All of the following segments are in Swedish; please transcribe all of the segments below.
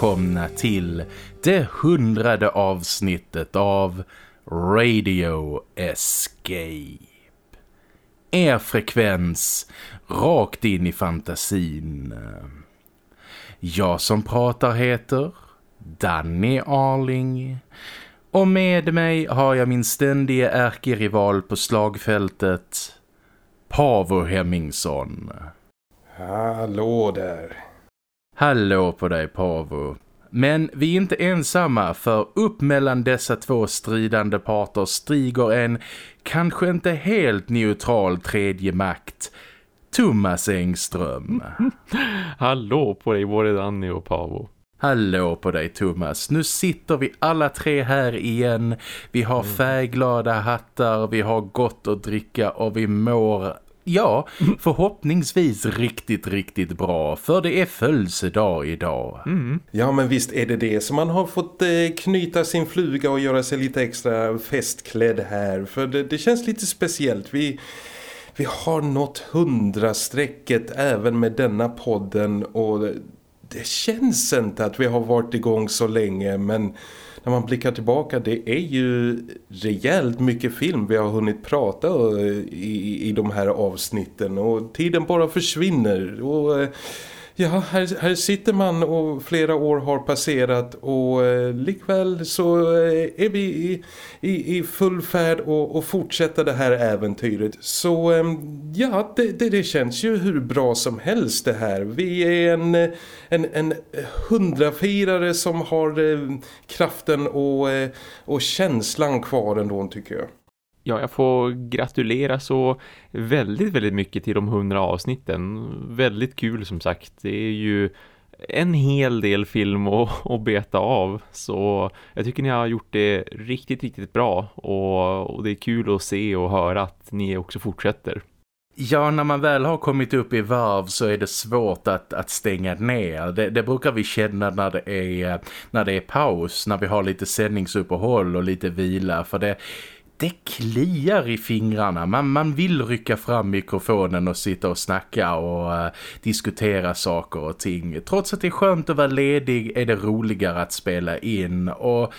Välkomna till det hundrade avsnittet av Radio Escape. Er frekvens rakt in i fantasin. Jag som pratar heter Danny Arling och med mig har jag min ständige ärkerival på slagfältet Pavo Hemmingsson. Hallå där. Hallå på dig Pavo. Men vi är inte ensamma för upp mellan dessa två stridande parter stiger en kanske inte helt neutral tredje makt. Thomas Engström. Hallå på dig både Danny och Pavo. Hallå på dig Thomas. Nu sitter vi alla tre här igen. Vi har mm. färgglada hattar, vi har gott att dricka och vi mår Ja, förhoppningsvis riktigt, riktigt bra. För det är födelsedag idag. Mm. Ja, men visst är det det. Så man har fått eh, knyta sin fluga och göra sig lite extra festklädd här. För det, det känns lite speciellt. Vi, vi har nått hundrasträcket även med denna podden. Och det känns inte att vi har varit igång så länge. Men när man blickar tillbaka, det är ju rejält mycket film vi har hunnit prata eh, i, i de här avsnitten. Och tiden bara försvinner. Och eh, Ja, här, här sitter man och flera år har passerat och eh, likväl så eh, är vi i, i, i full färd och, och fortsätter det här äventyret. Så eh, ja, det, det, det, känns ju hur bra som helst det här. Vi är en, en, en hundrafirare som har eh, kraften och, eh, och känslan kvar ändå tycker jag ja, jag får gratulera så väldigt, väldigt mycket till de hundra avsnitten. Väldigt kul som sagt. Det är ju en hel del film att, att beta av. Så jag tycker ni har gjort det riktigt, riktigt bra. Och, och det är kul att se och höra att ni också fortsätter. Ja, när man väl har kommit upp i varv så är det svårt att, att stänga ner. Det, det, brukar vi känna när det, är, när det är paus, när vi har lite sändningsuppehåll och lite vila. För det, det kliar i fingrarna. Man, man vill rycka fram mikrofonen och sitta och snacka och uh, diskutera saker och ting. Trots att det är skönt att vara ledig är det roligare att spela in och...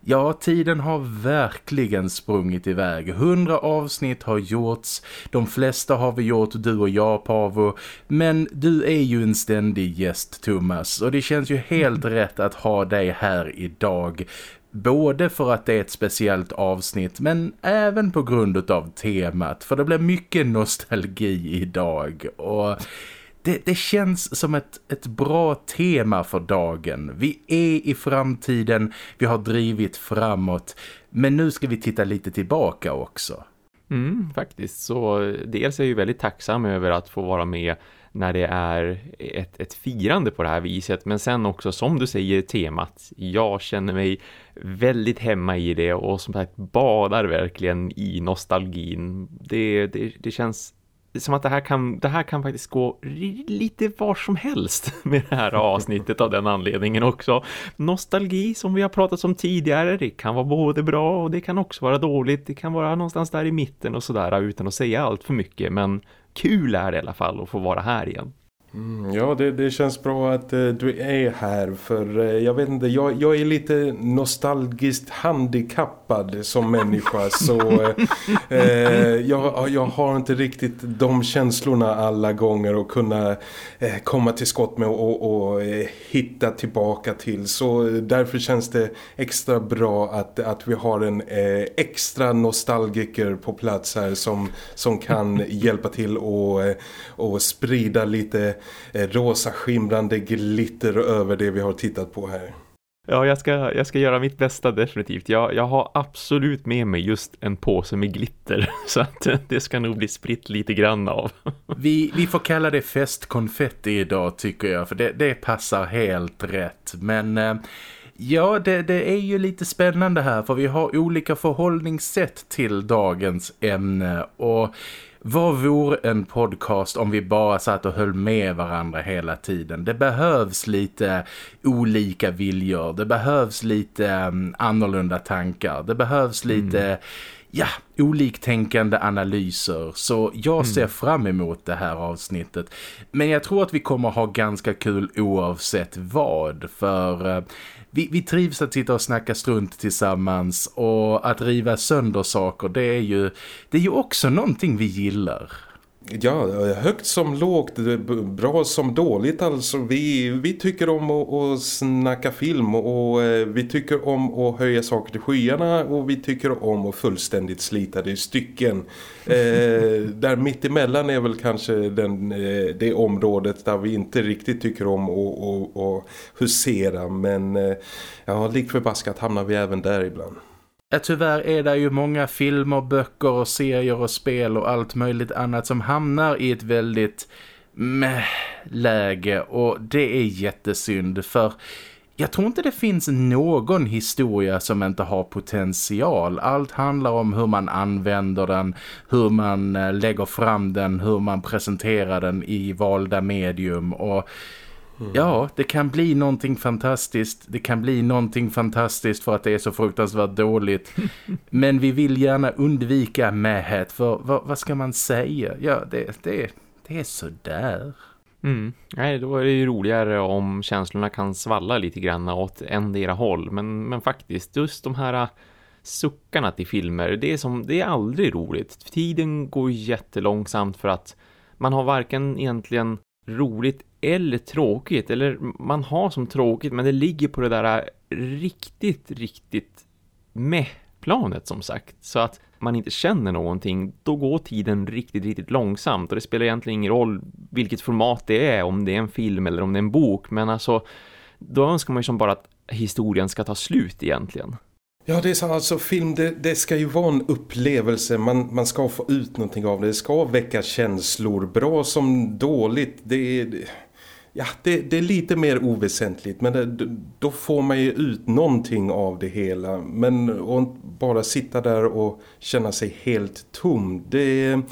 Ja, tiden har verkligen sprungit iväg. Hundra avsnitt har gjorts. De flesta har vi gjort, du och jag, Pavo. Men du är ju en ständig gäst, Thomas. Och det känns ju helt rätt att ha dig här idag. Både för att det är ett speciellt avsnitt men även på grund av temat. För det blir mycket nostalgi idag och det, det, känns som ett, ett bra tema för dagen. Vi är i framtiden, vi har drivit framåt men nu ska vi titta lite tillbaka också. Mm, faktiskt. Så eh, dels är jag ju väldigt tacksam över att få vara med när det är ett, ett firande på det här viset. Men sen också som du säger temat. Jag känner mig väldigt hemma i det och som sagt badar verkligen i nostalgin. Det, det, det känns som att det här, kan, det här kan faktiskt gå lite var som helst med det här avsnittet av den anledningen också. Nostalgi som vi har pratat om tidigare, det kan vara både bra och det kan också vara dåligt. Det kan vara någonstans där i mitten och sådär utan att säga allt för mycket. Men kul är det i alla fall att få vara här igen. Mm, ja, det, det känns bra att uh, du är här för uh, jag vet inte, jag, jag är lite nostalgiskt handikappad som människa så uh, jag, jag har inte riktigt de känslorna alla gånger att kunna komma till skott med och, och hitta tillbaka till. Så därför känns det extra bra att, att vi har en extra nostalgiker på plats här som, som kan hjälpa till och, och sprida lite Eh, rosa skimrande glitter över det vi har tittat på här. Ja, jag ska, jag ska göra mitt bästa definitivt. Jag, jag har absolut med mig just en påse med glitter. Så att det ska nog bli spritt lite grann av. Vi, vi får kalla det festkonfetti idag tycker jag. För det, det passar helt rätt. Men... Eh, ja, det, det, är ju lite spännande här för vi har olika förhållningssätt till dagens ämne och vad vore en podcast om vi bara satt och höll med varandra hela tiden? Det behövs lite olika viljor. Det behövs lite um, annorlunda tankar. Det behövs lite... Mm ja, oliktänkande analyser. Så jag ser mm. fram emot det här avsnittet. Men jag tror att vi kommer ha ganska kul oavsett vad. För eh, vi, vi trivs att sitta och snacka strunt tillsammans. Och att riva sönder saker, det är ju, det är ju också någonting vi gillar. Ja, högt som lågt, bra som dåligt alltså. Vi, vi tycker om att, att snacka film och eh, vi tycker om att höja saker till skyarna och vi tycker om att fullständigt slita det i stycken. eh, där mittemellan är väl kanske den, eh, det området där vi inte riktigt tycker om att, att, att husera men eh, ja, likt förbaskat hamnar vi även där ibland. Ja, tyvärr är det ju många filmer, böcker och serier och spel och allt möjligt annat som hamnar i ett väldigt meh läge och det är jättesynd för jag tror inte det finns någon historia som inte har potential. Allt handlar om hur man använder den, hur man eh, lägger fram den, hur man presenterar den i valda medium och Mm. Ja, det kan bli någonting fantastiskt. Det kan bli någonting fantastiskt för att det är så fruktansvärt dåligt. Men vi vill gärna undvika mähet. För vad, vad, ska man säga? Ja, det, det, det är så där. Mm. Nej, då är det ju roligare om känslorna kan svalla lite grann åt endera håll. Men, men faktiskt, just de här suckarna till filmer, det är, som, det är aldrig roligt. Tiden går jättelångsamt för att man har varken egentligen roligt eller tråkigt. Eller man har som tråkigt men det ligger på det där riktigt, riktigt med planet som sagt. Så att man inte känner någonting, då går tiden riktigt, riktigt långsamt. Och det spelar egentligen ingen roll vilket format det är, om det är en film eller om det är en bok. Men alltså, då önskar man ju som bara att historien ska ta slut egentligen. Ja, det är så alltså film, det, det, ska ju vara en upplevelse. Man, man ska få ut någonting av det. Det ska väcka känslor, bra som dåligt. Det är, ja, det, det är lite mer oväsentligt. Men det, då får man ju ut någonting av det hela. Men att bara sitta där och känna sig helt tom. Det, mm.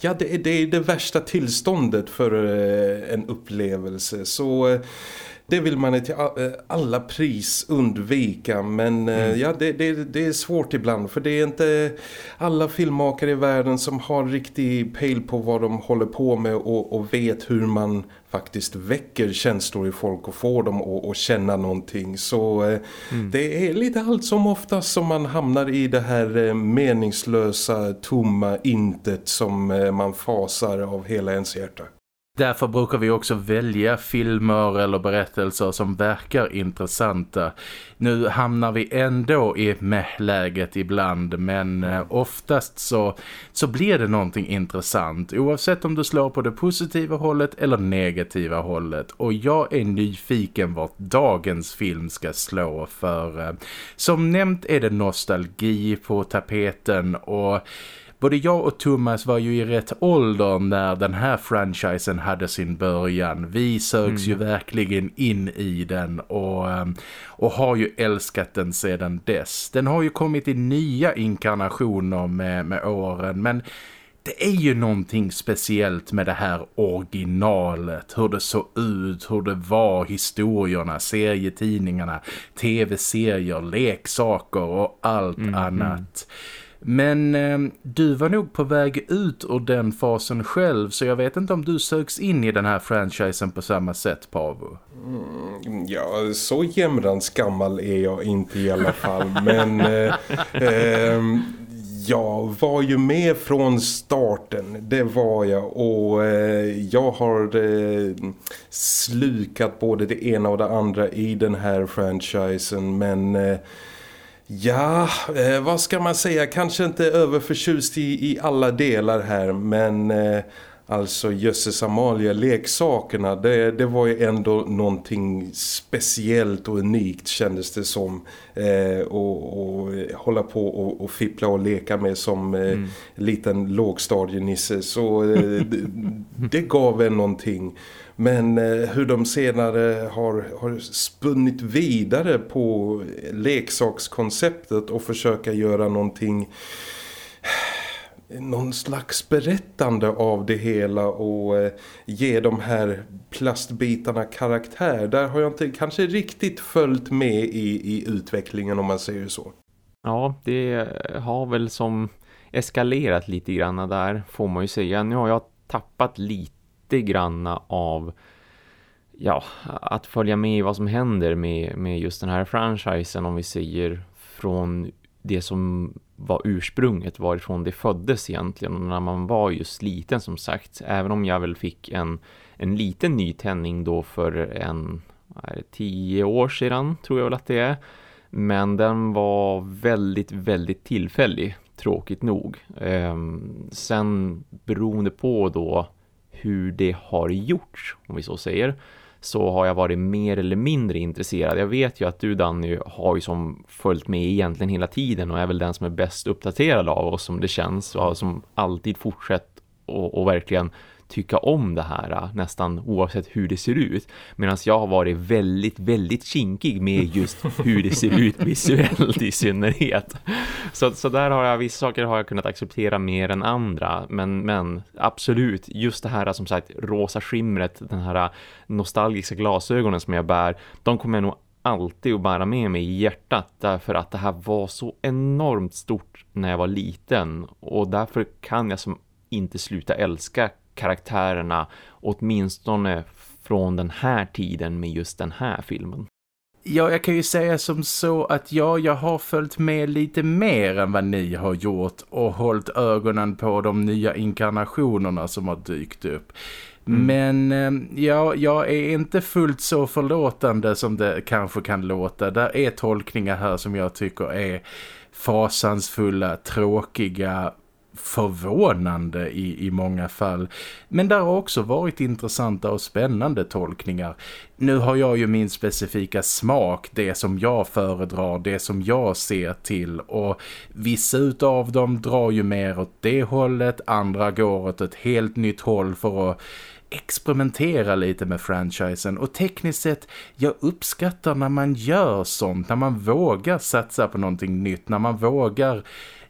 ja, det, det är det värsta tillståndet för eh, en upplevelse. Så eh, det vill man till eh, alla pris undvika men eh, mm. ja, det, det, det, är svårt ibland för det är inte alla filmmakare i världen som har riktig pejl på vad de håller på med och, och vet hur man faktiskt väcker känslor i folk och får dem att, känna någonting så eh, mm. det är lite allt som oftast som man hamnar i det här meningslösa, tomma intet som man fasar av hela ens hjärta. Därför brukar vi också välja filmer eller berättelser som verkar intressanta. Nu hamnar vi ändå i meh-läget ibland men eh, oftast så, så blir det någonting intressant oavsett om du slår på det positiva hållet eller negativa hållet. Och jag är nyfiken vart dagens film ska slå för eh, som nämnt är det nostalgi på tapeten och både jag och Thomas var ju i rätt ålder när den här franchisen hade sin början. Vi sögs mm. ju verkligen in i den och, ehm, och har ju älskat den sedan dess. Den har ju kommit i nya inkarnationer med, med åren men det är ju någonting speciellt med det här originalet. Hur det såg ut, hur det var, historierna, serietidningarna, tv-serier, leksaker och allt mm, annat. Men eh, du var nog på väg ut ur den fasen själv så jag vet inte om du söks in i den här franchisen på samma sätt, Pavo. Mm, ja, så jämrans gammal är jag inte i alla fall. men eh, eh, jag var ju med från starten, det var jag. Och eh, jag har eh, slukat både det ena och det andra i den här franchisen. Men eh, Ja, eh, vad ska man säga? Kanske inte överförtjust i, i alla delar här, men eh, alltså Jösses Amalia, leksakerna, det, det var ju ändå någonting speciellt och unikt kändes det som. Eh, och, och hålla på och, och, fippla och leka med som eh, mm. liten lågstadienisse. Så eh, det, det gav en någonting. Men eh, hur de senare har, har spunnit vidare på leksakskonceptet och försöka göra någonting någon slags berättande av det hela och eh, ge de här plastbitarna karaktär. Där har jag inte kanske riktigt följt med i, i utvecklingen om man säger så. Ja, det har väl som eskalerat lite granna där får man ju säga. Nu har jag tappat lite granna av ja, att följa med i vad som händer med, med just den här franchisen om vi säger från det som var ursprunget, varifrån det föddes egentligen och när man var just liten som sagt. Även om jag väl fick en, en liten nytändning då för en är det, tio år sedan tror jag väl att det är. Men den var väldigt, väldigt tillfällig, tråkigt nog. Ehm, sen beroende på då hur det har gjorts, om vi så säger, så har jag varit mer eller mindre intresserad. Jag vet ju att du Danny har ju som följt med egentligen hela tiden och är väl den som är bäst uppdaterad av oss som det känns och som alltid fortsätter och, och verkligen tycka om det här äh, nästan oavsett hur det ser ut. Medan jag har varit väldigt, väldigt kinkig med just hur det ser ut visuellt i synnerhet. Så, så där har jag, vissa saker har jag kunnat acceptera mer än andra. Men, men absolut, just det här äh, som sagt, rosa skimret, den här äh, nostalgiska glasögonen som jag bär, de kommer jag nog alltid att bära med mig i hjärtat därför att det här var så enormt stort när jag var liten och därför kan jag som inte sluta älska karaktärerna åtminstone från den här tiden med just den här filmen. Ja, jag kan ju säga som så att ja, jag har följt med lite mer än vad ni har gjort och hållit ögonen på de nya inkarnationerna som har dykt upp. Mm. Men eh, ja, jag är inte fullt så förlåtande som det kanske kan låta. Där är tolkningar här som jag tycker är fasansfulla, tråkiga förvånande i, i många fall. Men där har också varit intressanta och spännande tolkningar. Nu har jag ju min specifika smak, det som jag föredrar, det som jag ser till och vissa utav dem drar ju mer åt det hållet, andra går åt ett helt nytt håll för att experimentera lite med franchisen och tekniskt sett jag uppskattar när man gör sånt, när man vågar satsa på någonting nytt, när man vågar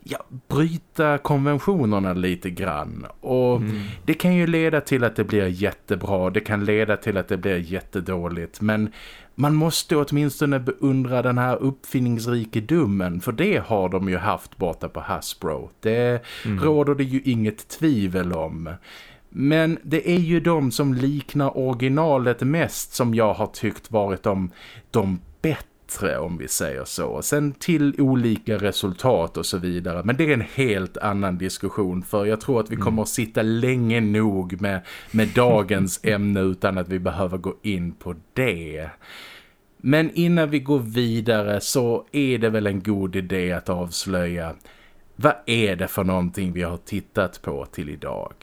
ja, bryta konventionerna lite grann. Och mm. det kan ju leda till att det blir jättebra, det kan leda till att det blir jättedåligt. Men man måste åtminstone beundra den här uppfinningsrikedomen för det har de ju haft borta på Hasbro. Det mm. råder det ju inget tvivel om. Men det är ju de som liknar originalet mest som jag har tyckt varit de, de bättre bättre om vi säger så. Sen till olika resultat och så vidare. Men det är en helt annan diskussion för jag tror att vi kommer att sitta länge nog med, med dagens ämne utan att vi behöver gå in på det. Men innan vi går vidare så är det väl en god idé att avslöja vad är det för någonting vi har tittat på till idag?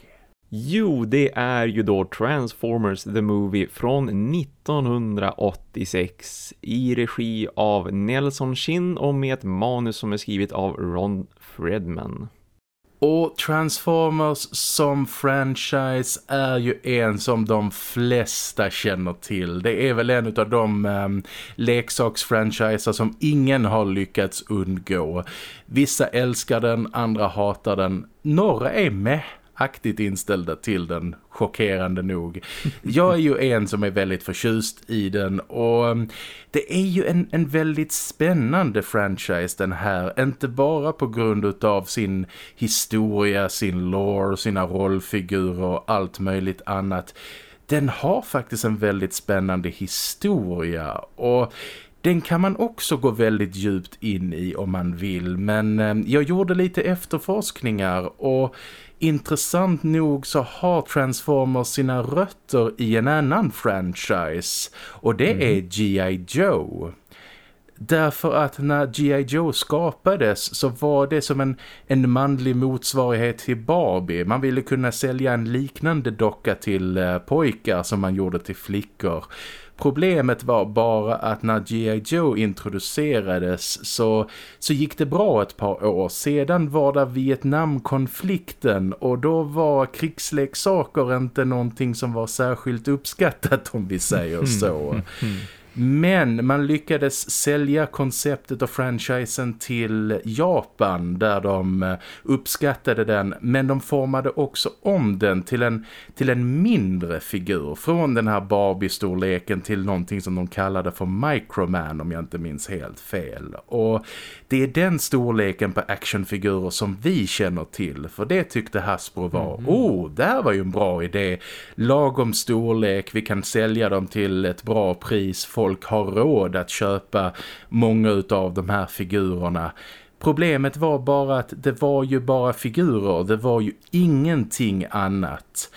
Jo, det är ju då Transformers The Movie från 1986 i regi av Nelson Shin och med ett manus som är skrivet av Ron Fredman. Och Transformers som franchise är ju en som de flesta känner till. Det är väl en av de um, leksaksfranchiser som ingen har lyckats undgå. Vissa älskar den, andra hatar den. Några är med aktigt inställda till den, chockerande nog. Jag är ju en som är väldigt förtjust i den och mm, det är ju en, en väldigt spännande franchise den här. Inte bara på grund av sin historia, sin lore, sina rollfigurer och allt möjligt annat. Den har faktiskt en väldigt spännande historia och den kan man också gå väldigt djupt in i om man vill men mm, jag gjorde lite efterforskningar och intressant nog så har Transformers sina rötter i en annan franchise och det mm. är G.I. Joe. Därför att när G.I. Joe skapades så var det som en, en manlig motsvarighet till Barbie. Man ville kunna sälja en liknande docka till uh, pojkar som man gjorde till flickor. Problemet var bara att när G.I. Joe introducerades så, så gick det bra ett par år. Sedan var det Vietnamkonflikten och då var krigsleksaker inte någonting som var särskilt uppskattat om vi säger så. Men man lyckades sälja konceptet och franchisen till Japan där de eh, uppskattade den men de formade också om den till en, till en mindre figur från den här Barbie-storleken till någonting som de kallade för Microman om jag inte minns helt fel. Och det är den storleken på actionfigurer som vi känner till för det tyckte Hasbro var, mm. oh, det här var ju en bra idé. Lagom storlek, vi kan sälja dem till ett bra pris, folk har råd att köpa många av de här figurerna. Problemet var bara att det var ju bara figurer, det var ju ingenting annat.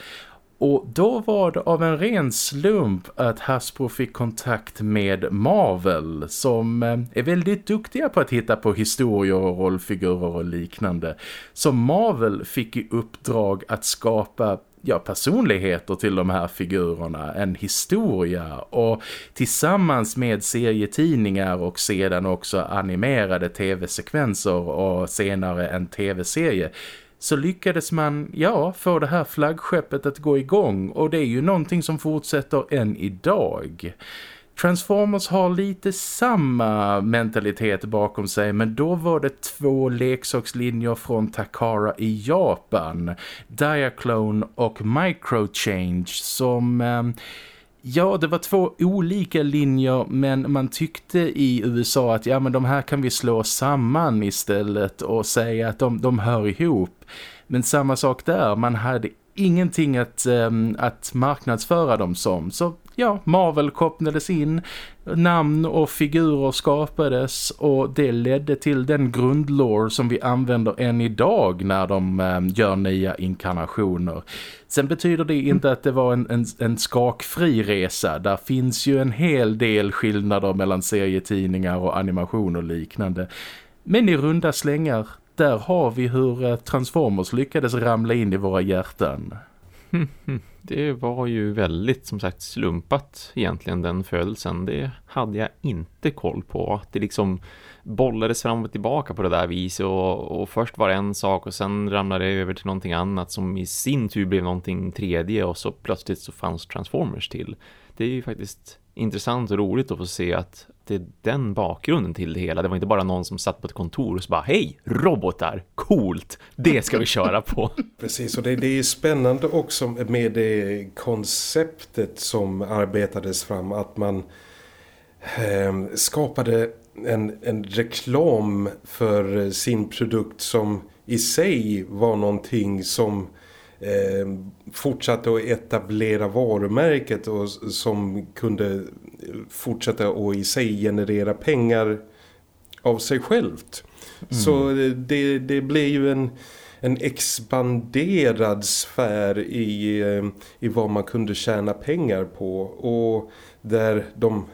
Och då var det av en ren slump att Hasbro fick kontakt med Marvel som eh, är väldigt duktiga på att hitta på historier och rollfigurer och liknande. Så Marvel fick i uppdrag att skapa ja, personligheter till de här figurerna, en historia och tillsammans med serietidningar och sedan också animerade tv-sekvenser och senare en tv-serie så lyckades man, ja, få det här flaggskeppet att gå igång och det är ju någonting som fortsätter än idag. Transformers har lite samma mentalitet bakom sig men då var det två leksakslinjer från Takara i Japan, Diaclone och Microchange som... Eh, Ja, det var två olika linjer men man tyckte i USA att ja men de här kan vi slå samman istället och säga att de, de hör ihop. Men samma sak där, man hade ingenting att, um, att marknadsföra dem som. Så ja, Marvel kopplades in, namn och figurer skapades och det ledde till den grundlore som vi använder än idag när de um, gör nya inkarnationer. Sen betyder det inte att det var en, en, en skakfri resa. Där finns ju en hel del skillnader mellan serietidningar och animation och liknande. Men i runda slängar där har vi hur eh, Transformers lyckades ramla in i våra hjärtan. Det var ju väldigt som sagt slumpat egentligen den födelsen. Det hade jag inte koll på. att Det liksom bollades fram och tillbaka på det där viset och, och först var det en sak och sen ramlade det över till någonting annat som i sin tur blev någonting tredje och så plötsligt så fanns Transformers till. Det är ju faktiskt intressant och roligt att få se att det är den bakgrunden till det hela. Det var inte bara någon som satt på ett kontor och så bara Hej, robotar, coolt, det ska vi köra på. Precis, och det, det är spännande också med det konceptet som arbetades fram att man eh, skapade en, en reklam för sin produkt som i sig var någonting som eh, fortsatte att etablera varumärket och som kunde fortsätta att i sig generera pengar av sig självt. Mm. Så det, det blev ju en, en expanderad sfär i, eh, i vad man kunde tjäna pengar på och där de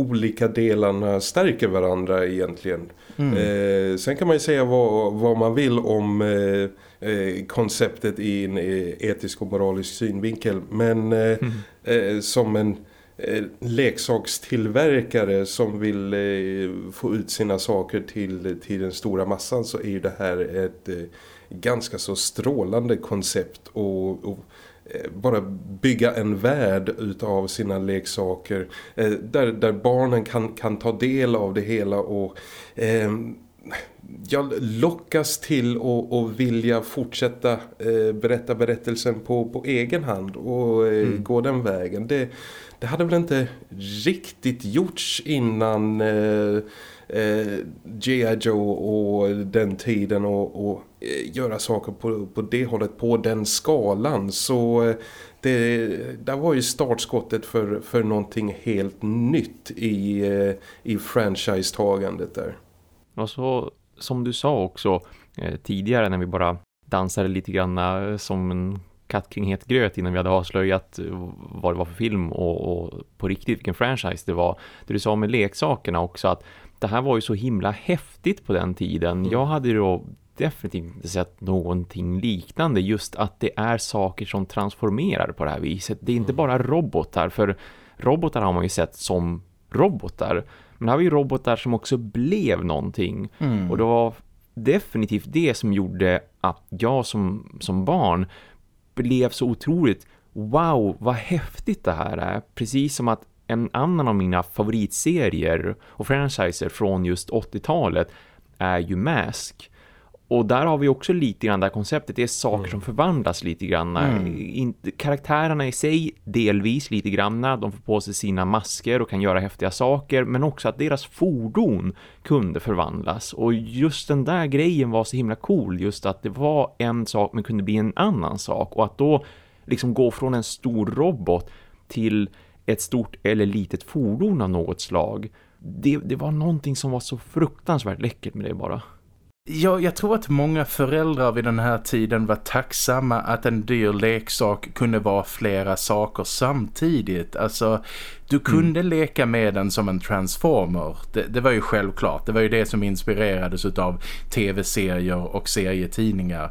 olika delarna stärker varandra egentligen. Mm. Eh, sen kan man ju säga vad, vad man vill om eh, eh konceptet i en eh, etisk och moralisk synvinkel. Men eh, mm. som en leksakstillverkare som vill få ut sina saker till, till den stora massan så är det här ett ganska så strålande koncept och, och Eh, bara bygga en värld utav sina leksaker eh, där, där barnen kan, kan ta del av det hela och eh, jag lockas till att vilja fortsätta eh, berätta berättelsen på, på egen hand och eh, mm. gå den vägen. Det, det hade väl inte riktigt gjorts innan eh, eh, G.I. Joe och den tiden och, och eh, göra saker på, på det hållet, på den skalan. Så eh, det, det var ju startskottet för, för någonting helt nytt i, eh, i franchise-tagandet där. Och så som du sa också eh, tidigare när vi bara dansade lite grann eh, som en katt kring het gröt innan vi hade avslöjat vad det var för film och, och, på riktigt vilken franchise det var. Det du sa med leksakerna också att det här var ju så himla häftigt på den tiden. Mm. Jag hade då definitivt inte sett någonting liknande. Just att det är saker som transformerar på det här viset. Det är inte mm. bara robotar, för robotar har man ju sett som robotar. Men det här var ju robotar som också blev någonting. Mm. Och det var definitivt det som gjorde att jag som, som barn blev så otroligt wow, vad häftigt det här är. Precis som att en annan av mina favoritserier och franchiser från just 80-talet är ju Mask. Och där har vi också lite grann det här konceptet. Det är saker mm. som förvandlas lite grann. Mm. karaktärerna i sig delvis lite grann. De får på sig sina masker och kan göra häftiga saker. Men också att deras fordon kunde förvandlas. Och just den där grejen var så himla cool. Just att det var en sak men kunde bli en annan sak. Och att då liksom gå från en stor robot till ett stort eller litet fordon av något slag. Det, det var någonting som var så fruktansvärt läckert med det bara. Ja, jag tror att många föräldrar vid den här tiden var tacksamma att en dyr leksak kunde vara flera saker samtidigt. Alltså, du mm. kunde mm. leka med den som en transformer. Det, det, var ju självklart. Det var ju det som inspirerades av tv-serier och serietidningar.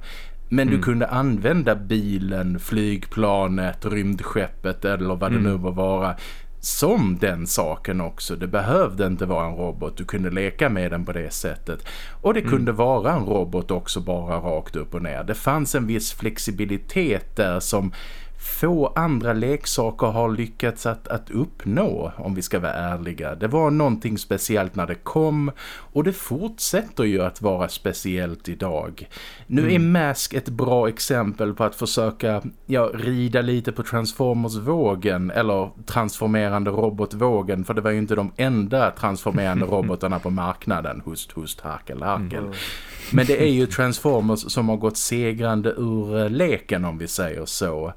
Men mm. du kunde använda bilen, flygplanet, rymdskeppet eller vad det mm. nu var vara som den saken också. Det behövde inte vara en robot. Du kunde leka med den på det sättet. Och det mm. kunde vara en robot också bara rakt upp och ner. Det fanns en viss flexibilitet där som få andra leksaker har lyckats att, att uppnå om vi ska vara ärliga. Det var någonting speciellt när det kom och det fortsätter ju att vara speciellt idag. Nu mm. är Mask ett bra exempel på att försöka ja, rida lite på Transformers-vågen eller transformerande robotvågen för det var ju inte de enda transformerande robotarna på marknaden. Hust, hust, harkel, harkel. Mm. Men det är ju Transformers som har gått segrande ur leken om vi säger så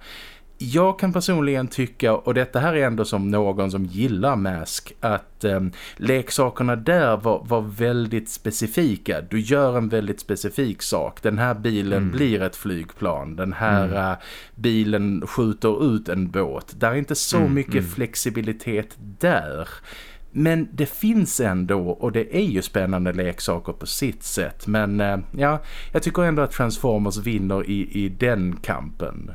jag kan personligen tycka, och detta här är ändå som någon som gillar Mask, att eh, leksakerna där var, var väldigt specifika. Du gör en väldigt specifik sak. Den här bilen mm. blir ett flygplan. Den här mm. uh, bilen skjuter ut en båt. Det är inte så mm, mycket mm. flexibilitet där. Men det finns ändå och det är ju spännande leksaker på sitt sätt. Men eh, ja, jag tycker ändå att Transformers vinner i, i den kampen.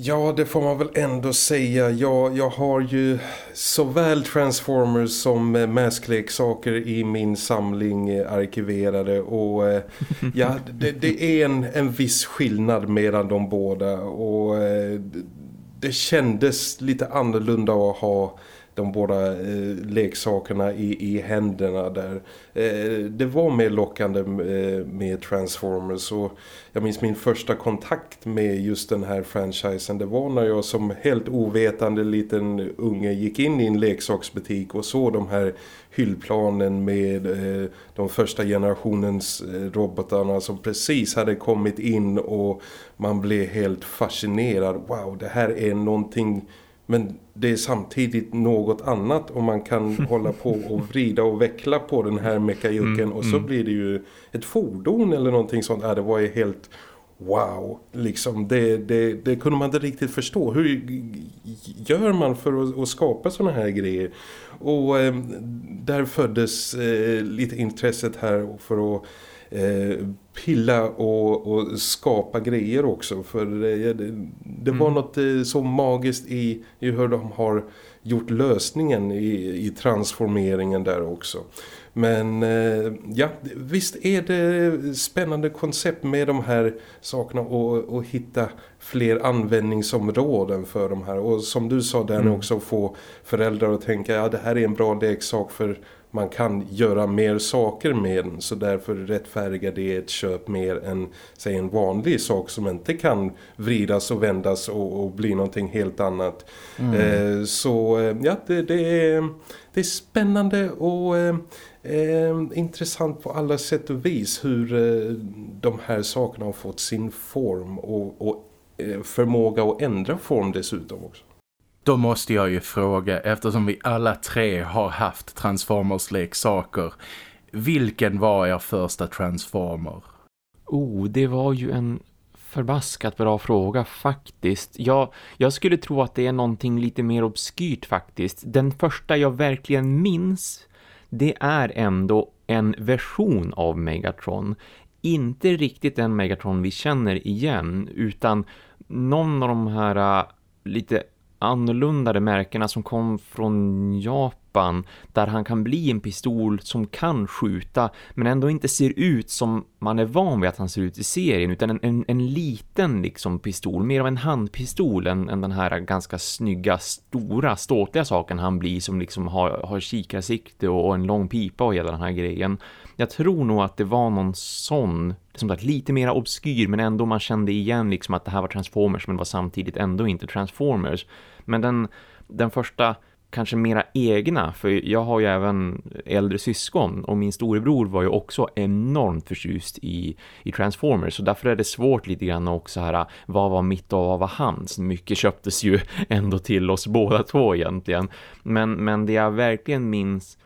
Ja, det får man väl ändå säga. Jag, jag har ju såväl Transformers som eh, maskleksaker i min samling eh, arkiverade och eh, ja, det, det, är en, en viss skillnad mellan de båda och det kändes lite annorlunda att ha de båda eh, leksakerna i, i händerna där. Eh, det var mer lockande med, med Transformers och jag minns min första kontakt med just den här franchisen. Det var när jag som helt ovetande liten unge gick in i en leksaksbutik och såg de här hyllplanen med eh, de första generationens eh, robotarna som precis hade kommit in och man blev helt fascinerad. Wow, det här är någonting men det är samtidigt något annat och man kan hålla på och vrida och veckla på den här mekajucken mm, och så mm. blir det ju ett fordon eller någonting sånt. Ja, det var ju helt wow. Liksom det, det, det kunde man inte riktigt förstå. Hur gör man för att, att skapa sådana här grejer? Och eh, där föddes eh, lite intresset här för att eh, pilla och, och, skapa grejer också för det, det var mm. något eh, så magiskt i, i hur de har gjort lösningen i, i transformeringen där också. Men eh, ja, visst är det spännande koncept med de här sakerna och, och hitta fler användningsområden för de här. Och som du sa där mm. också få föräldrar att tänka ja det här är en bra leksak för man kan göra mer saker med den så därför rättfärdigar det ett köp mer än säg en vanlig sak som inte kan vridas och vändas och, och bli någonting helt annat. Mm. Eh, så eh, ja, det, det, är, det är spännande och eh, eh, intressant på alla sätt och vis hur eh, de här sakerna har fått sin form och, och eh, förmåga att ändra form dessutom också. Då måste jag ju fråga, eftersom vi alla tre har haft Transformers-leksaker, vilken var er första Transformer? Oh, det var ju en förbaskat bra fråga faktiskt. Jag, jag skulle tro att det är någonting lite mer obskyrt faktiskt. Den första jag verkligen minns, det är ändå en version av Megatron. Inte riktigt den Megatron vi känner igen, utan någon av de här äh, lite annorlunda märkena som kom från Japan Japan där han kan bli en pistol som kan skjuta men ändå inte ser ut som man är van vid att han ser ut i serien utan en, en, en liten liksom pistol, mer av en handpistol än, än den här ganska snygga, stora, ståtliga saken han blir som liksom har, har kikarsikte och, och en lång pipa och hela den här grejen. Jag tror nog att det var någon sån som sagt lite mer obskyr men ändå man kände igen liksom att det här var Transformers men det var samtidigt ändå inte Transformers. Men den, den första kanske mera egna för jag har ju även äldre syskon och min storebror var ju också enormt förtjust i, i Transformers. Så därför är det svårt lite grann också här vad var mitt och vad var hans? Mycket köptes ju ändå till oss båda två egentligen. Men, men det jag verkligen minns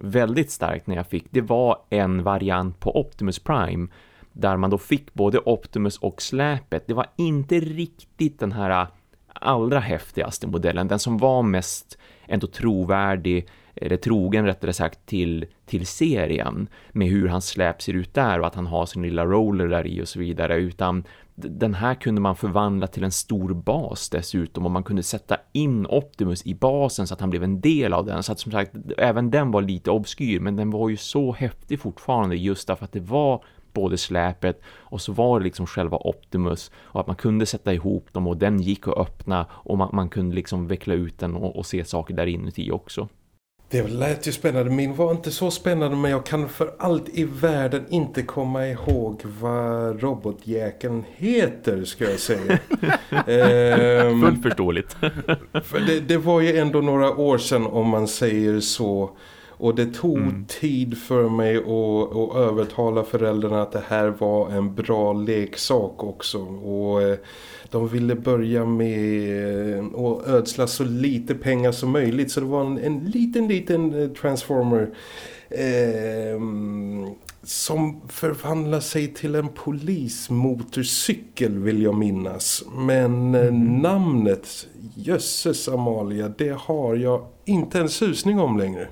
väldigt starkt när jag fick det var en variant på Optimus Prime där man då fick både Optimus och släpet. Det var inte riktigt den här äh, allra häftigaste modellen. Den som var mest ändå trovärdig eller trogen rättare sagt till, till serien med hur hans släp ser ut där och att han har sin lilla roller där i och så vidare utan den här kunde man förvandla till en stor bas dessutom och man kunde sätta in Optimus i basen så att han blev en del av den så att som sagt även den var lite obskyr men den var ju så häftig fortfarande just därför att det var både släpet och så var det liksom själva Optimus och att man kunde sätta ihop dem och den gick att öppna och man, man kunde liksom veckla ut den och, och se saker där inuti också. Det lät ju spännande. Min var inte så spännande men jag kan för allt i världen inte komma ihåg vad robotjäkeln heter ska jag säga. ehm, Fullt förståeligt. för det, det, var ju ändå några år sedan om man säger så. Och det tog mm. tid för mig att, att övertala föräldrarna att det här var en bra leksak också. Och eh, de ville börja med att ödsla så lite pengar som möjligt. Så det var en, en liten, liten eh, Transformer eh, som förvandlar sig till en polismotorcykel vill jag minnas. Men eh, mm. namnet, jösses Amalia, det har jag inte en susning om längre.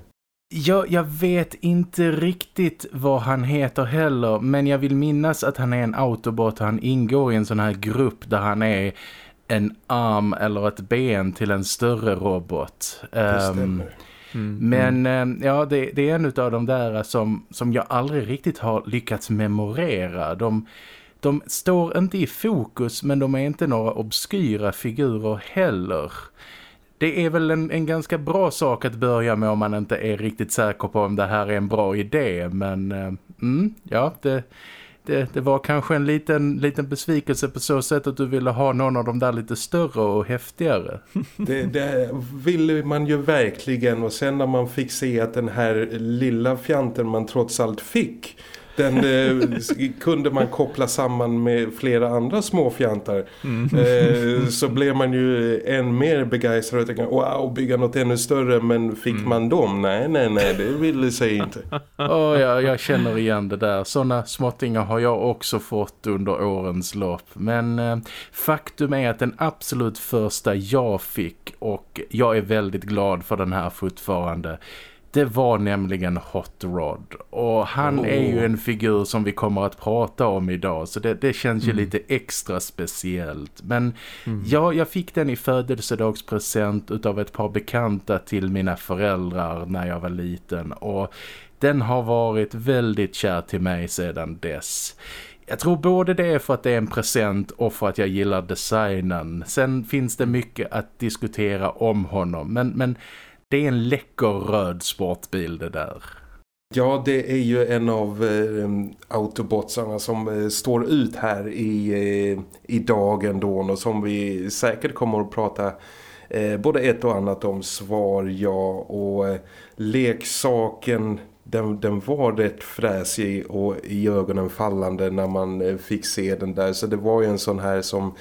Jag, jag vet inte riktigt vad han heter heller men jag vill minnas att han är en autobot och han ingår i en sån här grupp där han är en arm eller ett ben till en större robot. Um, Mm, men mm. ja, det, det, är en av de där som, som jag aldrig riktigt har lyckats memorera. De, de står inte i fokus men de är inte några obskyra figurer heller det är väl en, en ganska bra sak att börja med om man inte är riktigt säker på om det här är en bra idé. Men eh, mm, ja, det, det, det, var kanske en liten, liten besvikelse på så sätt att du ville ha någon av de där lite större och häftigare. Det, det ville man ju verkligen och sen när man fick se att den här lilla fjanten man trots allt fick den eh, kunde man koppla samman med flera andra småfjantar. Mm. Eh, så blev man ju än mer begeistrad och tänkte, wow, bygga något ännu större. Men fick mm. man dem? Nej, nej, nej, det ville sig inte. oh, ja, jag känner igen det där. Sådana småttingar har jag också fått under årens lopp. Men eh, faktum är att den absolut första jag fick och jag är väldigt glad för den här fortfarande det var nämligen Hot Rod. Och han oh. är ju en figur som vi kommer att prata om idag. Så det, det känns mm. ju lite extra speciellt. Men mm. ja, jag fick den i födelsedagspresent utav ett par bekanta till mina föräldrar när jag var liten. Och den har varit väldigt kär till mig sedan dess. Jag tror både det är för att det är en present och för att jag gillar designen. Sen finns det mycket att diskutera om honom. Men, men det är en läcker röd sportbil det där. Ja, det är ju en av eh, autobotsarna som eh, står ut här i, eh, i dagen då och som vi säkert kommer att prata eh, både ett och annat om svar, ja och eh, leksaken den, den var rätt fräsig och i ögonen fallande när man eh, fick se den där så det var ju en sån här som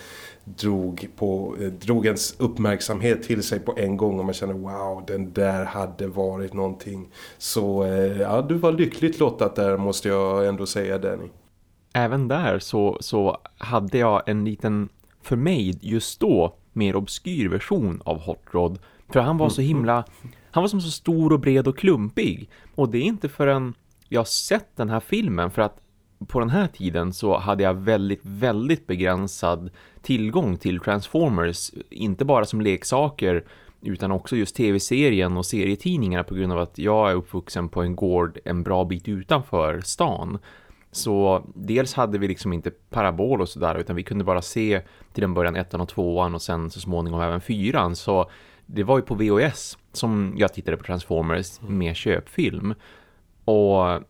drog, på, eh, drog ens uppmärksamhet till sig på en gång och man känner wow, den där hade varit någonting. Så eh, ja, du var lyckligt lottat där måste jag ändå säga Danny. Även där så, så hade jag en liten, för mig just då, mer obskyr version av Hot Rod. För han var så mm. himla, han var som så stor och bred och klumpig. Och det är inte förrän jag sett den här filmen för att på den här tiden så hade jag väldigt, väldigt begränsad tillgång till Transformers. Inte bara som leksaker utan också just tv-serien och serietidningarna på grund av att jag är uppvuxen på en gård en bra bit utanför stan. Så dels hade vi liksom inte parabol och sådär utan vi kunde bara se till den början ettan och tvåan och sen så småningom även fyran. Så det var ju på VHS som jag tittade på Transformers med köpfilm. Och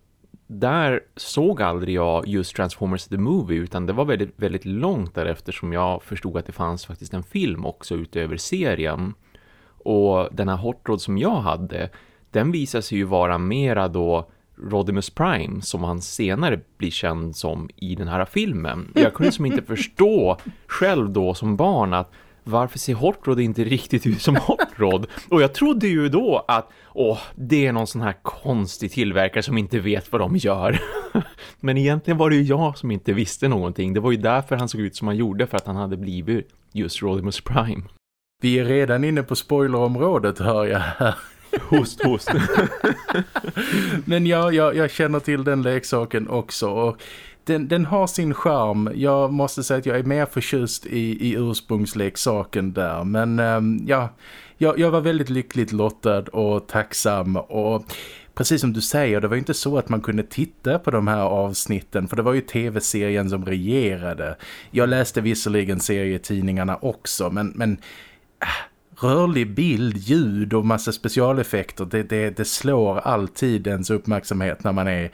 där såg aldrig jag just Transformers the Movie utan det var väldigt, väldigt långt därefter som jag förstod att det fanns faktiskt en film också utöver serien. Och den här Hot Rod som jag hade, den visar sig ju vara mera då Rodimus Prime som han senare blir känd som i den här filmen. Jag kunde liksom inte förstå själv då som barn att varför ser Hot Rod inte riktigt ut som Hot Rod? Och jag trodde ju då att åh, det är någon sån här konstig tillverkare som inte vet vad de gör. Men egentligen var det ju jag som inte visste någonting. Det var ju därför han såg ut som han gjorde för att han hade blivit just Rodimus Prime. Vi är redan inne på spoilerområdet hör jag här. Host, host. Men ja, jag, jag känner till den leksaken också och den, den har sin charm. Jag måste säga att jag är mer förtjust i, i ursprungsleksaken där. Men eh, ja, jag, jag var väldigt lyckligt lottad och tacksam och precis som du säger, det var ju inte så att man kunde titta på de här avsnitten för det var ju tv-serien som regerade. Jag läste visserligen serietidningarna också men, men äh, rörlig bild, ljud och massa specialeffekter det, det, det slår alltid ens uppmärksamhet när man är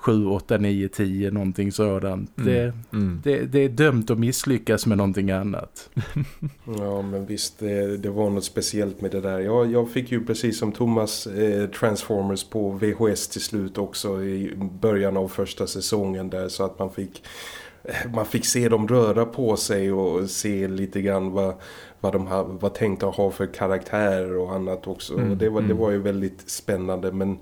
7, 8, 9, 10 någonting sådant. Mm. Det, mm. Det, det, är dömt att misslyckas med någonting annat. ja men visst, det, det, var något speciellt med det där. Jag, jag fick ju precis som Thomas eh, Transformers på VHS till slut också i början av första säsongen där så att man fick eh, man fick se dem röra på sig och se lite grann vad, vad de var tänkta att ha för karaktärer och annat också. Mm, det, var, det mm. var ju väldigt spännande men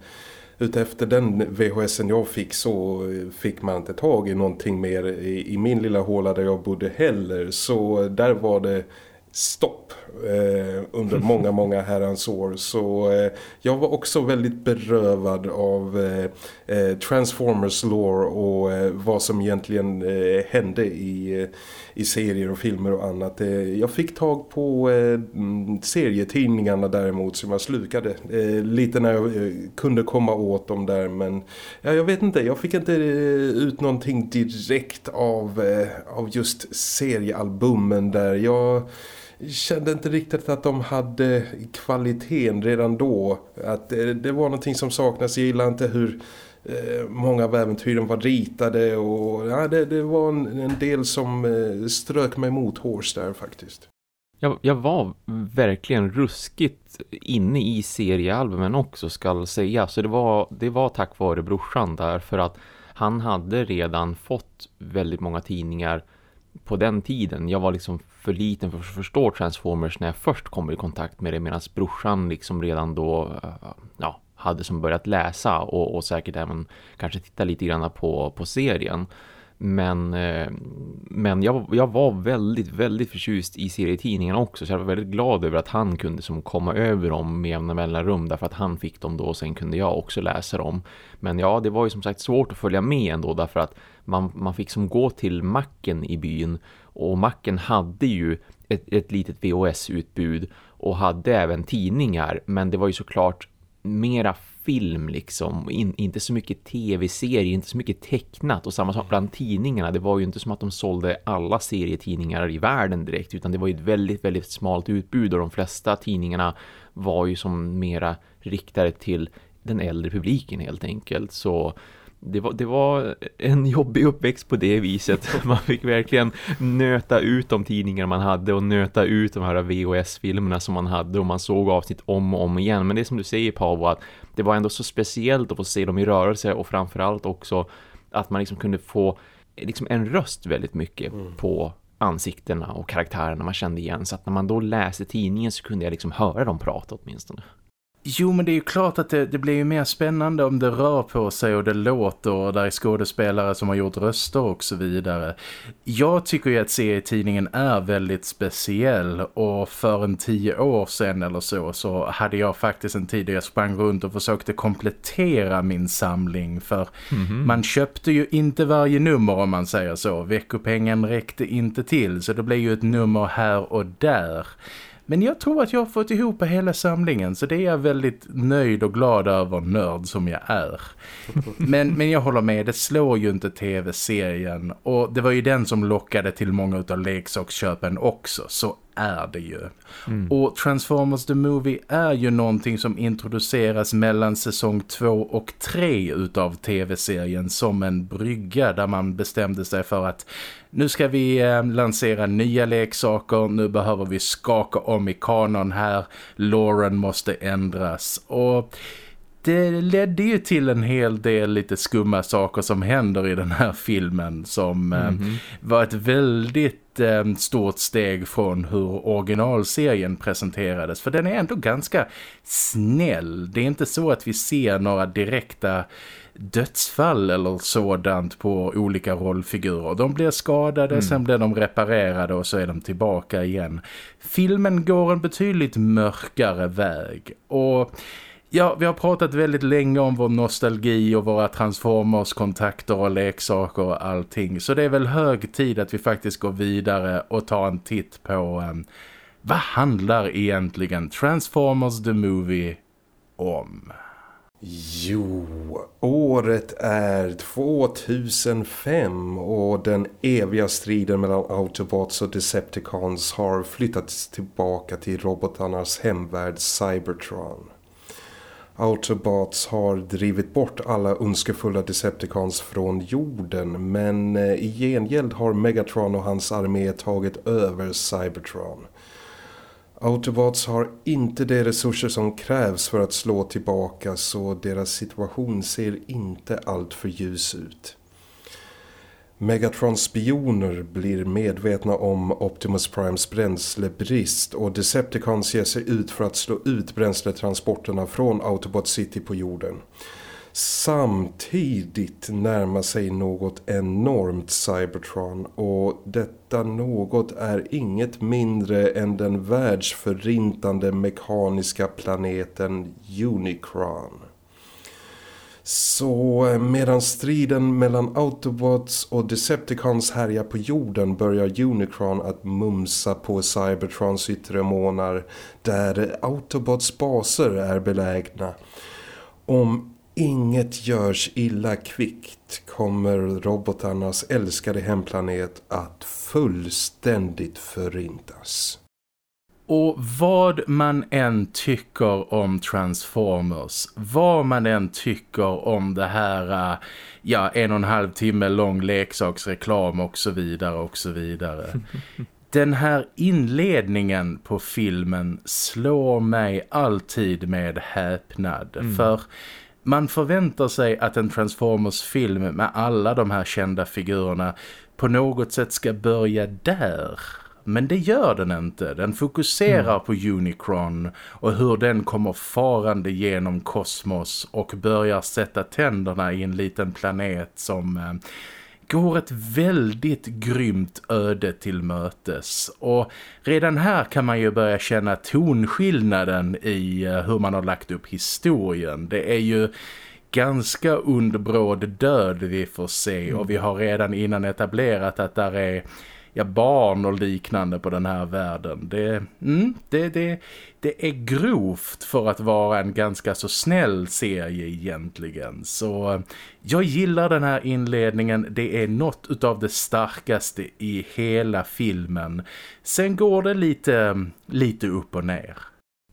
utefter den VHSen jag fick så fick man inte tag i någonting mer i, i min lilla håla där jag bodde heller. Så där var det stopp eh, under många, många herrans år. Så eh, jag var också väldigt berövad av eh, eh Transformers lore och eh, vad som egentligen eh, hände i, eh, i serier och filmer och annat. Eh, jag fick tag på mm, serietidningarna däremot som jag slukade lite när jag kunde komma åt dem där. Men ja, jag vet inte, jag fick inte ut någonting direkt av, av just seriealbumen där. Jag kände inte riktigt att de hade kvaliteten redan då. Att eh, det, var någonting som saknas. Jag gillade inte hur eh, många av äventyren var ritade och ja, det, det var en, en, del som eh, strök mig mot hårs där faktiskt. Jag, jag var verkligen ruskigt inne i seriealbumen också ska säga. Så det var, det var tack vare brorsan där för att han hade redan fått väldigt många tidningar på den tiden. Jag var liksom för liten för att förstå Transformers när jag först kom i kontakt med det medan brorsan liksom redan då eh, ja, hade som börjat läsa och, och säkert även kanske titta lite grann på, på serien. Men, eh, men jag, jag var väldigt, väldigt förtjust i serietidningarna också så jag var väldigt glad över att han kunde som komma över dem med jämna mellanrum därför att han fick dem då och sen kunde jag också läsa dem. Men ja, det var ju som sagt svårt att följa med ändå därför att man, man fick som gå till macken i byn och macken hade ju ett, ett litet VHS-utbud och hade även tidningar men det var ju såklart mera film liksom, In, inte så mycket tv-serier, inte så mycket tecknat och samma sak bland tidningarna, det var ju inte som att de sålde alla serietidningar i världen direkt utan det var ju ett väldigt, väldigt smalt utbud och de flesta tidningarna var ju som mera riktade till den äldre publiken helt enkelt. Så det var, det var en jobbig uppväxt på det viset. Man fick verkligen nöta ut de tidningar man hade och nöta ut de här VHS-filmerna som man hade och man såg avsnitt om och om igen. Men det är som du säger Paavo att det var ändå så speciellt att få se dem i rörelse och framförallt också att man liksom kunde få liksom en röst väldigt mycket mm. på ansiktena och karaktärerna man kände igen. Så att när man då läste tidningen så kunde jag liksom höra dem prata åtminstone. Jo, men det är ju klart att det, det blir ju mer spännande om det rör på sig och det låter och där är skådespelare som har gjort röster och så vidare. Jag tycker ju att serietidningen är väldigt speciell och för en tio år sedan eller så så hade jag faktiskt en tid där jag sprang runt och försökte komplettera min samling för mm -hmm. man köpte ju inte varje nummer om man säger så. Veckopengen räckte inte till så det blev ju ett nummer här och där. Men jag tror att jag har fått ihop hela samlingen så det är jag väldigt nöjd och glad över nörd som jag är. Men, men jag håller med, det slår ju inte tv-serien och det var ju den som lockade till många av leksaksköpen också, så är det ju. Mm. Och Transformers the Movie är ju någonting som introduceras mellan säsong två och tre utav tv-serien som en brygga där man bestämde sig för att nu ska vi eh, lansera nya leksaker, nu behöver vi skaka om i kanon här, Lauren måste ändras och det ledde ju till en hel del lite skumma saker som händer i den här filmen som mm -hmm. var ett väldigt eh, stort steg från hur originalserien presenterades. För den är ändå ganska snäll. Det är inte så att vi ser några direkta dödsfall eller sådant på olika rollfigurer. De blir skadade, mm. sen blir de reparerade och så är de tillbaka igen. Filmen går en betydligt mörkare väg och Ja, vi har pratat väldigt länge om vår nostalgi och våra Transformers kontakter och leksaker och allting. Så det är väl hög tid att vi faktiskt går vidare och tar en titt på um, vad handlar egentligen Transformers the Movie om? Jo, året är 2005 och den eviga striden mellan Autobots och Decepticons har flyttats tillbaka till robotarnas hemvärld Cybertron. Autobots har drivit bort alla önskefulla Decepticons från jorden men eh, i gengäld har Megatron och hans armé tagit över Cybertron. Autobots har inte de resurser som krävs för att slå tillbaka så deras situation ser inte allt för ljus ut. Megatrons spioner blir medvetna om Optimus Primes bränslebrist och Decepticons ger sig ut för att slå ut bränsletransporterna från Autobot City på jorden. Samtidigt närmar sig något enormt Cybertron och detta något är inget mindre än den världsförintande mekaniska planeten Unicron. Så eh, medan striden mellan Autobots och Decepticons härjar på jorden börjar Unicron att mumsa på Cybertrons yttre månar där Autobots baser är belägna. Om inget görs illa kvickt kommer robotarnas älskade hemplanet att fullständigt förintas. Och vad man än tycker om Transformers, vad man än tycker om det här, äh, ja, en och en halv timme lång leksaksreklam och så vidare och så vidare. Den här inledningen på filmen slår mig alltid med häpnad. Mm. För man förväntar sig att en Transformers-film med alla de här kända figurerna på något sätt ska börja där men det gör den inte. Den fokuserar mm. på Unicron och hur den kommer farande genom kosmos och börjar sätta tänderna i en liten planet som eh, går ett väldigt grymt öde till mötes. Och redan här kan man ju börja känna tonskillnaden i eh, hur man har lagt upp historien. Det är ju ganska underbråd död vi får se och vi har redan innan etablerat att där är ja, barn och liknande på den här världen. Det, mm, det, det, det är grovt för att vara en ganska så snäll serie egentligen. Så jag gillar den här inledningen. Det är något av det starkaste i hela filmen. Sen går det lite, lite upp och ner.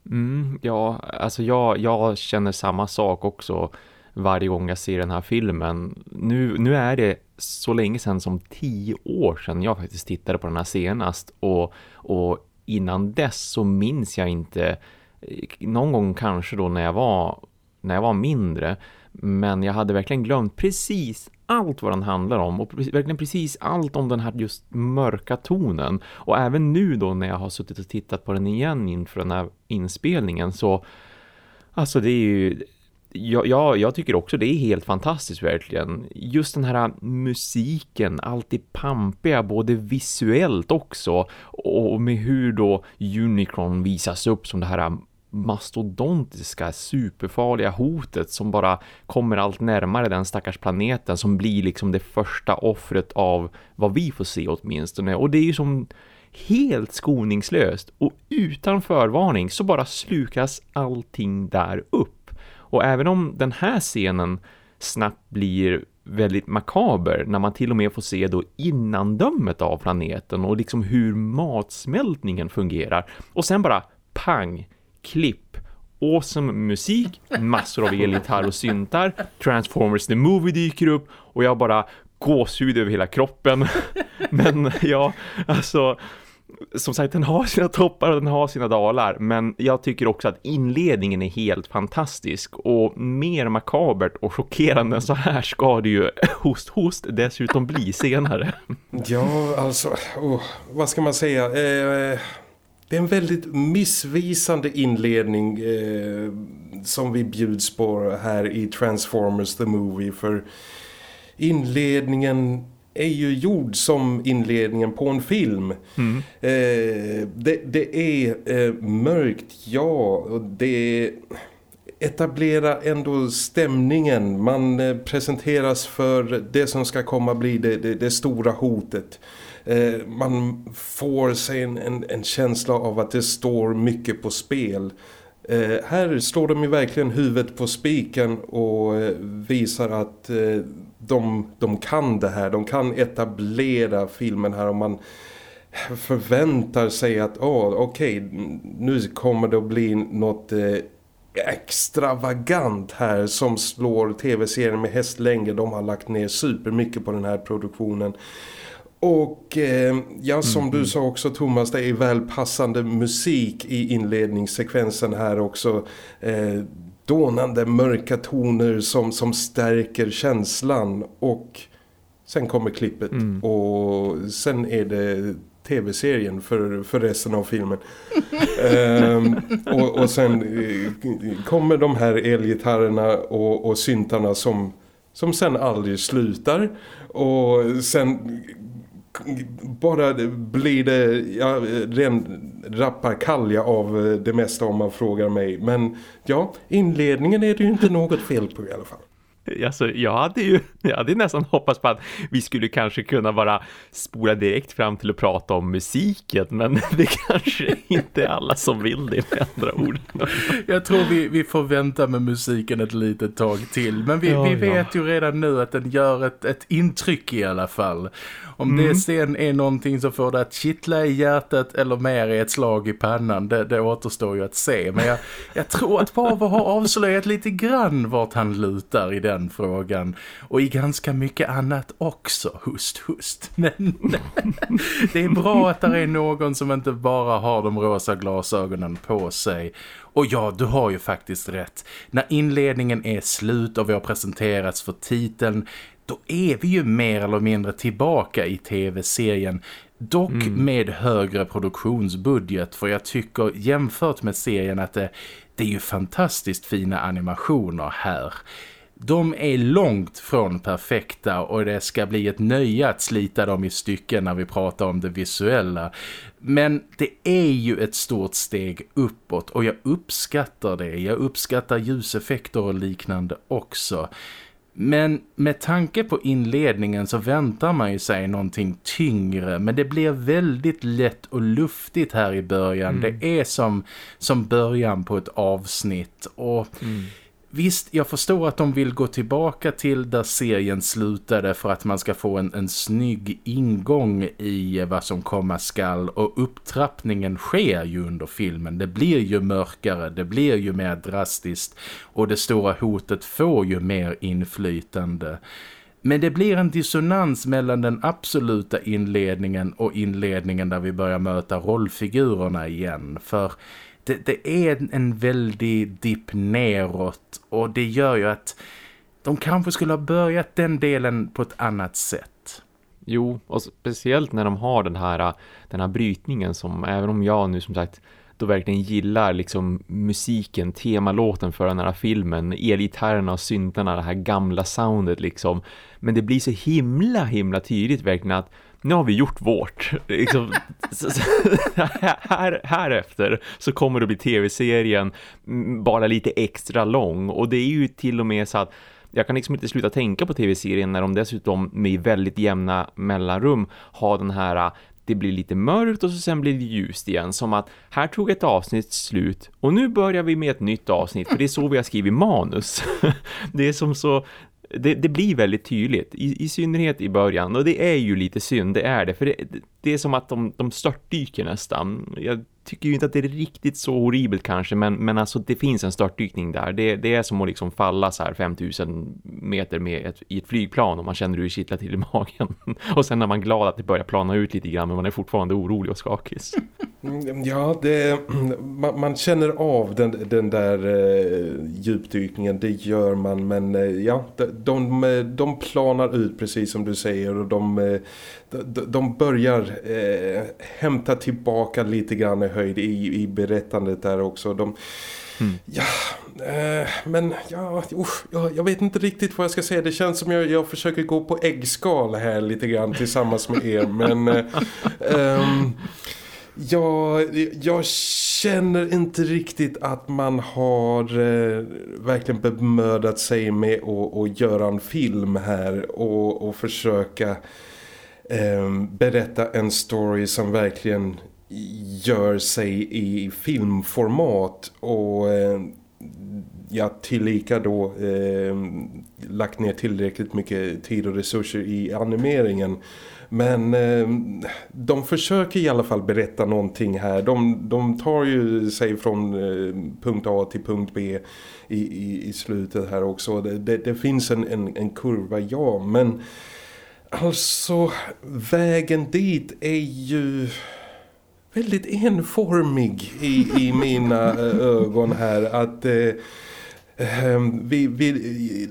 Mm, ja, alltså jag, jag känner samma sak också varje gång jag ser den här filmen. Nu, nu är det så länge sedan som tio år sedan jag faktiskt tittade på den här senast. Och, och innan dess så minns jag inte eh, någon gång kanske då när jag var när jag var mindre. Men jag hade verkligen glömt precis allt vad den handlar om och verkligen precis allt om den här just mörka tonen. Och även nu då när jag har suttit och tittat på den igen inför den här inspelningen så alltså det är ju ja, ja, jag tycker också det är helt fantastiskt verkligen. Just den här musiken, alltid pampiga både visuellt också och med hur då Unicron visas upp som det här mastodontiska, superfarliga hotet som bara kommer allt närmare den stackars planeten som blir liksom det första offret av vad vi får se åtminstone. Och det är ju som helt skoningslöst och utan förvarning så bara slukas allting där upp. Och även om den här scenen snabbt blir väldigt makaber när man till och med får se då innandömet av planeten och liksom hur matsmältningen fungerar. Och sen bara pang, klipp, awesome musik, massor av elgitarr och syntar, Transformers the Movie dyker upp och jag bara gåshud över hela kroppen. Men ja, alltså som sagt, den har sina toppar och den har sina dalar. Men jag tycker också att inledningen är helt fantastisk. Och mer makabert och chockerande än så här ska det ju host host dessutom bli senare. Ja, alltså, oh, vad ska man säga? Eh, det är en väldigt missvisande inledning eh, som vi bjuds på här i Transformers the Movie. För inledningen är ju gjord som inledningen på en film. Mm. Eh, det, det, är eh, mörkt, ja. Och det etablerar ändå stämningen. Man eh, presenteras för det som ska komma bli det, det, det stora hotet. Eh, man får sig en, en, en, känsla av att det står mycket på spel. Eh, här slår de ju verkligen huvudet på spiken och eh, visar att de, de kan det här. De kan etablera filmen här om man förväntar sig att oh, okej, okay, nu kommer det att bli något eh, extravagant här som slår tv-serien med hästlängder. De har lagt ner supermycket på den här produktionen. Och eh, ja, som mm. du mm. sa också Thomas, det är väl passande musik i inledningssekvensen här också. Eh, dånande mörka toner som, som stärker känslan och sen kommer klippet mm. och sen är det tv-serien för, för resten av filmen. ehm, och, och sen eh, kommer de här elgitarrerna och, och syntarna som, som sen aldrig slutar och sen bara blir det ja, ren rapparkalja av eh, det mesta om man frågar mig. Men ja, inledningen är det ju inte något fel på i alla fall. Alltså, jag hade ju jag hade nästan hoppats på att vi skulle kanske kunna bara spola direkt fram till att prata om musiken men det kanske inte är alla som vill det med andra ord. Jag tror vi, vi får vänta med musiken ett litet tag till men vi, ja, vi vet ja. ju redan nu att den gör ett, ett intryck i alla fall. Om mm. det sen är någonting som får det att kittla i hjärtat eller mer i ett slag i pannan, det, det återstår ju att se. Men jag, jag tror att Pavel har avslöjat lite grann vart han lutar i den frågan. Och i ganska mycket annat också, hust, hust. Men det är bra att det är någon som inte bara har de rosa glasögonen på sig. Och ja, du har ju faktiskt rätt. När inledningen är slut och vi har presenterats för titeln då är vi ju mer eller mindre tillbaka i tv-serien. Dock mm. med högre produktionsbudget för jag tycker jämfört med serien att det, det är ju fantastiskt fina animationer här. De är långt från perfekta och det ska bli ett nöje att slita dem i stycken när vi pratar om det visuella. Men det är ju ett stort steg uppåt och jag uppskattar det. Jag uppskattar ljuseffekter och liknande också. Men med tanke på inledningen så väntar man ju sig någonting tyngre. Men det blir väldigt lätt och luftigt här i början. Mm. Det är som, som början på ett avsnitt. Och mm. Visst, jag förstår att de vill gå tillbaka till där serien slutade för att man ska få en, en snygg ingång i vad som komma skall och upptrappningen sker ju under filmen. Det blir ju mörkare, det blir ju mer drastiskt och det stora hotet får ju mer inflytande. Men det blir en dissonans mellan den absoluta inledningen och inledningen där vi börjar möta rollfigurerna igen. För det, det är en väldig dipp neråt och det gör ju att de kanske skulle ha börjat den delen på ett annat sätt. Jo, och speciellt när de har den här, den här brytningen som även om jag nu som sagt då verkligen gillar liksom musiken, temalåten för den här filmen, elgitarrerna och syntarna, det här gamla soundet liksom. Men det blir så himla, himla tydligt verkligen att nu har vi gjort vårt. Liksom, här, här efter så kommer det bli tv-serien bara lite extra lång. Och det är ju till och med så att jag kan liksom inte sluta tänka på tv-serien när de dessutom med väldigt jämna mellanrum har den här det blir lite mörkt och så sen blir det ljust igen. Som att här tog ett avsnitt slut och nu börjar vi med ett nytt avsnitt för det är så vi har skrivit manus. det är som så det, det, blir väldigt tydligt, I, i synnerhet i början. Och det är ju lite synd, det är det. För det, det är som att de, de störtdyker nästan. Jag tycker ju inte att det är riktigt så horribelt kanske men, men alltså det finns en störtdykning där. Det, det är som att liksom falla så här 5000 meter med ett, i ett flygplan och man känner hur det kittlar till i magen. och sen är man glad att det börjar plana ut lite grann men man är fortfarande orolig och skakig. Ja, det, man, man, känner av den, den där eh, djupdykningen, det gör man men eh, ja, de, de, planar ut precis som du säger och de, eh, de, de börjar eh, hämta tillbaka lite grann i höjd i, i berättandet där också. De, mm. Ja, eh, men ja, usch, jag, jag, vet inte riktigt vad jag ska säga. Det känns som jag, jag försöker gå på äggskal här lite grann tillsammans med er. Men eh, um, jag, jag känner inte riktigt att man har eh, verkligen bemödat sig med att, att göra en film här och, och försöka eh, berätta en story som verkligen gör sig i filmformat och eh, tillika då eh, lagt ner tillräckligt mycket tid och resurser i animeringen men eh, de försöker i alla fall berätta någonting här. De, de tar ju sig från eh, punkt A till punkt B i, i, i slutet här också. Det, det, det finns en, en, en, kurva, ja. Men alltså vägen dit är ju väldigt enformig i, i mina eh, ögon här. Att... Eh, vi, vi,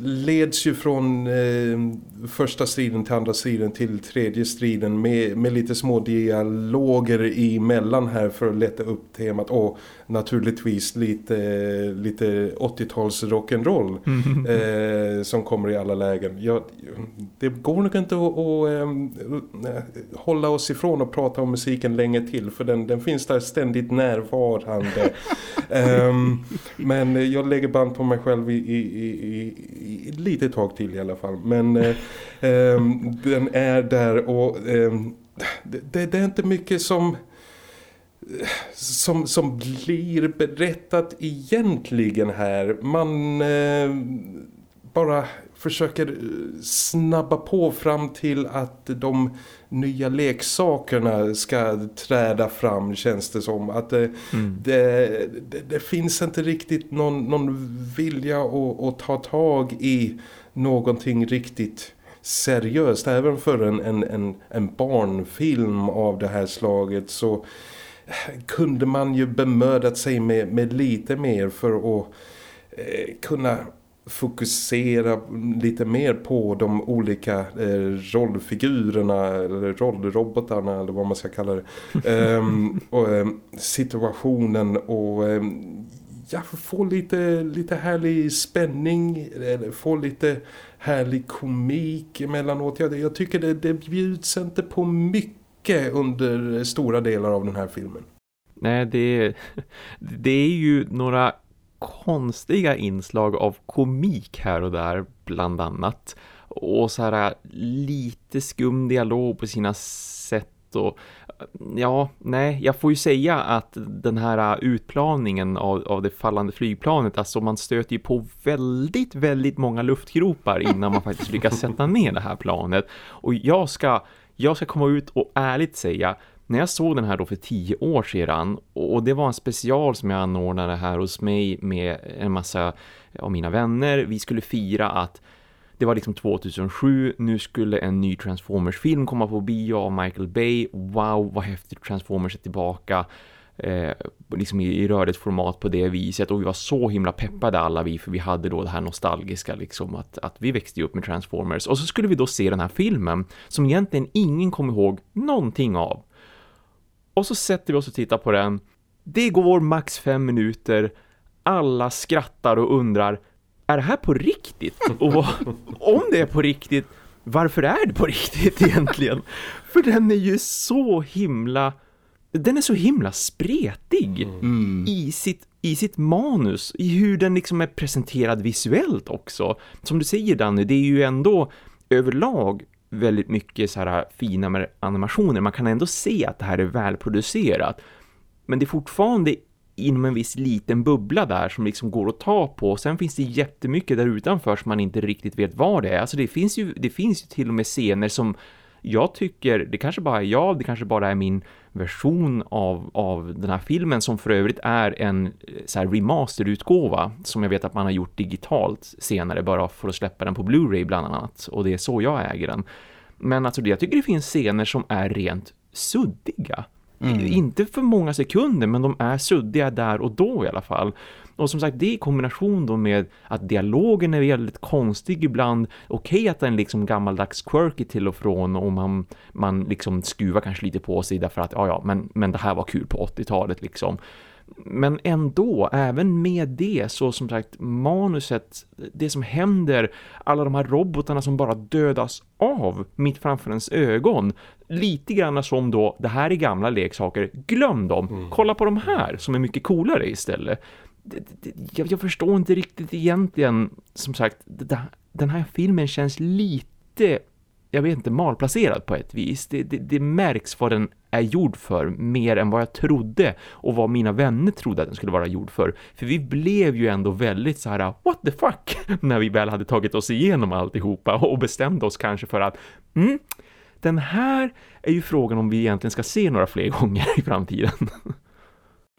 leds ju från eh, första striden till andra striden till tredje striden med, med lite små dialoger emellan här för att lätta upp temat och naturligtvis lite, lite 80-tals rock'n'roll mm. eh, som kommer i alla lägen. Jag, det går nog inte att, att äh, hålla oss ifrån och prata om musiken länge till för den, den finns där ständigt närvarande. um, men jag lägger band på mig själv i, i, i, i lite tag till i alla fall. Men eh, eh, den är där och eh, det, det, är inte mycket som som, som blir berättat egentligen här. Man eh, bara försöker snabba på fram till att de nya leksakerna ska träda fram känns det som. Att det, mm. det, det, det, finns inte riktigt någon, någon vilja att, att ta tag i någonting riktigt seriöst. Även för en, en, en, en barnfilm av det här slaget så kunde man ju bemödat sig med, med lite mer för att eh, kunna fokusera lite mer på de olika eh, rollfigurerna eller rollrobotarna eller vad man ska kalla det. Ehm, och eh, situationen och eh, ja, få lite, lite härlig spänning få lite härlig komik emellanåt. Jag, jag tycker det, det bjuds inte på mycket under stora delar av den här filmen. Nej, det, det är ju några konstiga inslag av komik här och där bland annat. Och så här lite skum dialog på sina sätt och ja, nej, jag får ju säga att den här utplaningen av, av det fallande flygplanet, alltså man stöter ju på väldigt, väldigt många luftgropar innan man faktiskt lyckas sätta ner det här planet. Och jag ska, jag ska komma ut och ärligt säga när jag såg den här då för tio år sedan och det var en special som jag anordnade här hos mig med en massa av mina vänner. Vi skulle fira att det var liksom 2007, nu skulle en ny Transformers-film komma på bio av Michael Bay. Wow, vad häftigt Transformers är tillbaka. Eh, liksom i, i rörligt format på det viset och vi var så himla peppade alla vi för vi hade då det här nostalgiska liksom att, att vi växte upp med Transformers och så skulle vi då se den här filmen som egentligen ingen kom ihåg någonting av och så sätter vi oss och tittar på den. Det går max fem minuter. Alla skrattar och undrar, är det här på riktigt? Och om det är på riktigt, varför är det på riktigt egentligen? För den är ju så himla... Den är så himla spretig mm. i, sitt, i sitt manus. I hur den liksom är presenterad visuellt också. Som du säger Danny, det är ju ändå överlag väldigt mycket så här fina animationer. Man kan ändå se att det här är välproducerat. Men det är fortfarande inom en viss liten bubbla där som liksom går att ta på. Sen finns det jättemycket där utanför som man inte riktigt vet vad det är. Alltså det finns ju, det finns ju till och med scener som jag tycker, det kanske bara är jag, det kanske bara är min version av, av den här filmen som för övrigt är en eh, så här remasterutgåva som jag vet att man har gjort digitalt senare bara för att släppa den på Blu-ray bland annat och det är så jag äger den. Men alltså jag tycker det finns scener som är rent suddiga. Mm. Eh, inte för många sekunder men de är suddiga där och då i alla fall. Och som sagt, det i kombination då med att dialogen är väldigt konstig ibland. Okej okay, att den liksom gammaldags quirky till och från och man, man liksom skruvar kanske lite på sig därför att ja, ja, men, men det här var kul på 80-talet liksom. Men ändå, även med det så som sagt manuset, det som händer, alla de här robotarna som bara dödas av mitt framför ens ögon. Lite grann som då, det här är gamla leksaker, glöm dem, mm. kolla på de här som är mycket coolare istället jag, jag, förstår inte riktigt egentligen, som sagt, den här filmen känns lite, jag vet inte, malplacerad på ett vis. Det, det, det, märks vad den är gjord för, mer än vad jag trodde och vad mina vänner trodde att den skulle vara gjord för. För vi blev ju ändå väldigt så här, what the fuck, när vi väl hade tagit oss igenom alltihopa och bestämde oss kanske för att, mm, den här är ju frågan om vi egentligen ska se några fler gånger i framtiden.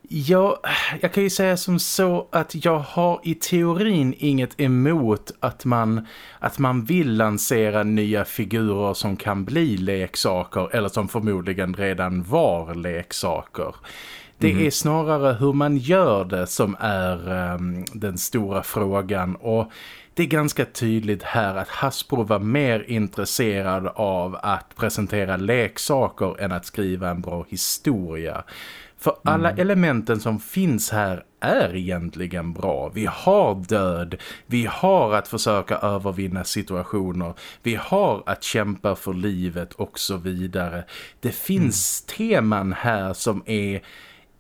Ja, jag kan ju säga som så att jag har i teorin inget emot att man, att man vill lansera nya figurer som kan bli leksaker eller som förmodligen redan var leksaker. Det mm. är snarare hur man gör det som är um, den stora frågan och det är ganska tydligt här att Hasbro var mer intresserad av att presentera leksaker än att skriva en bra historia. För alla mm. elementen som finns här är egentligen bra. Vi har död, vi har att försöka övervinna situationer, vi har att kämpa för livet och så vidare. Det finns mm. teman här som är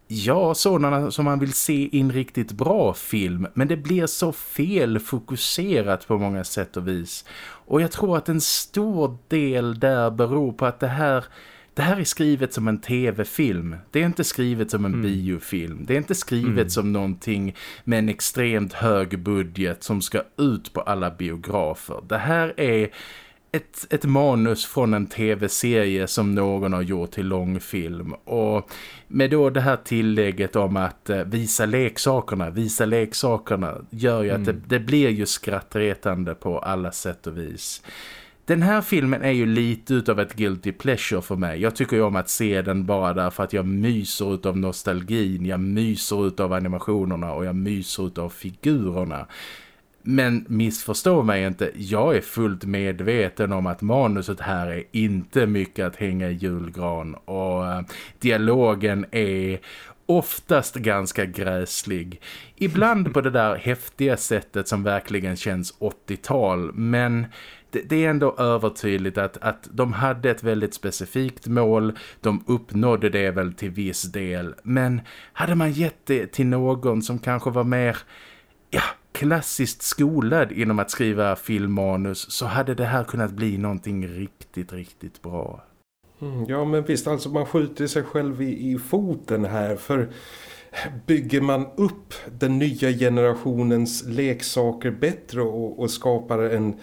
ja, sådana som man vill se i en riktigt bra film. Men det blir så fel fokuserat på många sätt och vis. Och jag tror att en stor del där beror på att det här det här är skrivet som en tv-film. Det är inte skrivet som en mm. biofilm. Det är inte skrivet mm. som någonting med en extremt hög budget som ska ut på alla biografer. Det här är ett, ett manus från en tv-serie som någon har gjort till långfilm. Och med då det här tillägget om att eh, visa leksakerna, visa leksakerna gör ju mm. att det, det blir ju skrattretande på alla sätt och vis. Den här filmen är ju lite utav ett guilty pleasure för mig. Jag tycker ju om att se den bara därför att jag myser utav nostalgin, jag myser utav animationerna och jag myser utav figurerna. Men missförstå mig inte, jag är fullt medveten om att manuset här är inte mycket att hänga i julgran och eh, dialogen är oftast ganska gräslig. Ibland på det där häftiga sättet som verkligen känns 80-tal men det, det, är ändå övertydligt att, att de hade ett väldigt specifikt mål. De uppnådde det väl till viss del. Men hade man gett det till någon som kanske var mer ja, klassiskt skolad inom att skriva filmmanus så hade det här kunnat bli någonting riktigt, riktigt bra. Mm, ja men visst, alltså man skjuter sig själv i, i foten här för bygger man upp den nya generationens leksaker bättre och, och skapar en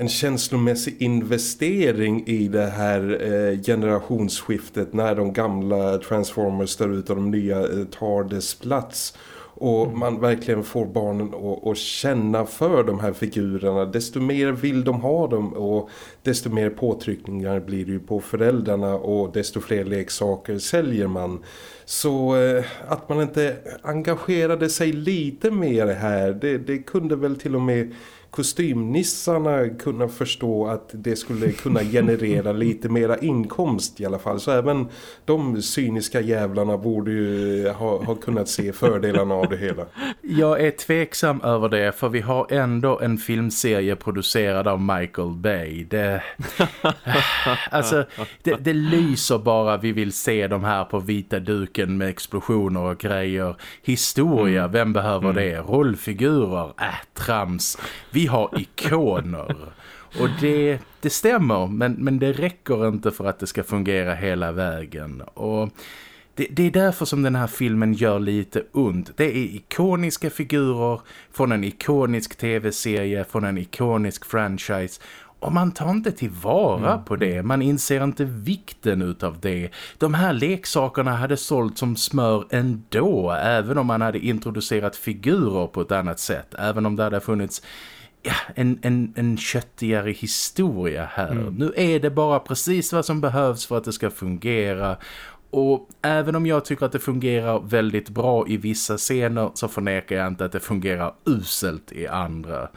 en känslomässig investering i det här eh, generationsskiftet när de gamla Transformers där ute och de nya eh, tar dess plats och mm. man verkligen får barnen att, att, känna för de här figurerna. Desto mer vill de ha dem och desto mer påtryckningar blir det ju på föräldrarna och desto fler leksaker säljer man. Så eh, att man inte engagerade sig lite mer här, det, det kunde väl till och med kostymnissarna kunna förstå att det skulle kunna generera lite mera inkomst i alla fall. Så även de cyniska jävlarna borde ju ha, ha kunnat se fördelarna av det hela. Jag är tveksam över det för vi har ändå en filmserie producerad av Michael Bay. Det, alltså, det, det lyser bara vi vill se de här på vita duken med explosioner och grejer. Historia, mm. vem behöver mm. det? Rollfigurer, äh, trams. Vi har ikoner. Och det, det stämmer, men, men det räcker inte för att det ska fungera hela vägen. Och det, det, är därför som den här filmen gör lite ont. Det är ikoniska figurer från en ikonisk tv-serie, från en ikonisk franchise. Och man tar inte tillvara mm. på det. Man inser inte vikten utav det. De här leksakerna hade sålt som smör ändå. Även om man hade introducerat figurer på ett annat sätt. Även om det hade funnits ja, en, en, en köttigare historia här. Mm. Nu är det bara precis vad som behövs för att det ska fungera. Och även om jag tycker att det fungerar väldigt bra i vissa scener så förnekar jag inte att det fungerar uselt i andra.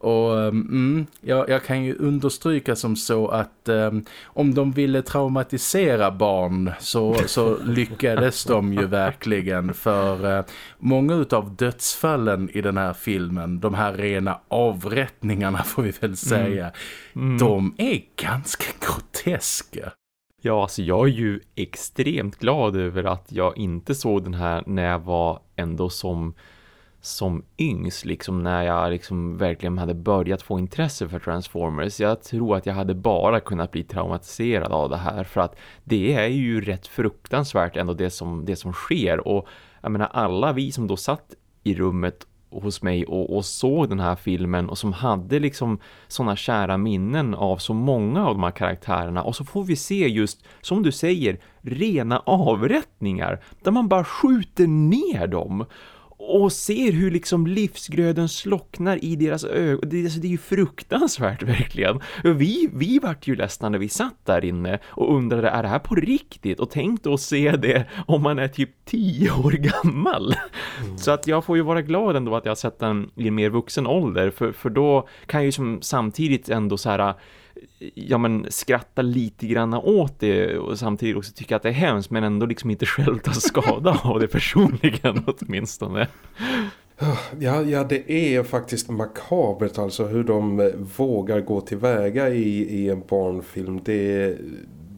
Och mm, jag, jag, kan ju understryka som så att um, om de ville traumatisera barn så, så lyckades de ju verkligen för uh, många av dödsfallen i den här filmen, de här rena avrättningarna får vi väl mm. säga, mm. Mm. de är ganska groteska. Ja, alltså jag är ju extremt glad över att jag inte såg den här när jag var ändå som som yngst liksom när jag liksom verkligen hade börjat få intresse för Transformers. Jag tror att jag hade bara kunnat bli traumatiserad av det här för att det är ju rätt fruktansvärt ändå det som, det som sker. Och jag menar alla vi som då satt i rummet hos mig och, och såg den här filmen och som hade liksom sådana kära minnen av så många av de här karaktärerna. Och så får vi se just, som du säger, rena avrättningar där man bara skjuter ner dem och ser hur liksom livsgröden slocknar i deras ögon. Det, alltså, det är ju fruktansvärt verkligen. Vi, vi vart ju ledsna när vi satt där inne och undrade, är det här på riktigt? Och tänkte att se det om man är typ tio år gammal. Mm. Så att jag får ju vara glad ändå att jag har sett den i mer vuxen ålder. För, för då kan jag ju som samtidigt ändå så här ja men skratta lite grann åt det och samtidigt också tycka att det är hemskt men ändå liksom inte själv ta skada av det personligen åtminstone. Ja, ja, det är faktiskt makabert alltså hur de eh, vågar gå tillväga i, i en barnfilm. Det,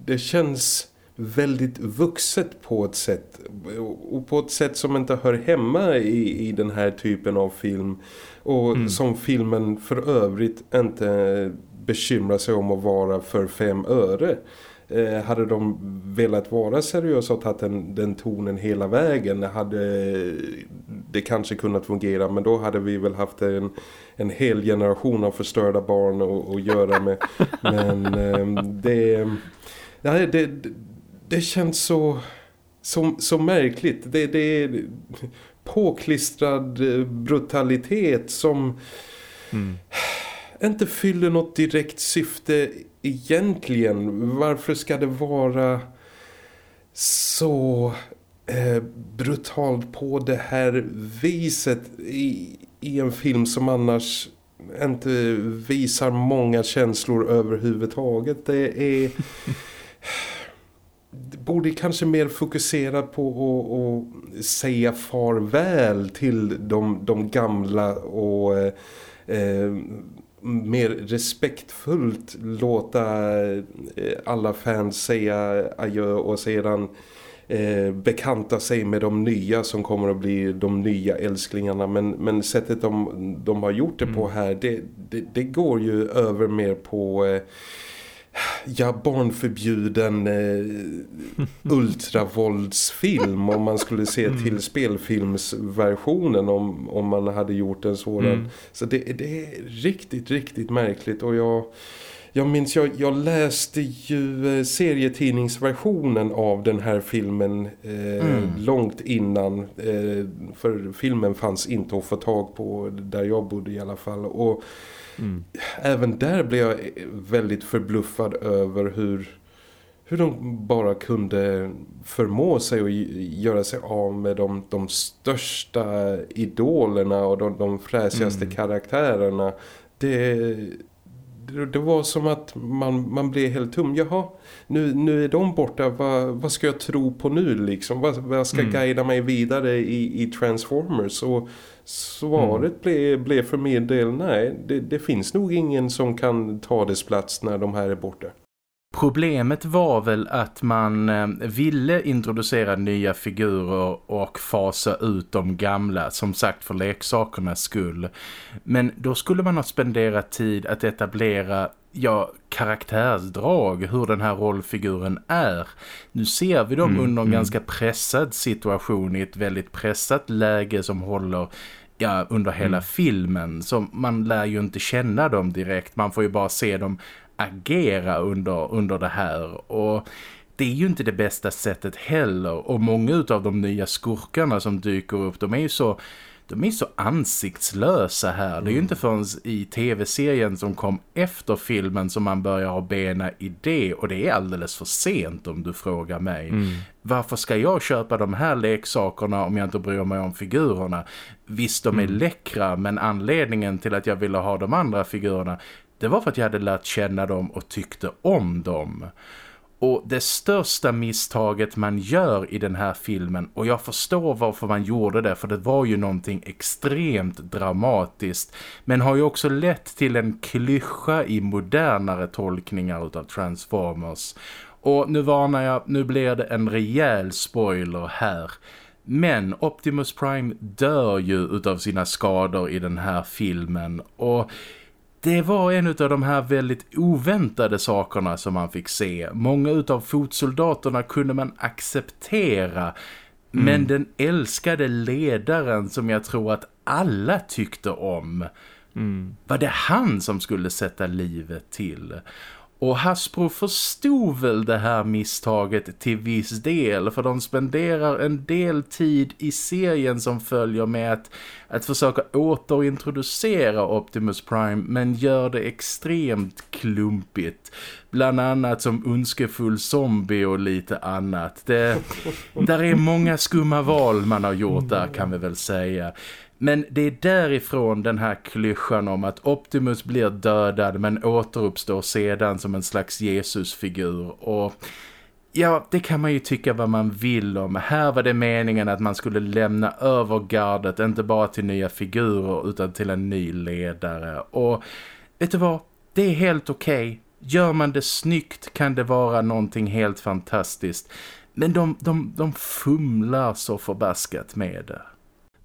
det känns väldigt vuxet på ett sätt och på ett sätt som inte hör hemma i, i den här typen av film och mm. som filmen för övrigt inte bekymra sig om att vara för fem öre. Eh, hade de velat vara seriösa och tagit den, den tonen hela vägen hade det kanske kunnat fungera men då hade vi väl haft en, en hel generation av förstörda barn att, att göra med. Men eh, det, ja, det, det känns så, så, så märkligt. Det, det är påklistrad brutalitet som... Mm inte fyller något direkt syfte egentligen. Varför ska det vara så eh, brutalt på det här viset i, i en film som annars inte visar många känslor överhuvudtaget. Det är... borde kanske mer fokusera på att säga farväl till de, de gamla och eh, eh mer respektfullt låta eh, alla fans säga adjö och sedan eh, bekanta sig med de nya som kommer att bli de nya älsklingarna men, men sättet de, de har gjort det på mm. här det, det, det, går ju över mer på eh, ja, barnförbjuden eh, ultravåldsfilm om man skulle se mm. till spelfilmsversionen om, om man hade gjort en sådan. Mm. Så det, det, är riktigt, riktigt märkligt och jag... Jag minns, jag, jag läste ju eh, serietidningsversionen av den här filmen eh, mm. långt innan. Eh, för filmen fanns inte att få tag på där jag bodde i alla fall. Och Mm. Även där blev jag väldigt förbluffad över hur, hur de bara kunde förmå sig att göra sig av med de, de största idolerna och de, de fräsigaste mm. karaktärerna. Det, det, var som att man, man blev helt tom. Jaha, nu, nu är de borta. Vad, vad ska jag tro på nu liksom? Vad, vad ska mm. guida mig vidare i, i Transformers? Och svaret mm. blev, blev för min del nej. Det, det finns nog ingen som kan ta dess plats när de här är borta. Problemet var väl att man eh, ville introducera nya figurer och fasa ut de gamla, som sagt för leksakernas skull. Men då skulle man ha spenderat tid att etablera ja, karaktärsdrag, hur den här rollfiguren är. Nu ser vi dem mm, under en mm. ganska pressad situation i ett väldigt pressat läge som håller ja, under hela mm. filmen. Så man lär ju inte känna dem direkt, man får ju bara se dem agera under, under det här och det är ju inte det bästa sättet heller och många av de nya skurkarna som dyker upp de är ju så de är så ansiktslösa här. Det är ju mm. inte förrän i tv-serien som kom efter filmen som man börjar ha bena i det. Och det är alldeles för sent om du frågar mig. Mm. Varför ska jag köpa de här leksakerna om jag inte bryr mig om figurerna? Visst, de är mm. läckra men anledningen till att jag ville ha de andra figurerna det var för att jag hade lärt känna dem och tyckte om dem. Och det största misstaget man gör i den här filmen, och jag förstår varför man gjorde det för det var ju någonting extremt dramatiskt, men har ju också lett till en klyscha i modernare tolkningar utav Transformers. Och nu varnar jag, nu blir det en rejäl spoiler här. Men Optimus Prime dör ju utav sina skador i den här filmen och det var en av de här väldigt oväntade sakerna som man fick se. Många utav fotsoldaterna kunde man acceptera. Mm. Men den älskade ledaren som jag tror att alla tyckte om. Mm. Var det han som skulle sätta livet till? Och Hasbro förstod väl det här misstaget till viss del för de spenderar en del tid i serien som följer med att, att försöka återintroducera Optimus Prime men gör det extremt klumpigt. Bland annat som önskefull zombie och lite annat. Det, där är många skumma val man har gjort där kan vi väl säga. Men det är därifrån den här klyschan om att Optimus blir dödad men återuppstår sedan som en slags Jesusfigur och... Ja, det kan man ju tycka vad man vill om. Här var det meningen att man skulle lämna över gardet inte bara till nya figurer utan till en ny ledare. Och vet du vad? Det är helt okej. Okay. Gör man det snyggt kan det vara någonting helt fantastiskt. Men de, de, de fumlar så förbaskat med det.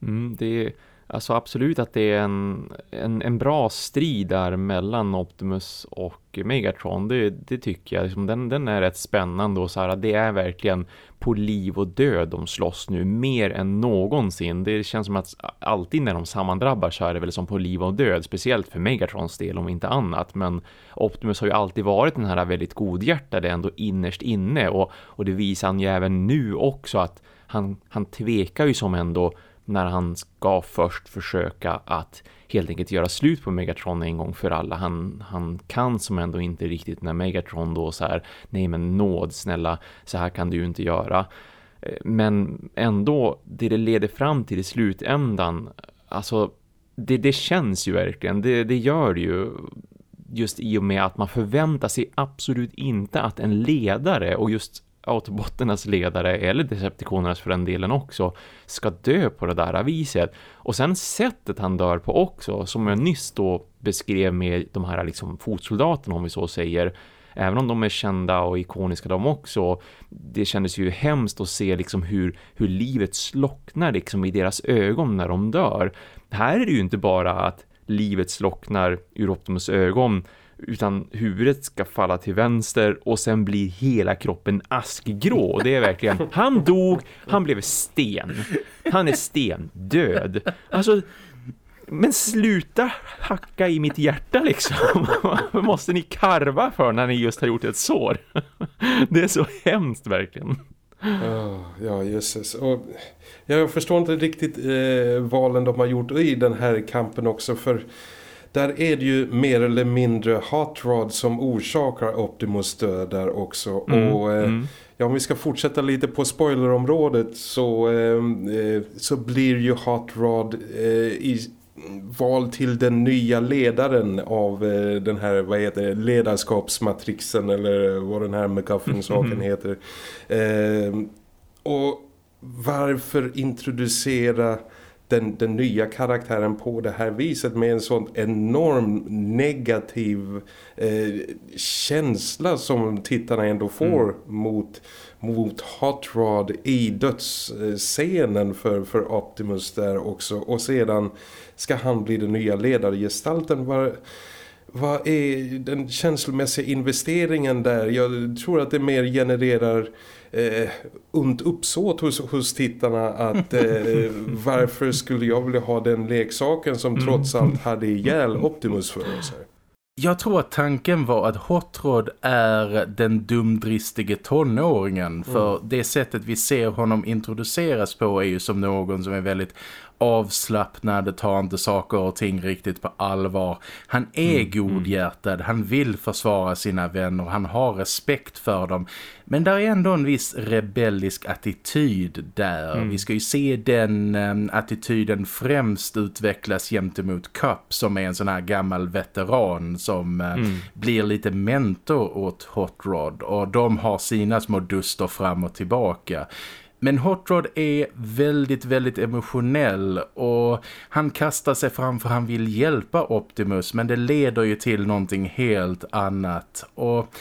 Mm, det är alltså absolut att det är en, en, en bra strid där mellan Optimus och Megatron. Det, det tycker jag. Liksom, den, den är rätt spännande och så här, det är verkligen på liv och död de slåss nu mer än någonsin. Det känns som att alltid när de sammandrabbar så är det väl som på liv och död. Speciellt för Megatrons del om inte annat. Men Optimus har ju alltid varit den här väldigt godhjärtade ändå innerst inne. Och, och det visar han ju även nu också att han, han tvekar ju som ändå när han ska först försöka att helt enkelt göra slut på Megatron en gång för alla. Han, han kan som ändå inte riktigt när Megatron då så här, nej men nåd snälla, så här kan du ju inte göra. Eh, men ändå, det det leder fram till i slutändan, alltså det, det känns ju verkligen, det, det gör det ju just i och med att man förväntar sig absolut inte att en ledare och just Autobotternas ledare eller Decepticonernas för den delen också ska dö på det där viset. Och sen sättet han dör på också som jag nyss då beskrev med de här liksom fotsoldaterna om vi så säger även om de är kända och ikoniska de också det kändes ju hemskt att se liksom hur, hur livet slocknar liksom i deras ögon när de dör. Här är det ju inte bara att livet slocknar ur Optimus ögon utan huvudet ska falla till vänster och sen blir hela kroppen askgrå. Det är verkligen, han dog, han blev sten. Han är sten, död. Alltså, men sluta hacka i mitt hjärta liksom. Vad måste ni karva för när ni just har gjort ett sår? Det är så hemskt verkligen. Oh, ja, jösses. Och jag förstår inte riktigt eh, valen de har gjort i den här kampen också för där är det ju mer eller mindre Hot Rod som orsakar Optimus död där också. Mm, och eh, mm. ja, om vi ska fortsätta lite på spoilerområdet så, eh, eh så blir ju Hot Rod eh, i val till den nya ledaren av eh, den här vad heter det, ledarskapsmatrixen eller vad den här McGuffin-saken mm. heter. Eh, och varför introducera den, den nya karaktären på det här viset med en sån enorm negativ eh, känsla som tittarna ändå får mm. mot, mot Hot Rod i dödsscenen för, för Optimus där också. Och sedan ska han bli den nya ledargestalten. Var, vad är den känslomässiga investeringen där? Jag tror att det mer genererar eh, ont uppsåt hos, hos tittarna att eh, varför skulle jag vilja ha den leksaken som mm. trots allt hade ihjäl Optimus för oss här? Jag tror att tanken var att Hot Rod är den dumdristige tonåringen för mm. det sättet vi ser honom introduceras på är ju som någon som är väldigt avslappnad, tar inte saker och ting riktigt på allvar. Han är mm, mm. godhjärtad, han vill försvara sina vänner, han har respekt för dem. Men där är ändå en viss rebellisk attityd där. Mm. Vi ska ju se den um, attityden främst utvecklas gentemot Cup som är en sån här gammal veteran som uh, mm. blir lite mentor åt Hot Rod. Och de har sina små duster fram och tillbaka. Men Hot Rod är väldigt, väldigt emotionell och han kastar sig fram för han vill hjälpa Optimus men det leder ju till någonting helt annat och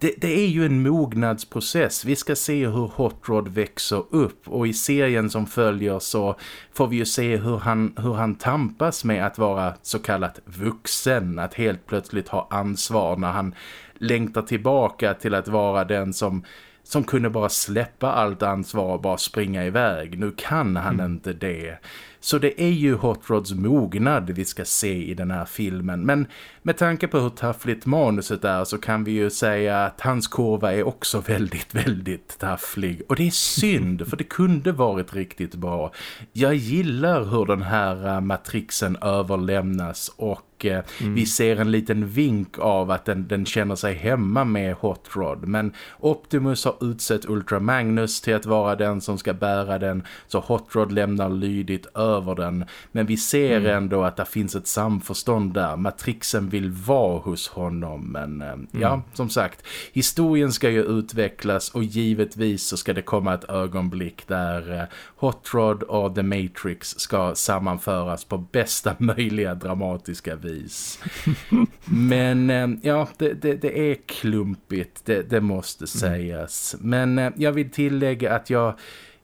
det, det, är ju en mognadsprocess. Vi ska se hur Hot Rod växer upp och i serien som följer så får vi ju se hur han, hur han tampas med att vara så kallat vuxen. Att helt plötsligt ha ansvar när han längtar tillbaka till att vara den som som kunde bara släppa allt ansvar och bara springa iväg. Nu kan han mm. inte det. Så det är ju Hot Rods mognad vi ska se i den här filmen. Men med tanke på hur taffligt manuset är så kan vi ju säga att hans kurva är också väldigt, väldigt tafflig. Och det är synd för det kunde varit riktigt bra. Jag gillar hur den här äh, matrixen överlämnas och Eh, mm. vi ser en liten vink av att den, den känner sig hemma med Hot Rod. Men Optimus har utsett Ultra Magnus till att vara den som ska bära den så Hot Rod lämnar lydigt över den. Men vi ser mm. ändå att det finns ett samförstånd där. Matrixen vill vara hos honom. Men eh, mm. ja, som sagt, historien ska ju utvecklas och givetvis så ska det komma ett ögonblick där eh, Hot Rod och The Matrix ska sammanföras på bästa möjliga dramatiska vis. Men eh, ja, det, det, det, är klumpigt, det, det måste mm. sägas. Men eh, jag vill tillägga att jag...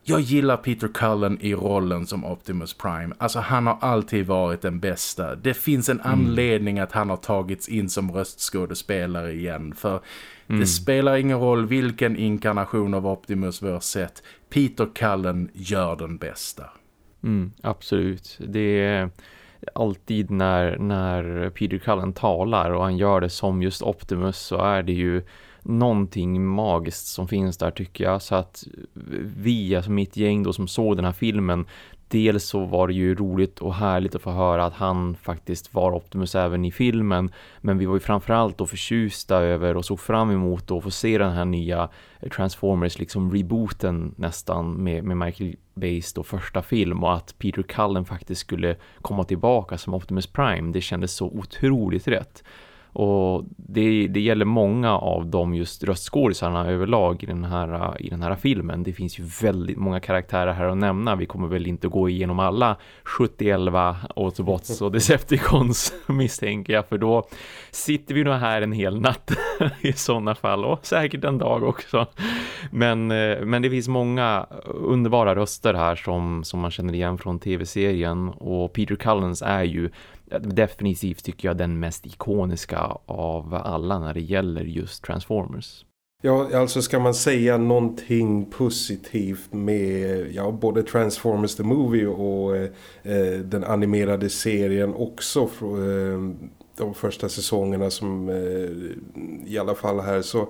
Jag gillar Peter Cullen i rollen som Optimus Prime. Alltså han har alltid varit den bästa. Det finns en mm. anledning att han har tagits in som röstskådespelare igen. För mm. det spelar ingen roll vilken inkarnation av Optimus vi har sett. Peter Cullen gör den bästa. Mm, absolut. Det är alltid när, när Peter Cullen talar och han gör det som just Optimus så är det ju någonting magiskt som finns där tycker jag. Så att vi, alltså mitt gäng då som såg den här filmen, dels så var det ju roligt och härligt att få höra att han faktiskt var Optimus även i filmen. Men vi var ju framförallt då förtjusta över och såg fram emot att få se den här nya Transformers liksom rebooten nästan med, med Michael Bays då första film och att Peter Cullen faktiskt skulle komma tillbaka som Optimus Prime. Det kändes så otroligt rätt. Och det, det gäller många av de just röstskådisarna överlag i den, här, i den här filmen. Det finns ju väldigt många karaktärer här att nämna. Vi kommer väl inte gå igenom alla 71 Autobots och Decepticons misstänker jag. För då sitter vi nog här en hel natt i sådana fall. Och säkert en dag också. Men, eh, men det finns många underbara röster här som, som man känner igen från tv-serien. Och Peter Cullens är ju definitivt tycker jag den mest ikoniska av alla när det gäller just Transformers. Ja, alltså ska man säga någonting positivt med ja, både Transformers the Movie och eh, eh den animerade serien också eh, de första säsongerna som eh, i alla fall här så,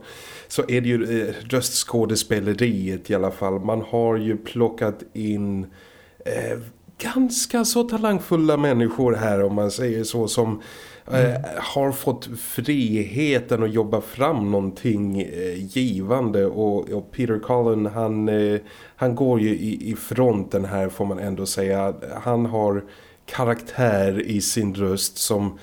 så är det ju eh, röstskådespeleriet i alla fall. Man har ju plockat in eh, ganska så talangfulla människor här om man säger så som eh, mm. har fått friheten att jobba fram någonting eh, givande och, och, Peter Cullen han, eh, han går ju i, i fronten här får man ändå säga. Han har karaktär i sin röst som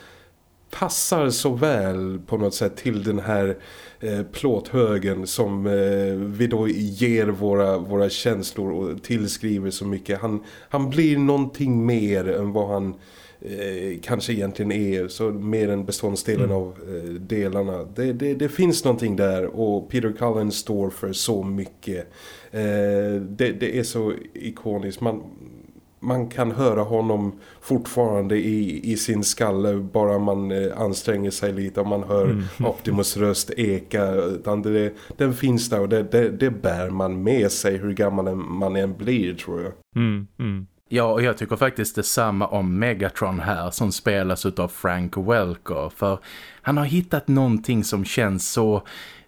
passar så väl på något sätt till den här eh, plåthögen som eh, vi då ger våra, våra känslor och tillskriver så mycket. Han, han blir någonting mer än vad han eh, kanske egentligen är. Så mer än beståndsdelen mm. av eh, delarna. Det, det, det, finns någonting där och Peter Cullen står för så mycket. Det, det är så ikoniskt. Man, man kan höra honom fortfarande i, i sin skalle bara man eh, anstränger sig lite och man hör mm. Optimus röst eka det, den finns där och det, det, det, bär man med sig hur gammal man än blir tror jag. Mm, mm. Ja, och jag tycker faktiskt detsamma om Megatron här som spelas av Frank Welker. För han har hittat någonting som känns så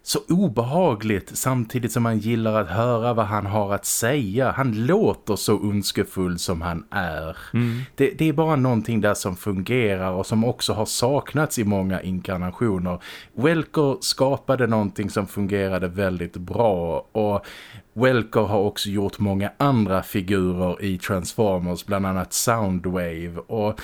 så obehagligt samtidigt som man gillar att höra vad han har att säga. Han låter så önskefull som han är. Mm. Det, det, är bara någonting där som fungerar och som också har saknats i många inkarnationer. Welker skapade någonting som fungerade väldigt bra och Welker har också gjort många andra figurer i Transformers, bland annat Soundwave och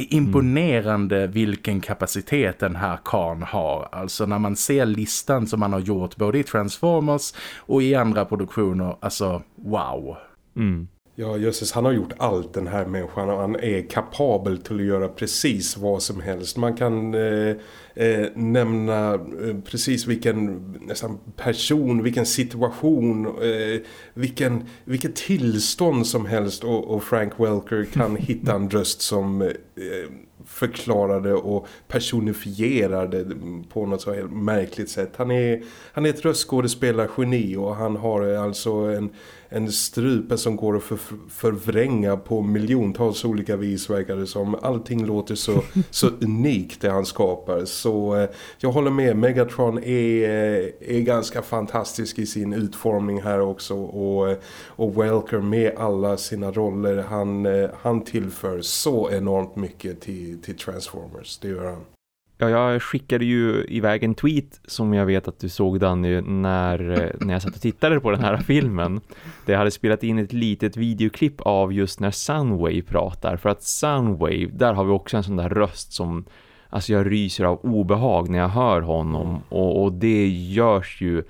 det är imponerande mm. vilken kapacitet den här karn har. Alltså när man ser listan som man har gjort både i Transformers och i andra produktioner, alltså wow. Mm. Ja, jösses, han har gjort allt den här människan och han är kapabel till att göra precis vad som helst. Man kan eh, eh, nämna eh, precis vilken nästan person, vilken situation, eh, vilken, vilket tillstånd som helst och, och Frank Welker kan hitta en röst som eh, förklarade och personifierade på något så märkligt sätt. Han är, han är ett röstskådespelargeni och han har alltså en en strupe som går att för, förvränga på miljontals olika vis verkar det som. Allting låter så, så unikt det han skapar. Så eh, jag håller med, Megatron är, eh, är ganska fantastisk i sin utformning här också. Och, eh, och Welker med alla sina roller, han, han tillför så enormt mycket till, till Transformers, det gör han. Ja, jag skickade ju iväg en tweet som jag vet att du såg Danny när, eh, när jag satt och tittade på den här filmen. Där jag hade spelat in ett litet videoklipp av just när Soundwave pratar. För att Soundwave, där har vi också en sån där röst som... Alltså jag ryser av obehag när jag hör honom. Och, och det görs ju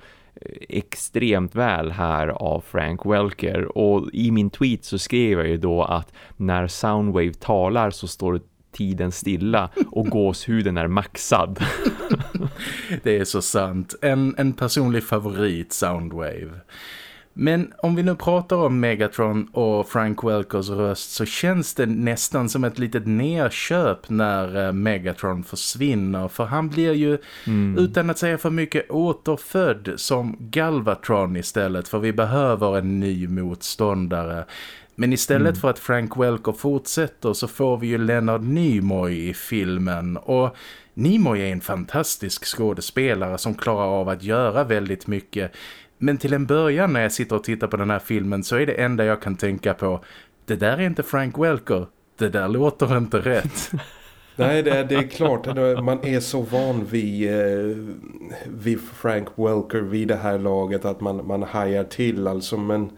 extremt väl här av Frank Welker och i min tweet så skrev jag ju då att när Soundwave talar så står det tiden stilla och gåshuden är maxad. det är så sant. En, en personlig favorit Soundwave. Men om vi nu pratar om Megatron och Frank Welkers röst så känns det nästan som ett litet nerköp när eh, Megatron försvinner. För han blir ju, mm. utan att säga för mycket, återfödd som Galvatron istället. För vi behöver en ny motståndare. Men istället mm. för att Frank Welker fortsätter så får vi ju Leonard Nimoy i filmen och Nimoy är en fantastisk skådespelare som klarar av att göra väldigt mycket. Men till en början när jag sitter och tittar på den här filmen så är det enda jag kan tänka på det där är inte Frank Welker, det där låter inte rätt. Nej, det är, det är klart. Man är så van vid, eh, vid Frank Welker vid det här laget att man, man hajar till. Alltså, men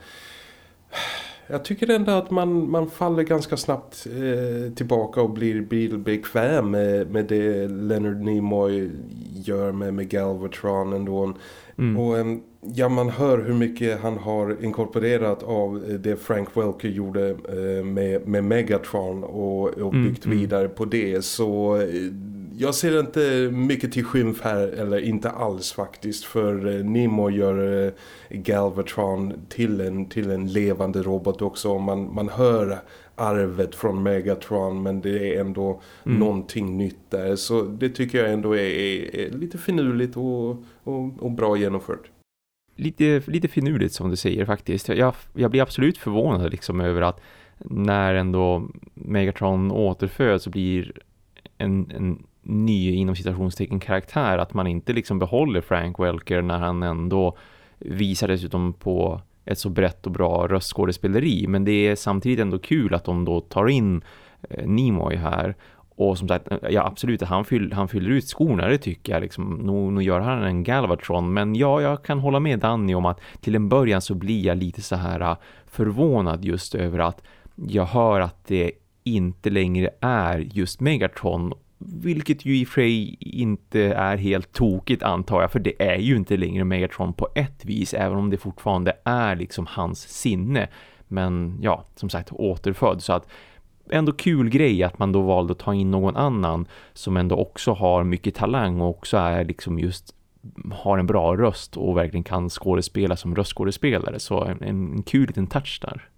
jag tycker ändå att man, man faller ganska snabbt eh, tillbaka och blir, blir bekväm med, med det Leonard Nimoy gör med, med Galvatron ändå. Mm. Och ja, man hör hur mycket han har inkorporerat av det Frank Welker gjorde eh, med, med Megatron och, och mm, byggt mm, vidare på det. Så eh, jag ser inte mycket till skymf här, eller inte alls faktiskt. För eh, Nemo gör Galvatron till en, till en levande robot också. Man, man hör arvet från Megatron men det är ändå mm. någonting nytt där. Så det tycker jag ändå är, är, är lite finurligt och, och, och, bra genomfört. Lite, lite finurligt som du säger faktiskt. Jag, jag blir absolut förvånad liksom över att när ändå Megatron återföds så blir en, en ny inom citationstecken karaktär att man inte liksom behåller Frank Welker när han ändå visar dessutom på ett så brett och bra röstskådespeleri men det är samtidigt ändå kul att de då tar in eh, Nimoy här och som sagt, ja absolut, han, fyll, han fyller ut skorna, det tycker jag. Liksom, nu, nu gör han en Galvatron. Men ja, jag kan hålla med Danny om att till en början så blir jag lite så här äh, förvånad just över att jag hör att det inte längre är just Megatron vilket ju i och för sig inte är helt tokigt antar jag för det är ju inte längre Megatron på ett vis även om det fortfarande är liksom hans sinne. Men ja, som sagt återfödd. Så att ändå kul grej att man då valde att ta in någon annan som ändå också har mycket talang och också är liksom just har en bra röst och verkligen kan skådespela som röstskådespelare. Så en, en kul liten touch där.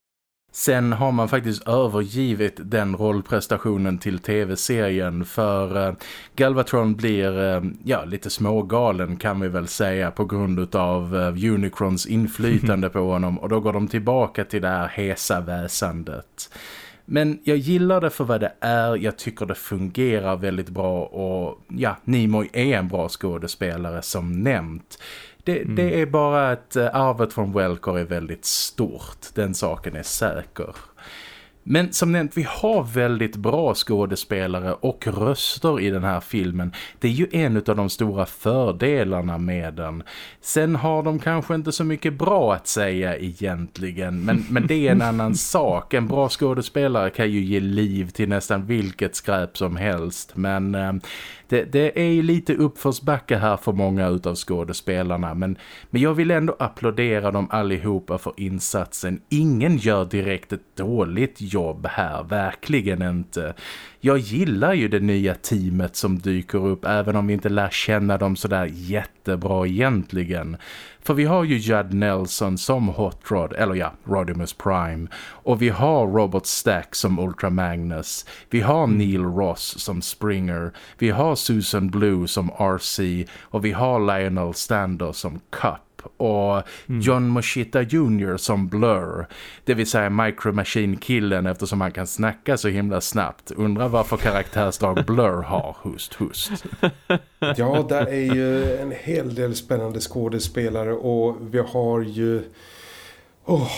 Sen har man faktiskt övergivit den rollprestationen till tv-serien för eh, Galvatron blir eh, ja, lite smågalen kan vi väl säga på grund av eh, Unicrons inflytande på honom och då går de tillbaka till det här hesa väsandet. Men jag gillar det för vad det är, jag tycker det fungerar väldigt bra och ja, Nimoy är en bra skådespelare som nämnt. Det, mm. det är bara att eh, arvet från Welker är väldigt stort. Den saken är säker. Men som nämnt, vi har väldigt bra skådespelare och röster i den här filmen. Det är ju en av de stora fördelarna med den. Sen har de kanske inte så mycket bra att säga egentligen, men, men det är en annan sak. En bra skådespelare kan ju ge liv till nästan vilket skräp som helst, men eh, det, det är ju lite uppförsbacka här för många utav skådespelarna men, men jag vill ändå applådera dem allihopa för insatsen. Ingen gör direkt ett dåligt jobb här, verkligen inte. Jag gillar ju det nya teamet som dyker upp även om vi inte lär känna dem sådär jättebra egentligen. För vi har ju Judd Nelson som Hot Rod, eller ja, Rodimus Prime. Och vi har Robert Stack som Ultra Magnus. Vi har mm. Neil Ross som Springer. Vi har Susan Blue som RC. Och vi har Lionel Stander som Cup och mm. John Moshita Jr. som Blur. Det vill säga Micro Machine-killen eftersom han kan snacka så himla snabbt. Undrar varför karaktärsdrag Blur har, hust, hust. Ja, där är ju en hel del spännande skådespelare och vi har ju... Oh,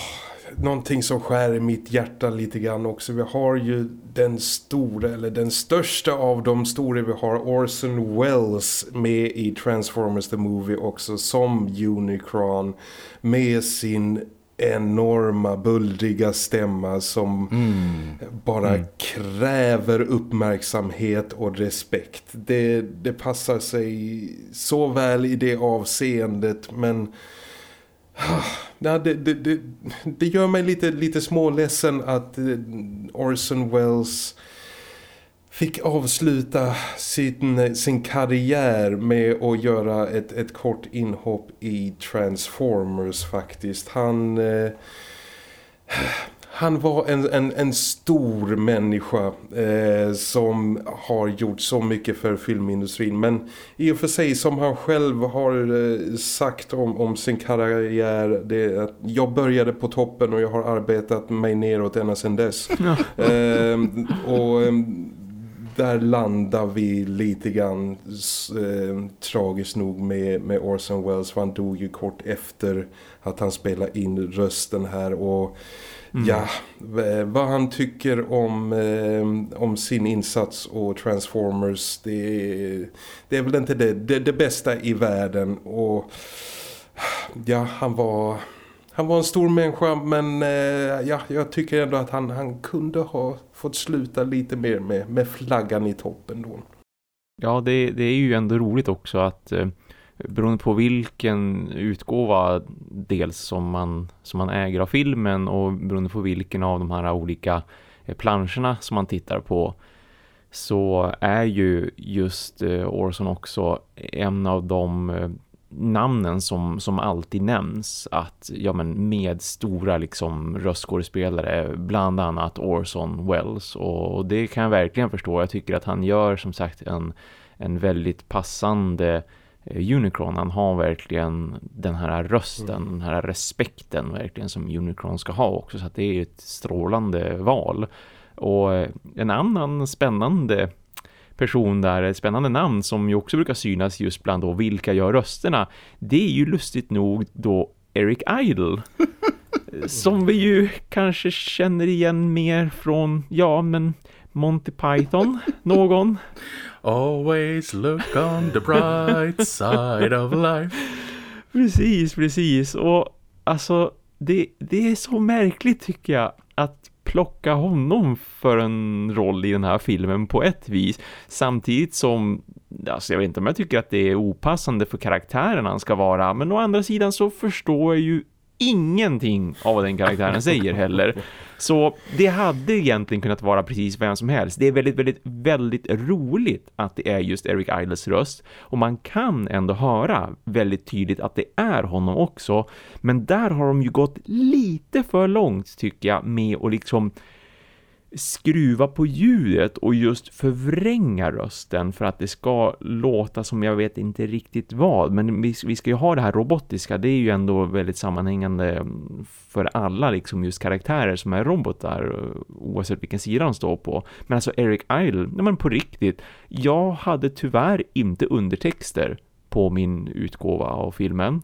någonting som skär i mitt hjärta lite grann också. Vi har ju den stora, eller den största av de stora vi har, Orson Welles med i Transformers the Movie också som Unicron med sin enorma bullriga stämma som mm. bara mm. kräver uppmärksamhet och respekt. Det, det passar sig så väl i det avseendet men Ja, det, det, det, det, gör mig lite, lite småledsen att eh, Orson Welles fick avsluta sin, eh, sin karriär med att göra ett, ett kort inhopp i Transformers faktiskt. Han... Eh, han var en, en, en stor människa eh, som har gjort så mycket för filmindustrin. Men i och för sig som han själv har eh, sagt om, om sin karriär det att jag började på toppen och jag har arbetat mig neråt ända sedan dess. Eh, och ehm, där landar vi lite grann eh, tragiskt nog med, med Orson Welles för han dog ju kort efter att han spelade in rösten här och Mm. Ja, vad han tycker om, eh, om sin insats och Transformers det, det är väl inte det, det, det, bästa i världen och ja, han var han var en stor människa men eh, ja, jag tycker ändå att han, han kunde ha fått sluta lite mer med, med flaggan i toppen då. Ja, det, det är ju ändå roligt också att eh, beroende på vilken utgåva dels som man, som man äger av filmen och beroende på vilken av de här olika eh, planscherna som man tittar på så är ju just eh, Orson också en av de eh, namnen som, som alltid nämns att ja men med stora liksom röstskådespelare bland annat Orson Welles och det kan jag verkligen förstå. Jag tycker att han gör som sagt en, en väldigt passande Eh, Eh, Unicron, han har verkligen den här rösten, mm. den här respekten verkligen som Unicron ska ha också så att det är ett strålande val. Och eh, en annan spännande person där, ett spännande namn som ju också brukar synas just bland då vilka gör rösterna, det är ju lustigt nog då Eric Idle. som vi ju kanske känner igen mer från, ja men Monty Python, någon. Always look on the bright side of life. Precis, precis. Och alltså, det, det är så märkligt tycker jag att plocka honom för en roll i den här filmen på ett vis. Samtidigt som, alltså jag vet inte om jag tycker att det är opassande för karaktären han ska vara. Men å andra sidan så förstår jag ju ingenting av vad den karaktären säger heller. Så det hade egentligen kunnat vara precis vem som helst. Det är väldigt, väldigt, väldigt roligt att det är just Eric Idles röst. Och man kan ändå höra väldigt tydligt att det är honom också. Men där har de ju gått lite för långt tycker jag med att liksom skruva på ljudet och just förvränga rösten för att det ska låta som jag vet inte riktigt vad. Men vi, vi ska ju ha det här robotiska, det är ju ändå väldigt sammanhängande mm, för alla liksom just karaktärer som är robotar eh, oavsett vilken sida de står på. Men alltså Eric Idle, nej men på riktigt, jag hade tyvärr inte undertexter på min utgåva av filmen.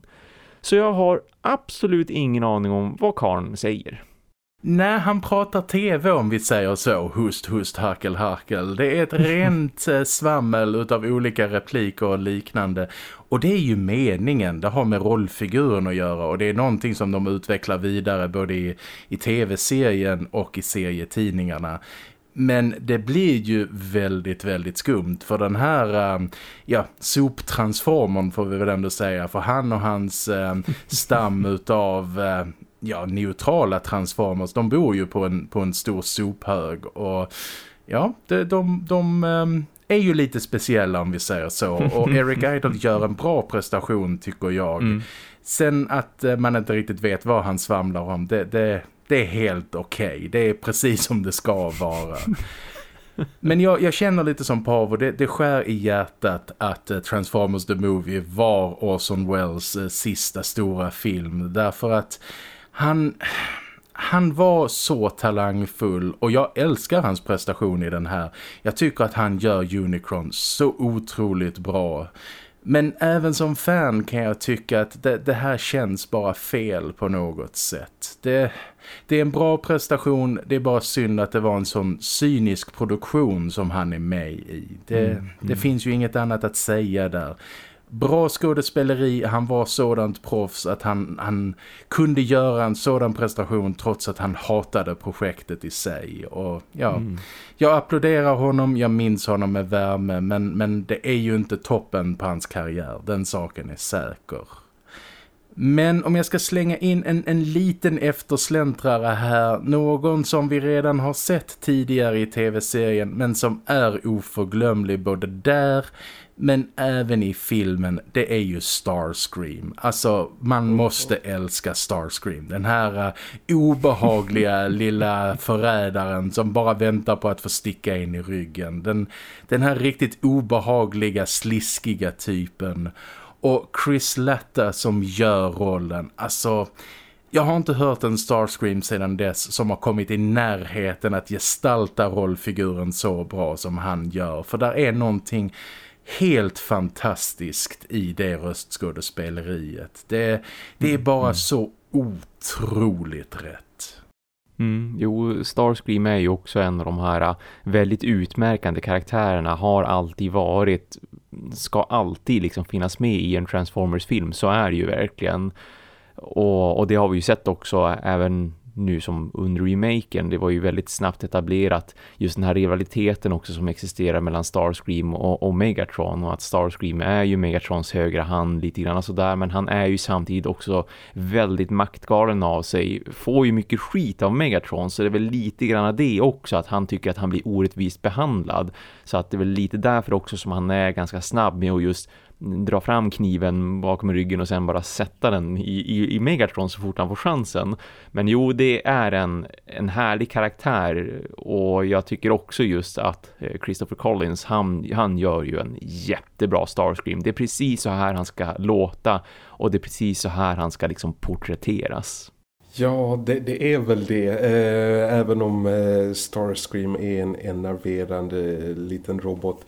Så jag har absolut ingen aning om vad Karn säger. När han pratar tv om vi säger så, hust, hust, harkel, harkel. Det är ett rent eh, svammel utav olika repliker och liknande. Och det är ju meningen, det har med rollfiguren att göra och det är någonting som de utvecklar vidare både i, i tv-serien och i serietidningarna. Men det blir ju väldigt, väldigt skumt för den här äh, ja, soptransformern får vi väl ändå säga. För han och hans äh, stam utav äh, ja, neutrala transformers, de bor ju på en, på en stor sophög och ja, de, de, de um, är ju lite speciella om vi säger så och Eric Idle gör en bra prestation tycker jag. Mm. Sen att uh, man inte riktigt vet vad han svamlar om, det, det, det är helt okej. Okay. Det är precis som det ska vara. Men jag, jag, känner lite som Pavo, det, det skär i hjärtat att uh, Transformers the Movie var Orson Welles uh, sista stora film. Därför att han, han var så talangfull och jag älskar hans prestation i den här. Jag tycker att han gör Unicron så otroligt bra. Men även som fan kan jag tycka att det, det, här känns bara fel på något sätt. Det, det är en bra prestation, det är bara synd att det var en sån cynisk produktion som han är med i. Det, mm, mm. det finns ju inget annat att säga där bra skådespeleri, han var sådant proffs att han, han kunde göra en sådan prestation trots att han hatade projektet i sig. Och ja, mm. jag applåderar honom, jag minns honom med värme men, men det är ju inte toppen på hans karriär, den saken är säker. Men om jag ska slänga in en, en liten eftersläntrare här, någon som vi redan har sett tidigare i tv-serien men som är oförglömlig både där men även i filmen, det är ju Starscream. Alltså, man måste älska Starscream. Den här uh, obehagliga lilla förrädaren som bara väntar på att få sticka in i ryggen. Den, den här riktigt obehagliga, sliskiga typen. Och Chris Latta som gör rollen. Alltså... Jag har inte hört en Starscream sedan dess som har kommit i närheten att gestalta rollfiguren så bra som han gör. För där är någonting helt fantastiskt i det röstskådespeleriet. Det, det är bara mm. så otroligt rätt. Mm, jo, Starscream är ju också en av de här äh, väldigt utmärkande karaktärerna. Har alltid varit, ska alltid liksom finnas med i en Transformers-film. Så är det ju verkligen. Och, och det har vi ju sett också även nu som under remaken. Det var ju väldigt snabbt etablerat just den här rivaliteten också som existerar mellan Starscream och, och Megatron och att Starscream är ju Megatrons högra hand lite grann sådär men han är ju samtidigt också väldigt maktgalen av sig. Får ju mycket skit av Megatron så det är väl lite grann det också att han tycker att han blir orättvist behandlad. Så att det är väl lite därför också som han är ganska snabb med att just dra fram kniven bakom ryggen och sen bara sätta den i, i, i Megatron så fort han får chansen. Men jo, det är en, en härlig karaktär och jag tycker också just att eh, Christopher Collins, han, han gör ju en jättebra Starscream. Det är precis så här han ska låta och det är precis så här han ska liksom porträtteras. Ja, det, det, är väl det. Eh, även om eh, Starscream är en enerverande liten robot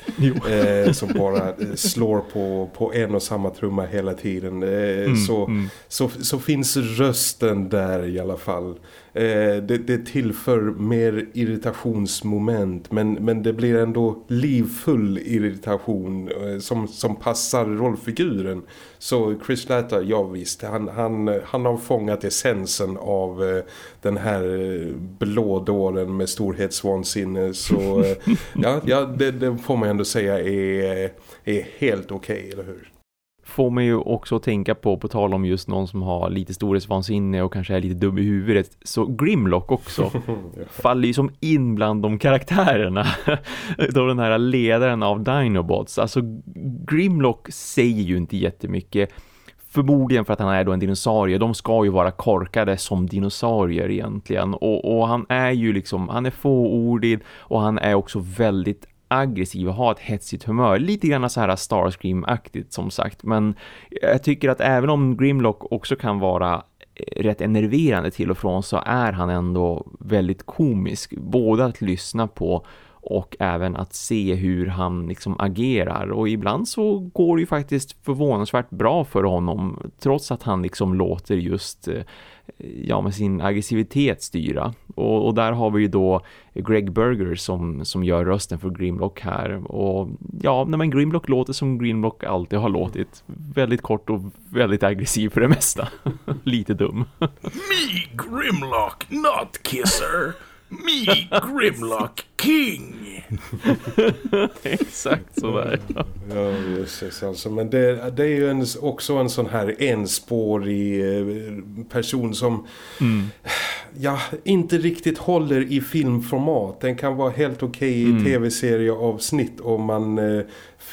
eh, som bara eh, slår på, på en och samma trumma hela tiden. Eh, mm, så, mm. Så, så finns rösten där i alla fall. Eh, det, det tillför mer irritationsmoment men, men det blir ändå livfull irritation eh, som, som passar rollfiguren. Så Chris Latta, ja visst, han, han, han har fångat essensen av eh, den här blådåren med storhetsvansinne. Så ja, ja det, det, får man ändå säga är, är helt okej, okay, eller hur? Får man ju också tänka på, på tal om just någon som har lite storhetsvansinne och kanske är lite dum i huvudet, så Grimlock också faller ju som in bland de karaktärerna. Då den här ledaren av Dinobots. Alltså Grimlock säger ju inte jättemycket. Förmodligen för att han är då en dinosaurie. De ska ju vara korkade som dinosaurier egentligen. Och, och han är ju liksom, han är fåordig och han är också väldigt aggressiv och ha ett hetsigt humör. Lite grann så här Starscream-aktigt som sagt. Men jag tycker att även om Grimlock också kan vara eh, rätt enerverande till och från så är han ändå väldigt komisk. Både att lyssna på och även att se hur han liksom agerar och ibland så går det ju faktiskt förvånansvärt bra för honom trots att han liksom låter just eh, ja, med sin aggressivitet styra. Och, och, där har vi ju då Greg Berger som, som gör rösten för Grimlock här. Och ja, när man Grimlock låter som Grimlock alltid har låtit. Väldigt kort och väldigt aggressiv för det mesta. Lite dum. Me Grimlock, not Kisser. Me, Grimlock King! Exakt så där. ja, just alltså. Men det, det är ju en, också en sån här enspårig eh, person som mm. ja, inte riktigt håller i filmformat. Den kan vara helt okej okay i mm. tv-serieavsnitt om man eh,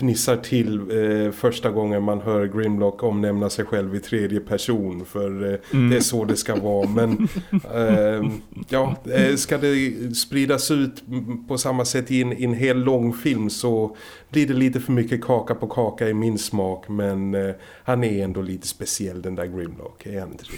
fnissar till eh, första gången man hör Grimlock omnämna sig själv i tredje person för eh, mm. det är så det ska vara men eh, ja, eh, ska det spridas ut på samma sätt i en, i en hel lång film så blir det lite för mycket kaka på kaka i min smak men eh, han är ändå lite speciell den där Grimlock, är han inte det?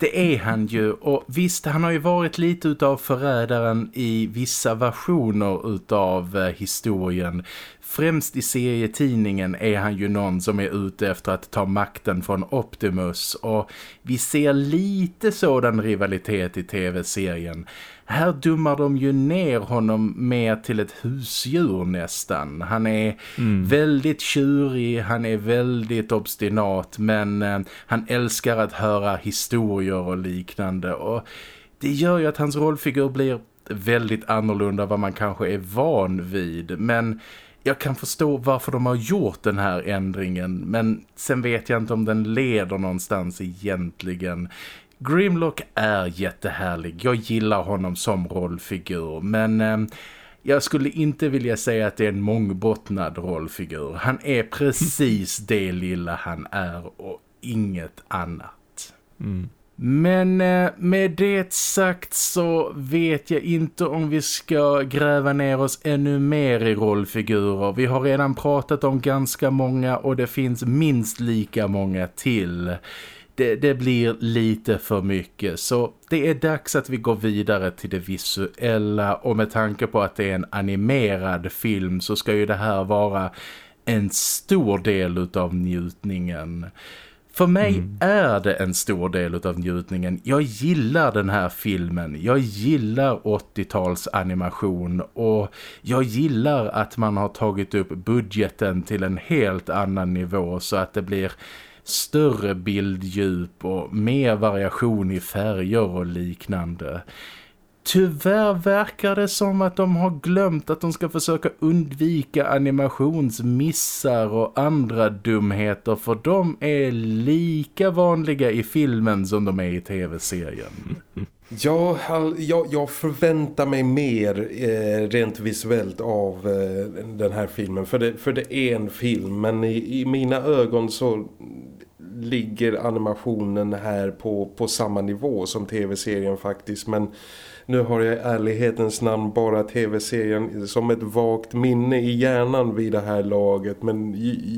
Det är han ju och visst han har ju varit lite utav förrädaren i vissa versioner utav eh, historien. Främst i serietidningen är han ju någon som är ute efter att ta makten från Optimus och vi ser lite sådan rivalitet i tv-serien. Här dummar de ju ner honom mer till ett husdjur nästan. Han är mm. väldigt tjurig, han är väldigt obstinat men eh, han älskar att höra historier och liknande och det gör ju att hans rollfigur blir väldigt annorlunda vad man kanske är van vid men jag kan förstå varför de har gjort den här ändringen men sen vet jag inte om den leder någonstans egentligen. Grimlock är jättehärlig. Jag gillar honom som rollfigur men eh, jag skulle inte vilja säga att det är en mångbottnad rollfigur. Han är precis det lilla han är och inget annat. Mm. Men eh, med det sagt så vet jag inte om vi ska gräva ner oss ännu mer i rollfigurer. Vi har redan pratat om ganska många och det finns minst lika många till det, det, blir lite för mycket så det är dags att vi går vidare till det visuella och med tanke på att det är en animerad film så ska ju det här vara en stor del av njutningen. För mig mm. är det en stor del av njutningen. Jag gillar den här filmen. Jag gillar 80-tals animation och jag gillar att man har tagit upp budgeten till en helt annan nivå så att det blir större bilddjup och mer variation i färger och liknande. Tyvärr verkar det som att de har glömt att de ska försöka undvika animationsmissar och andra dumheter för de är lika vanliga i filmen som de är i tv-serien. Ja, jag, jag, förväntar mig mer eh, rent visuellt av eh, den här filmen. För det, för det är en film, men i, i mina ögon så ligger animationen här på, på samma nivå som tv-serien faktiskt. Men nu har jag i ärlighetens namn bara tv-serien som ett vagt minne i hjärnan vid det här laget. Men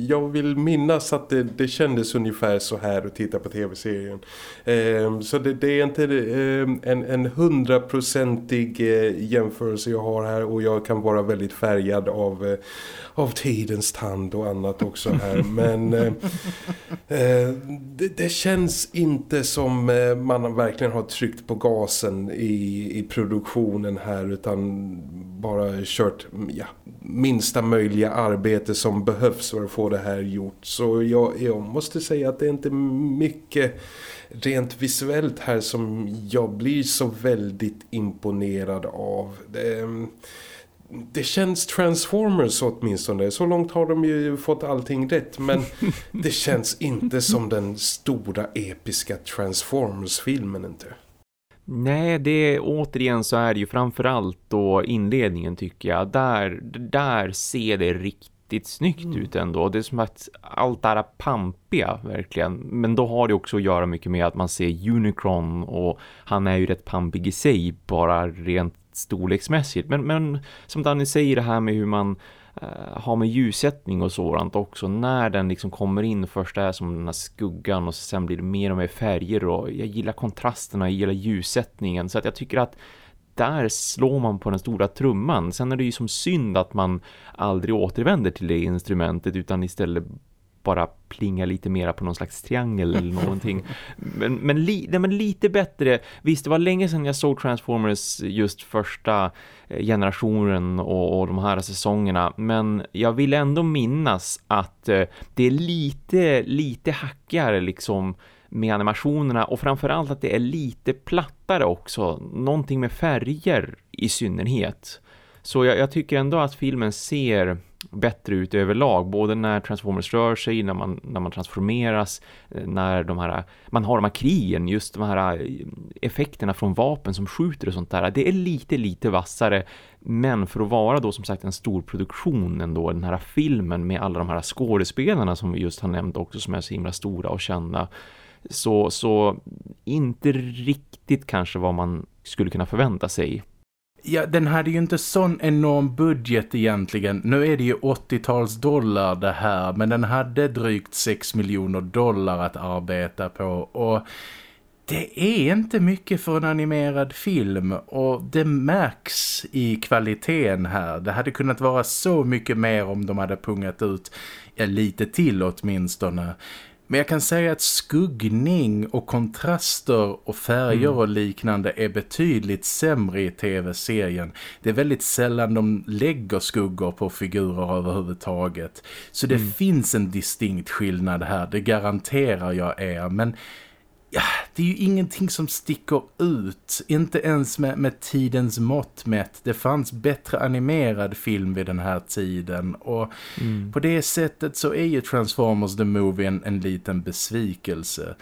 jag vill minnas att det, det kändes ungefär så här att titta på tv-serien. Eh, så det, det, är inte eh, en, en hundraprocentig eh, jämförelse jag har här och jag kan vara väldigt färgad av, eh, av tidens tand och annat också här. Men eh, eh, det, det, känns inte som eh, man verkligen har tryckt på gasen i, i produktionen här utan bara kört ja, minsta möjliga arbete som behövs för att få det här gjort. Så jag, jag måste säga att det är inte mycket rent visuellt här som jag blir så väldigt imponerad av. Det, det känns Transformers åtminstone. Så långt har de ju fått allting rätt. Men det känns inte som den stora episka Transformers-filmen inte. Nej, det återigen så är det ju framförallt då inledningen tycker jag. Där, där ser det riktigt snyggt mm. ut ändå. Det är som att allt här pampiga verkligen. Men då har det också att göra mycket med att man ser Unicron och han är ju rätt pampig i sig bara rent storleksmässigt. Men, men som Danny säger det här med hur man Eh, har med ljussättning och sådant också. När den liksom kommer in först är som den här skuggan och sen blir det mer och mer färger och jag gillar kontrasterna, jag gillar ljussättningen. Så att jag tycker att där slår man på den stora trumman. Sen är det ju som synd att man aldrig återvänder till det instrumentet utan istället bara plinga lite mera på någon slags triangel eller någonting. Men, men, li, nej, men lite bättre. Visst, det var länge sedan jag såg Transformers just första eh, generationen och, och de här säsongerna. Men jag vill ändå minnas att eh, det är lite, lite hackigare liksom med animationerna och framförallt att det är lite plattare också. Någonting med färger i synnerhet. Så jag, jag tycker ändå att filmen ser bättre ut överlag. Både när Transformers rör sig, när man, när man transformeras, eh, när de här, man har de här krigen, just de här eh, effekterna från vapen som skjuter och sånt där. Det är lite, lite vassare. Men för att vara då som sagt en stor produktion ändå, den här filmen med alla de här skådespelarna som vi just har nämnt också som är så himla stora och kända. Så, så inte riktigt kanske vad man skulle kunna förvänta sig. Ja, den hade ju inte sån enorm budget egentligen. Nu är det ju 80-tals dollar det här, men den hade drygt 6 miljoner dollar att arbeta på och det är inte mycket för en animerad film och det märks i kvaliteten här. Det hade kunnat vara så mycket mer om de hade pungat ut ja, lite till åtminstone. Men jag kan säga att skuggning och kontraster och färger mm. och liknande är betydligt sämre i tv-serien. Det är väldigt sällan de lägger skuggor på figurer överhuvudtaget. Så det mm. finns en distinkt skillnad här, det garanterar jag er. Men ja, det är ju ingenting som sticker ut. Inte ens med, med tidens mått mätt. Det fanns bättre animerad film vid den här tiden. Och mm. på det sättet så är ju Transformers the Movie en, en liten besvikelse.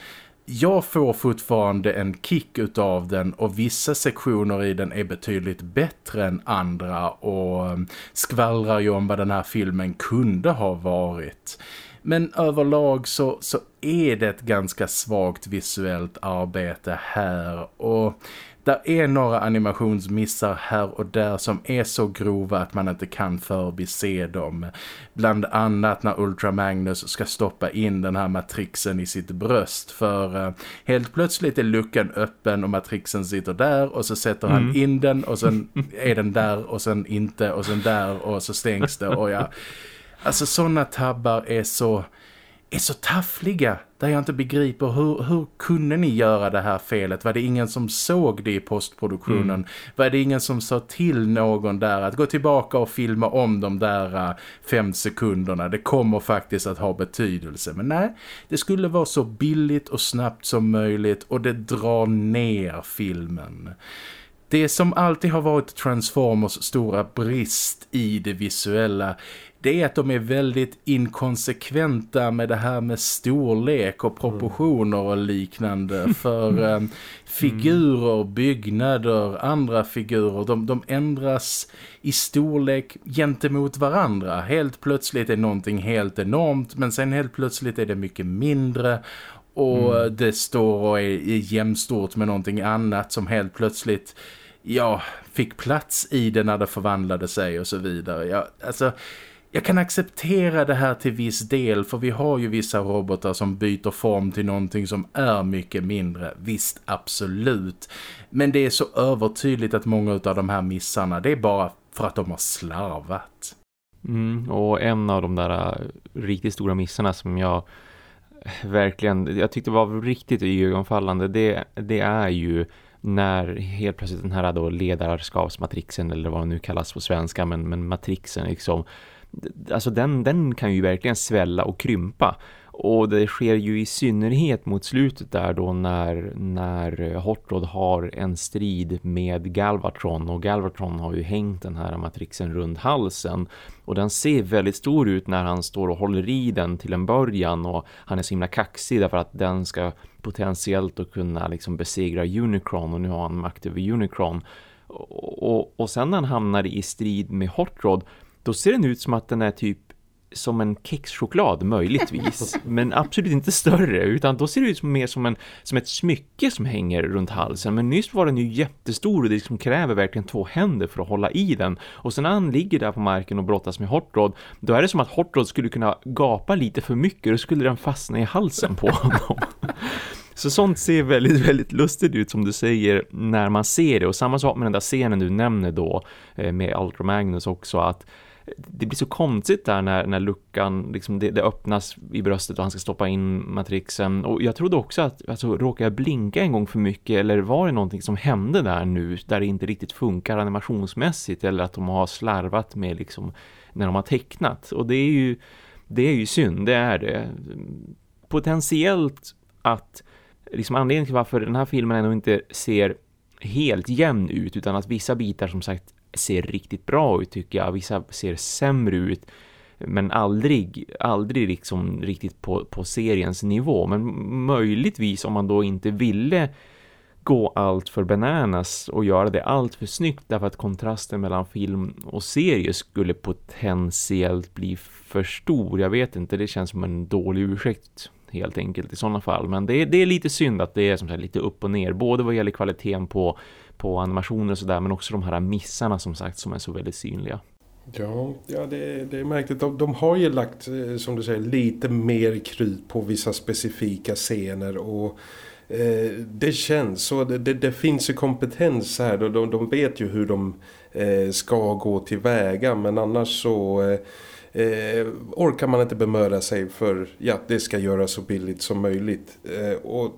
Jag får fortfarande en kick utav den och vissa sektioner i den är betydligt bättre än andra och um, skvallrar ju om vad den här filmen kunde ha varit. Men överlag så, så är det ett ganska svagt visuellt arbete här och där är några animationsmissar här och där som är så grova att man inte kan förbise dem. Bland annat när Ultra Magnus ska stoppa in den här matrixen i sitt bröst för uh, helt plötsligt är luckan öppen och matrixen sitter där och så sätter han mm. in den och sen är den där och sen inte och sen där och så stängs det och ja Alltså sådana tabbar är så, är så taffliga där jag inte begriper hur, hur kunde ni göra det här felet? Var det ingen som såg det i postproduktionen? Mm. Var det ingen som sa till någon där att gå tillbaka och filma om de där uh, fem sekunderna? Det kommer faktiskt att ha betydelse. Men nej, det skulle vara så billigt och snabbt som möjligt och det drar ner filmen. Det som alltid har varit Transformers stora brist i det visuella det är att de är väldigt inkonsekventa med det här med storlek och proportioner och liknande för eh, figurer, byggnader, andra figurer de, de ändras i storlek gentemot varandra. Helt plötsligt är någonting helt enormt men sen helt plötsligt är det mycket mindre och mm. det står och är, är jämstort med någonting annat som helt plötsligt ja, fick plats i det när det förvandlade sig och så vidare. Ja, alltså jag kan acceptera det här till viss del för vi har ju vissa robotar som byter form till någonting som är mycket mindre. Visst, absolut. Men det är så övertydligt att många av de här missarna, det är bara för att de har slarvat. Mm, och en av de där äh, riktigt stora missarna som jag äh, verkligen, jag tyckte var riktigt ögonfallande, det, det är ju när helt plötsligt den här då ledarskapsmatrixen eller vad den nu kallas på svenska men, men matrixen liksom alltså den, den kan ju verkligen svälla och krympa. Och det sker ju i synnerhet mot slutet där då när, när eh, Hortrod har en strid med Galvatron. Och Galvatron har ju hängt den här matrixen runt halsen. Och den ser väldigt stor ut när han står och håller i den till en början. Och han är så himla kaxig därför att den ska potentiellt att kunna liksom besegra Unicron. Och nu har han makt över Unicron. Och, och, och sen när han hamnar i strid med Hortrod då ser den ut som att den är typ som en kexchoklad möjligtvis. Men absolut inte större utan då ser det ut mer som, en, som ett smycke som hänger runt halsen. Men nyss var den ju jättestor och det liksom kräver verkligen två händer för att hålla i den. Och sen när han ligger där på marken och brottas med Hortrod då är det som att Hortrod skulle kunna gapa lite för mycket och skulle den fastna i halsen på honom. Så sånt ser väldigt, väldigt lustigt ut som du säger när man ser det. Och samma sak med den där scenen du nämner då eh, med Ultra Magnus också att det blir så konstigt där när, när luckan liksom det, det, öppnas i bröstet och han ska stoppa in matrixen. Och jag trodde också att alltså, råkar jag blinka en gång för mycket eller var det någonting som hände där nu där det inte riktigt funkar animationsmässigt eller att de har slarvat med liksom när de har tecknat? Och det är ju det är ju synd, det är det. Potentiellt att liksom anledningen till varför den här filmen ändå inte ser helt jämn ut utan att vissa bitar som sagt ser riktigt bra ut tycker jag. Vissa ser sämre ut men aldrig, aldrig liksom riktigt på, på seriens nivå. Men möjligtvis om man då inte ville gå allt för bananas och göra det allt för snyggt därför att kontrasten mellan film och serie skulle potentiellt bli för stor. Jag vet inte, det känns som en dålig ursäkt helt enkelt i sådana fall. Men det är, det är lite synd att det är som sagt lite upp och ner. Både vad gäller kvaliteten på, på animationer och sådär. Men också de här missarna som sagt som är så väldigt synliga. Ja, ja det, det är märkligt. De, de har ju lagt, eh, som du säger, lite mer krut på vissa specifika scener och eh, det känns så. Det, det, det, finns ju kompetens här. De, de vet ju hur de eh, ska gå tillväga men annars så... Eh, eh, orkar man inte bemöda sig för ja, det ska göras så billigt som möjligt. Eh, och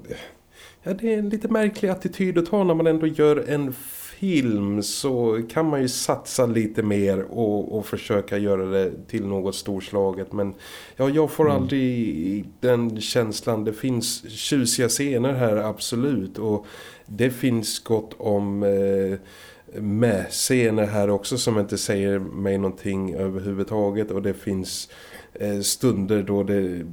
ja, det är en lite märklig attityd att ha när man ändå gör en film så kan man ju satsa lite mer och, och försöka göra det till något storslaget. Men ja, jag får mm. aldrig den känslan. Det finns tjusiga scener här, absolut. Och det finns gott om... Eh, med scener här också som inte säger mig någonting överhuvudtaget och det finns Eh, stunder då det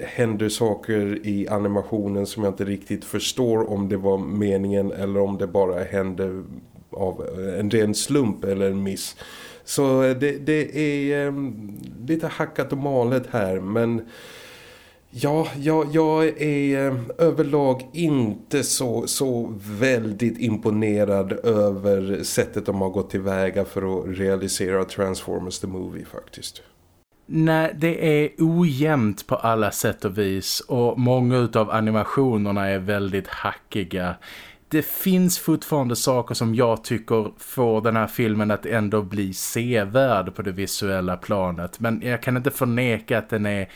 händer saker i animationen som jag inte riktigt förstår om det var meningen eller om det bara hände av en ren slump eller en miss. Så eh, det, det är eh, lite hackat och malet här men Ja, jag, jag är överlag inte så, så väldigt imponerad över sättet de har gått tillväga för att realisera Transformers the Movie faktiskt. Nej, det är ojämnt på alla sätt och vis och många av animationerna är väldigt hackiga. Det finns fortfarande saker som jag tycker får den här filmen att ändå bli sevärd på det visuella planet. Men jag kan inte förneka att den är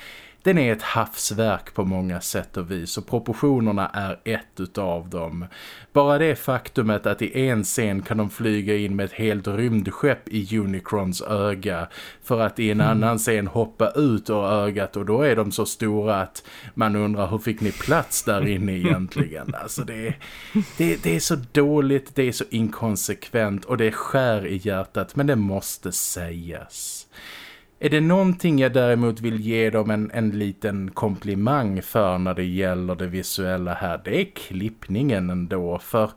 den är ett havsverk på många sätt och vis och proportionerna är ett utav dem. Bara det faktumet att i en scen kan de flyga in med ett helt rymdskepp i Unicrons öga för att i en mm. annan scen hoppa ut ur ögat och då är de så stora att man undrar hur fick ni plats där inne egentligen? Alltså det, det, det är så dåligt, det är så inkonsekvent och det skär i hjärtat men det måste sägas. Är det någonting jag däremot vill ge dem en, en liten komplimang för när det gäller det visuella här, det är klippningen ändå. För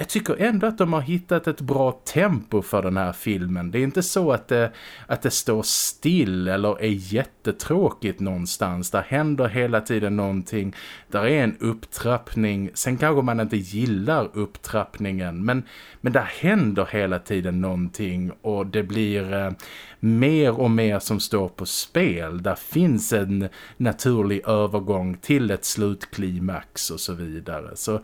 jag tycker ändå att de har hittat ett bra tempo för den här filmen. Det är inte så att det, att det står still eller är jättetråkigt någonstans. Där händer hela tiden någonting. Där är en upptrappning. Sen kanske man inte gillar upptrappningen. Men, men där händer hela tiden någonting. Och det blir eh, mer och mer som står på spel. Där finns en naturlig övergång till ett slutklimax och så vidare. Så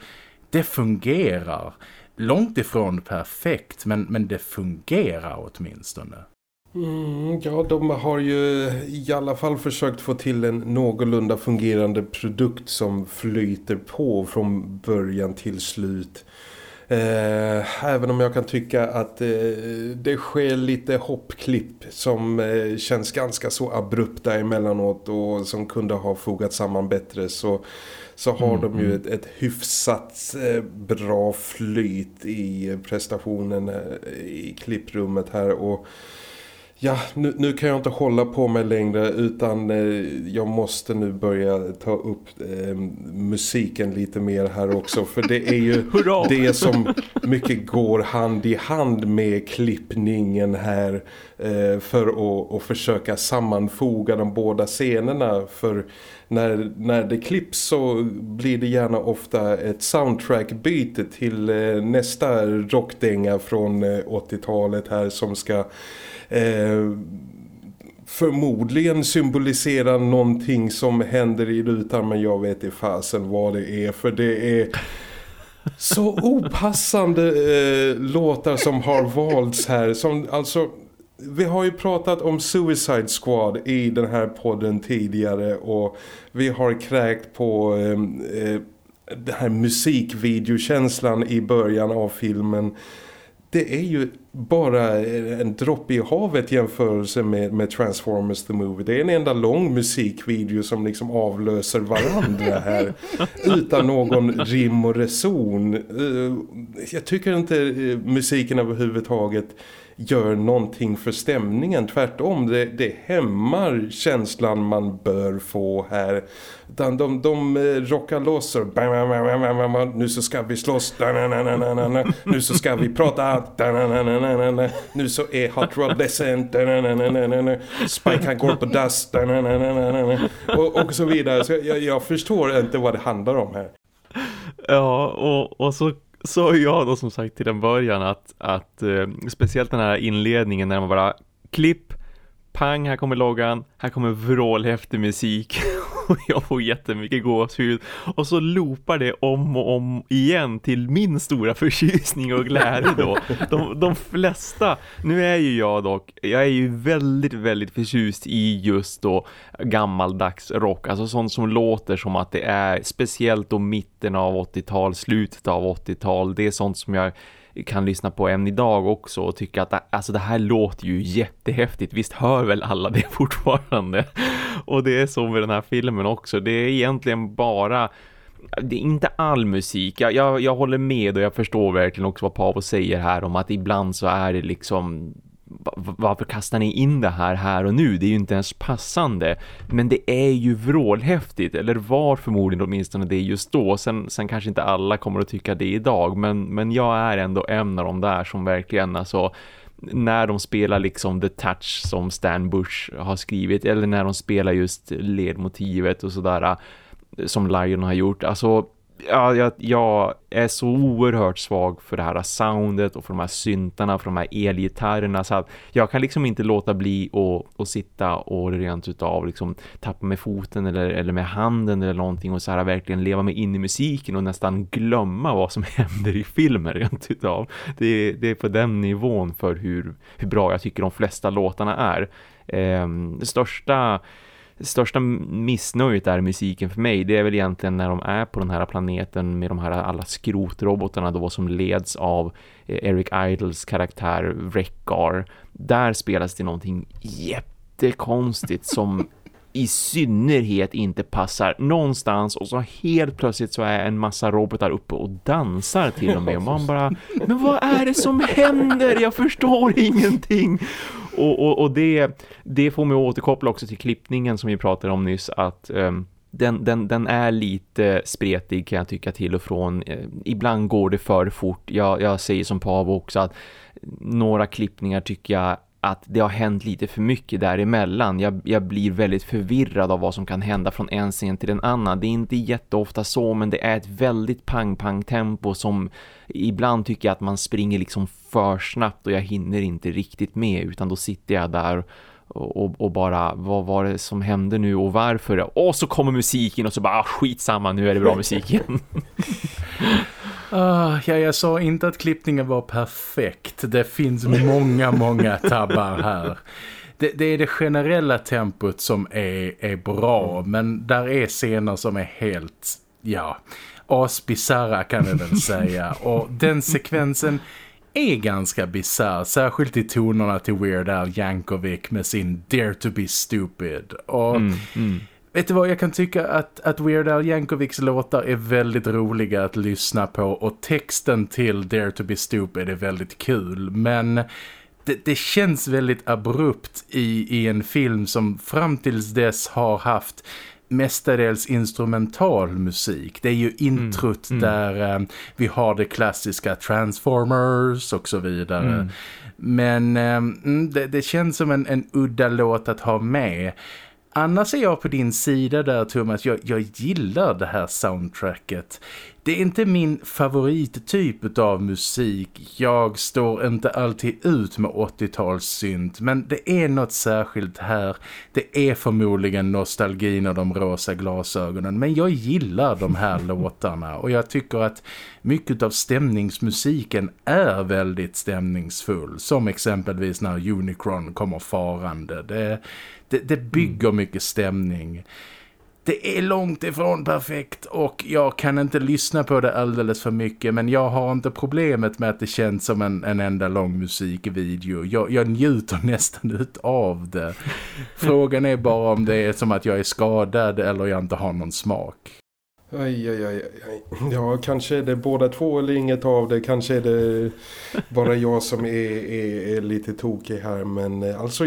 det fungerar. Långt ifrån perfekt men, men det fungerar åtminstone. Mm, ja, de har ju i alla fall försökt få till en någorlunda fungerande produkt som flyter på från början till slut. Eh, även om jag kan tycka att eh, det sker lite hoppklipp som eh, känns ganska så abrupta emellanåt och som kunde ha fogat samman bättre så så har mm. de ju mm. ett, ett hyfsat eh, bra flyt i prestationen eh, i klipprummet här och Ja, nu, nu, kan jag inte hålla på mig längre utan eh, jag måste nu börja ta upp eh, musiken lite mer här också. För det är ju det som mycket går hand i hand med klippningen här Eh, för att, att försöka sammanfoga de båda scenerna. För när, när det klipps så blir det gärna ofta ett soundtrack-byte till eh, nästa rockdänga från eh, 80-talet här som ska eh, förmodligen symbolisera någonting som händer i rutan men jag vet i fasen vad det är för det är så opassande eh, låtar som har valts här som alltså vi har ju pratat om Suicide Squad i den här podden tidigare och vi har kräkt på eh, eh, den här musikvideokänslan i början av filmen det är ju bara en droppe i havet jämförelse med, med Transformers the Movie. Det är en enda lång musikvideo som liksom avlöser varandra här utan någon rim och reson. Eh, jag tycker inte eh, musiken överhuvudtaget gör någonting för stämningen. Tvärtom, det, det hämmar känslan man bör få här. De, de, de rockar loss och nu så ska vi slåss nu så ska vi prata nu så är Hot Rod ledsen Spike han går på dust och, och så vidare. Så jag, jag förstår inte vad det handlar om här. Ja, och, och så sa jag då som sagt till den början att, att eh, speciellt den här inledningen när man bara klipp, pang, här kommer loggan, här kommer vrålhäftig musik. Och jag får jättemycket gåshud. Och så loopar det om och om igen till min stora förtjusning och glädje då. De, de flesta, nu är ju jag dock, jag är ju väldigt väldigt förtjust i just då gammaldags rock, alltså sånt som låter som att det är speciellt då mitten av 80-tal, slutet av 80-tal, det är sånt som jag kan lyssna på än idag också och tycka att alltså det här låter ju jättehäftigt. Visst hör väl alla det fortfarande? Och det är så med den här filmen också. Det är egentligen bara det är inte all musik. Jag, jag, jag håller med och jag förstår verkligen också vad Pavo säger här om att ibland så är det liksom varför kastar ni in det här här och nu? Det är ju inte ens passande. Men det är ju vrålhäftigt, eller var förmodligen åtminstone det just då. Sen, sen kanske inte alla kommer att tycka det idag, men, men jag är ändå en av de där som verkligen alltså när de spelar liksom The Touch som Stan Bush har skrivit eller när de spelar just ledmotivet och sådär eh, som Lion har gjort. Alltså ja, jag, jag, är så oerhört svag för det här soundet och för de här syntarna, för de här elgitarrerna så att jag kan liksom inte låta bli att, att sitta och rent utav liksom tappa med foten eller, eller med handen eller någonting och så här verkligen leva mig in i musiken och nästan glömma vad som händer i filmen rent utav. Det, det är på den nivån för hur, hur bra jag tycker de flesta låtarna är. Eh, det största största missnöjet är musiken för mig. Det är väl egentligen när de är på den här planeten med de här alla skrotrobotarna då som leds av eh, Eric Idles karaktär Wreckar. Där spelas det någonting jättekonstigt som i synnerhet inte passar någonstans och så helt plötsligt så är en massa robotar uppe och dansar till och med och man bara, men vad är det som händer? Jag förstår ingenting och, och, och det, det får mig att återkoppla också till klippningen som vi pratade om nyss att um, den, den, den är lite spretig kan jag tycka till och från. Eh, ibland går det för fort. Jag, jag säger som Pavo också att några klippningar tycker jag att det har hänt lite för mycket däremellan. Jag, jag blir väldigt förvirrad av vad som kan hända från en scen till en annan. Det är inte jätteofta så men det är ett väldigt pang-pang-tempo som ibland tycker jag att man springer liksom för snabbt och jag hinner inte riktigt med utan då sitter jag där och, och, bara, vad var det som hände nu och varför? Och så kommer musiken och så bara, ah, skitsamma, nu är det bra musik igen. Uh, ja, jag sa inte att klippningen var perfekt. Det finns många, många tabbar här. Det, det, är det generella tempot som är, är bra, men där är scener som är helt, ja, asbisarra kan jag väl säga. Och den sekvensen är ganska bizarr, särskilt i tonerna till Weird Al Yankovic med sin Dare to be stupid. Och mm, mm. vet du vad, jag kan tycka att, att Weird Al Yankovics låtar är väldigt roliga att lyssna på och texten till Dare to be stupid är väldigt kul, men... Det, det, känns väldigt abrupt i, i en film som fram tills dess har haft mestadels instrumental musik. Det är ju introt mm, mm. där um, vi har det klassiska Transformers och så vidare. Mm. Men um, det, det, känns som en, en udda låt att ha med. Annars är jag på din sida där Thomas. Jag, jag gillar det här soundtracket. Det är inte min favorittyp av musik. Jag står inte alltid ut med 80-talssynt. Men det är något särskilt här. Det är förmodligen nostalgin och de rosa glasögonen. Men jag gillar de här låtarna. Och jag tycker att mycket av stämningsmusiken är väldigt stämningsfull. Som exempelvis när Unicron kommer farande. Det, det, det bygger mycket stämning det är långt ifrån perfekt och jag kan inte lyssna på det alldeles för mycket men jag har inte problemet med att det känns som en, en enda lång musikvideo. Jag, jag njuter nästan ut av det. Frågan är bara om det är som att jag är skadad eller jag inte har någon smak. Aj, aj, aj, aj. Ja, kanske är det båda två eller inget av det. Kanske är det bara jag som är, är, är lite tokig här. Men eh, alltså,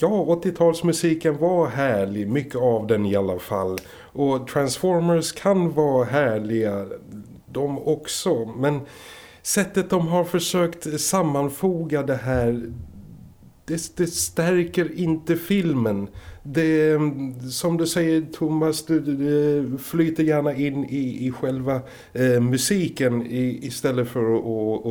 ja, 80-talsmusiken var härlig. Mycket av den i alla fall. Och Transformers kan vara härliga, de också. Men sättet de har försökt sammanfoga det här, det, det stärker inte filmen det, som du säger Thomas, du, du flyter gärna in i, i själva eh, musiken i, istället för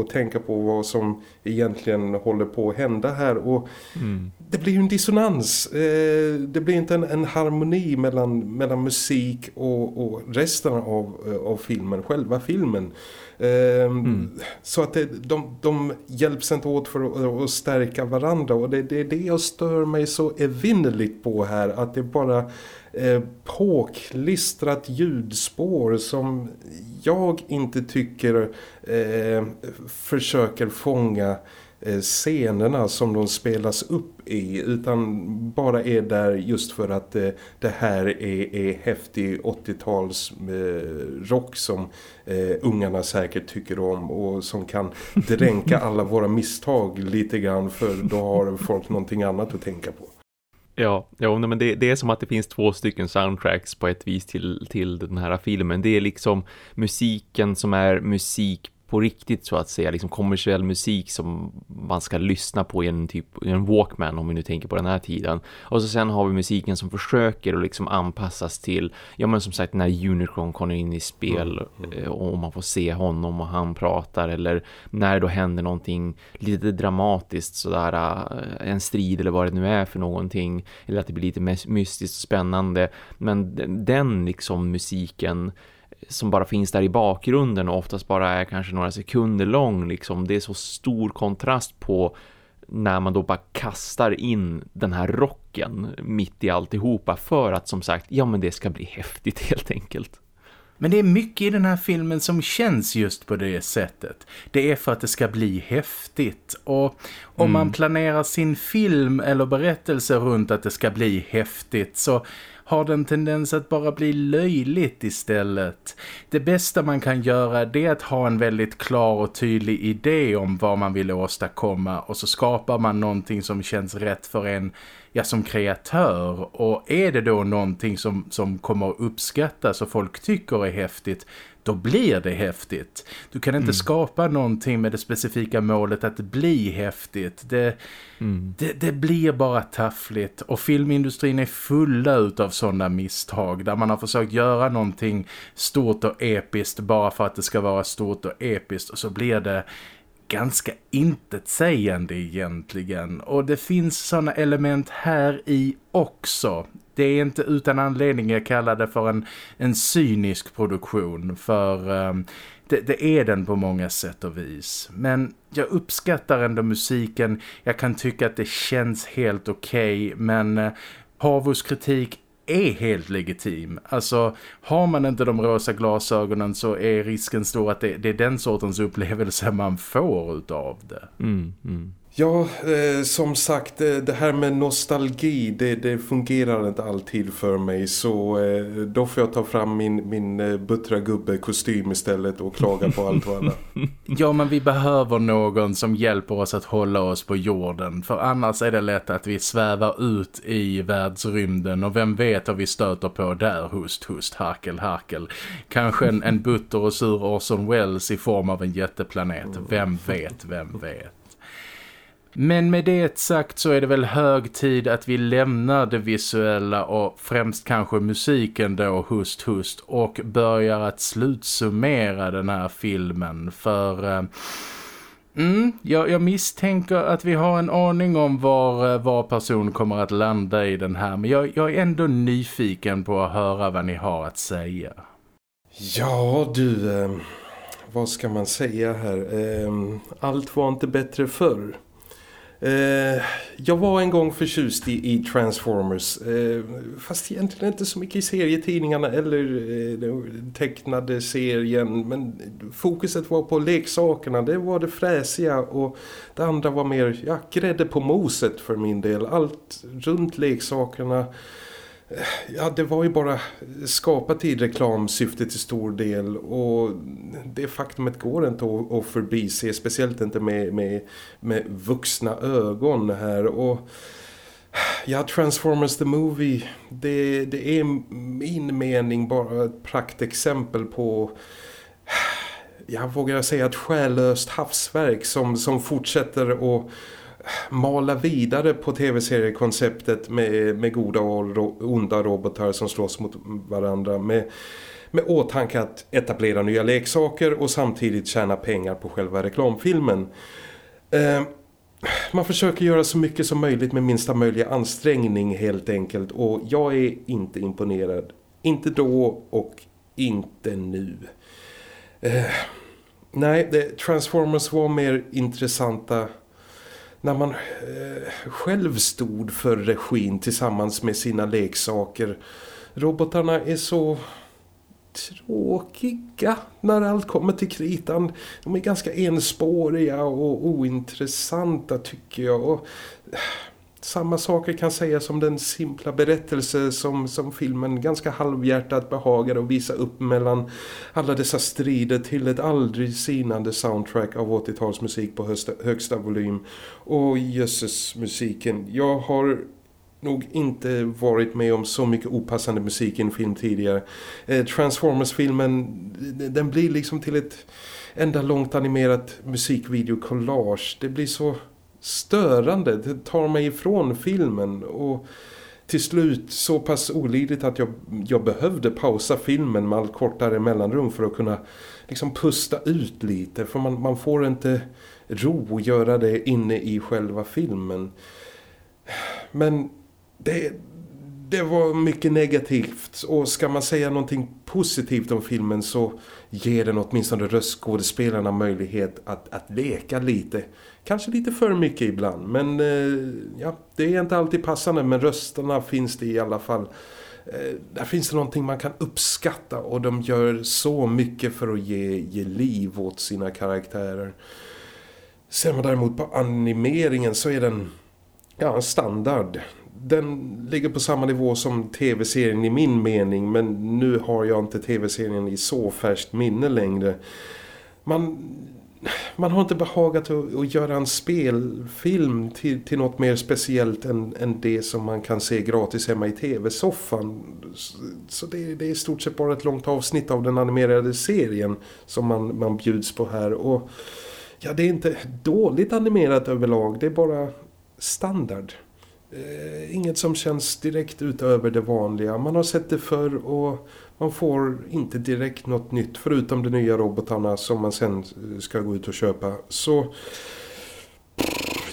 att, tänka på vad som egentligen håller på att hända här. Och mm. Det blir ju en dissonans. Eh, det blir inte en, en, harmoni mellan, mellan musik och, och resten av, av filmen, själva filmen. Ehm, mm. Så att det, de, de hjälps inte åt för att, stärka varandra och det, det är det jag stör mig så evinnerligt på här att det bara eh, påklistrat ljudspår som jag inte tycker eh, försöker fånga Eh, scenerna som de spelas upp i utan bara är där just för att eh, det här är, är häftig 80-tals eh, rock som ungarna säkert tycker om och som kan dränka alla våra misstag lite grann för då har folk någonting annat att tänka på. Ja, ja men det, det, är som att det finns två stycken soundtracks på ett vis till, till den här filmen. Det är liksom musiken som är musik på riktigt så att säga, liksom kommersiell musik som man ska lyssna på i en typ i en Walkman om vi nu tänker på den här tiden. Och så sen har vi musiken som försöker att liksom anpassas till, ja men som sagt när Unicron kommer in i spel mm, mm. och man får se honom och han pratar eller när det då händer någonting lite dramatiskt sådär, eh, en strid eller vad det nu är för någonting eller att det blir lite mystiskt och spännande. Men den liksom musiken som bara finns där i bakgrunden och oftast bara är kanske några sekunder lång liksom. Det är så stor kontrast på när man då bara kastar in den här rocken mitt i alltihopa för att som sagt, ja men det ska bli häftigt helt enkelt. Men det är mycket i den här filmen som känns just på det sättet. Det är för att det ska bli häftigt. Och om mm. man planerar sin film eller berättelse runt att det ska bli häftigt så har den tendens att bara bli löjligt istället. Det bästa man kan göra det är att ha en väldigt klar och tydlig idé om vad man vill åstadkomma och så skapar man någonting som känns rätt för en ja, som kreatör och är det då någonting som, som kommer att uppskattas och folk tycker är häftigt då blir det häftigt. Du kan inte mm. skapa någonting med det specifika målet att bli häftigt. Det, mm. det, det, blir bara taffligt och filmindustrin är fulla av sådana misstag där man har försökt göra någonting stort och episkt bara för att det ska vara stort och episkt och så blir det ganska intetsägande egentligen. Och det finns sådana element här i också. Det är inte utan anledning jag kallar det för en, en cynisk produktion för um, det, det, är den på många sätt och vis. Men jag uppskattar ändå musiken. Jag kan tycka att det känns helt okej okay, men eh, uh, Havos kritik är helt legitim. Alltså, har man inte de rosa glasögonen så är risken stor att det, det är den sortens upplevelse man får utav det. Mm, mm. Ja, eh, som sagt, eh, det här med nostalgi, det, det, fungerar inte alltid för mig. Så eh, då får jag ta fram min, min eh, buttra gubbe-kostym istället och klaga på allt och alla. Ja, men vi behöver någon som hjälper oss att hålla oss på jorden. För annars är det lätt att vi svävar ut i världsrymden. Och vem vet vad vi stöter på där, hust, hust, harkel, harkel. Kanske en, en butter och sur Orson Welles i form av en jätteplanet. Vem vet, vem vet. Men med det sagt så är det väl hög tid att vi lämnar det visuella och främst kanske musiken då hust hust och börjar att slutsummera den här filmen för... Eh, mm, jag, jag, misstänker att vi har en aning om var, eh, var person kommer att landa i den här men jag, jag är ändå nyfiken på att höra vad ni har att säga. Ja du, eh, vad ska man säga här? Eh, allt var inte bättre förr. Eh, jag var en gång förtjust i, i Transformers eh, fast egentligen inte så mycket i serietidningarna eller eh, tecknade serien men fokuset var på leksakerna, det var det fräsiga och det andra var mer ja, grädde på moset för min del. Allt runt leksakerna Ja, det var ju bara skapat i reklamsyfte till stor del. Och det faktumet går inte att, förbise, speciellt inte med, med, med vuxna ögon här. Och ja, Transformers the Movie det, det är min mening bara ett praktexempel på jag vågar säga ett själlöst havsverk som, som fortsätter att mala vidare på tv-seriekonceptet med, med goda och ro, onda robotar som slåss mot varandra med, med åtanke att etablera nya leksaker och samtidigt tjäna pengar på själva reklamfilmen. Eh, man försöker göra så mycket som möjligt med minsta möjliga ansträngning helt enkelt och jag är inte imponerad. Inte då och inte nu. Eh, nej, Transformers var mer intressanta när man eh, själv stod för regin tillsammans med sina leksaker. Robotarna är så tråkiga när allt kommer till kritan. De är ganska enspåriga och ointressanta tycker jag. Och, eh, samma saker kan sägas om den simpla berättelse som, som filmen ganska halvhjärtat behagade att visa upp mellan alla dessa strider till ett aldrig sinande soundtrack av 80-talsmusik på högsta, högsta volym. Och jösses musiken. Jag har nog inte varit med om så mycket opassande musik i en film tidigare. Eh, Transformers-filmen, den blir liksom till ett enda långt animerat musikvideo-collage. Det blir så störande. Det tar mig ifrån filmen och till slut så pass olidligt att jag, jag behövde pausa filmen med allt kortare mellanrum för att kunna liksom pusta ut lite. För man, man får inte ro att göra det inne i själva filmen. Men det, det var mycket negativt och ska man säga någonting positivt om filmen så ger den åtminstone röstskådespelarna möjlighet att, att leka lite Kanske lite för mycket ibland men eh, ja, det är inte alltid passande men rösterna finns det i alla fall. Eh, där finns det någonting man kan uppskatta och de gör så mycket för att ge, ge liv åt sina karaktärer. Ser man däremot på animeringen så är den ja, standard. den ligger på samma nivå som tv-serien i min mening men nu har jag inte tv-serien i så färskt minne längre. Man, man har inte behagat att, att göra en spelfilm till, till något mer speciellt än, än det som man kan se gratis hemma i tv-soffan. Så det, det är i stort sett bara ett långt avsnitt av den animerade serien som man, man bjuds på här och ja det är inte dåligt animerat överlag, det är bara standard. Eh, inget som känns direkt utöver det vanliga. Man har sett det förr och man får inte direkt något nytt förutom de nya robotarna som man sen eh, ska gå ut och köpa. Så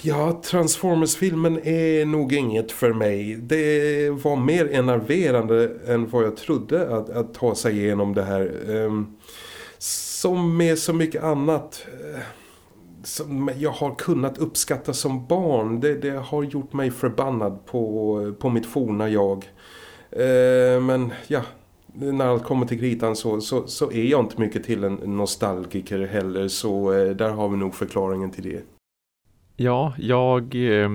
ja, Transformers-filmen är nog inget för mig. Det var mer enerverande än vad jag trodde att, att ta sig igenom det här. Ehm, som med så mycket annat eh, som jag har kunnat uppskatta som barn. Det, det har gjort mig förbannad på, på mitt forna jag. Ehm, men ja, när allt kommer till kritan så, så, så, är jag inte mycket till en nostalgiker heller så eh, där har vi nog förklaringen till det. Ja, jag eh,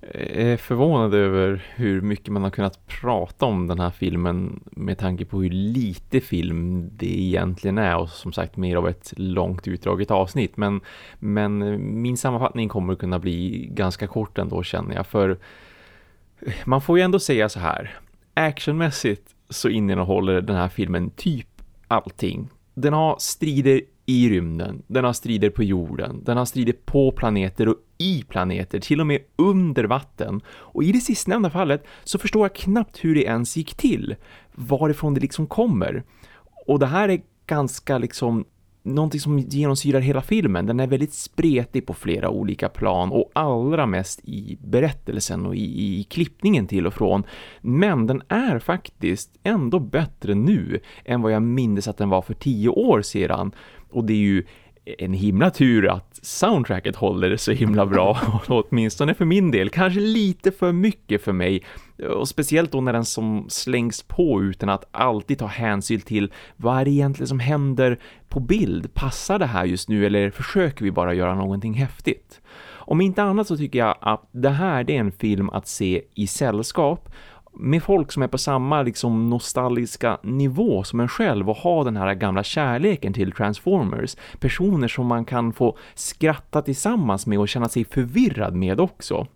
är förvånad över hur mycket man har kunnat prata om den här filmen med tanke på hur lite film det egentligen är och som sagt mer av ett långt utdraget avsnitt men, men min sammanfattning kommer att kunna bli ganska kort ändå känner jag för man får ju ändå säga så här actionmässigt så innehåller den här filmen typ allting. Den har strider i rymden, den har strider på jorden, den har strider på planeter och i planeter, till och med under vatten. Och i det sistnämnda fallet så förstår jag knappt hur det ens gick till, varifrån det liksom kommer. Och det här är ganska liksom någonting som genomsyrar hela filmen. Den är väldigt spretig på flera olika plan och allra mest i berättelsen och i, i klippningen till och från. Men den är faktiskt ändå bättre nu än vad jag minns att den var för tio år sedan. Och det är ju en himla tur att soundtracket håller så himla bra åtminstone för min del, kanske lite för mycket för mig. Och speciellt då när den som slängs på utan att alltid ta hänsyn till vad är det egentligen som händer på bild, passar det här just nu eller försöker vi bara göra någonting häftigt? Om inte annat så tycker jag att det här är en film att se i sällskap med folk som är på samma liksom nostalgiska nivå som en själv och ha den här gamla kärleken till Transformers. Personer som man kan få skratta tillsammans med och känna sig förvirrad med också.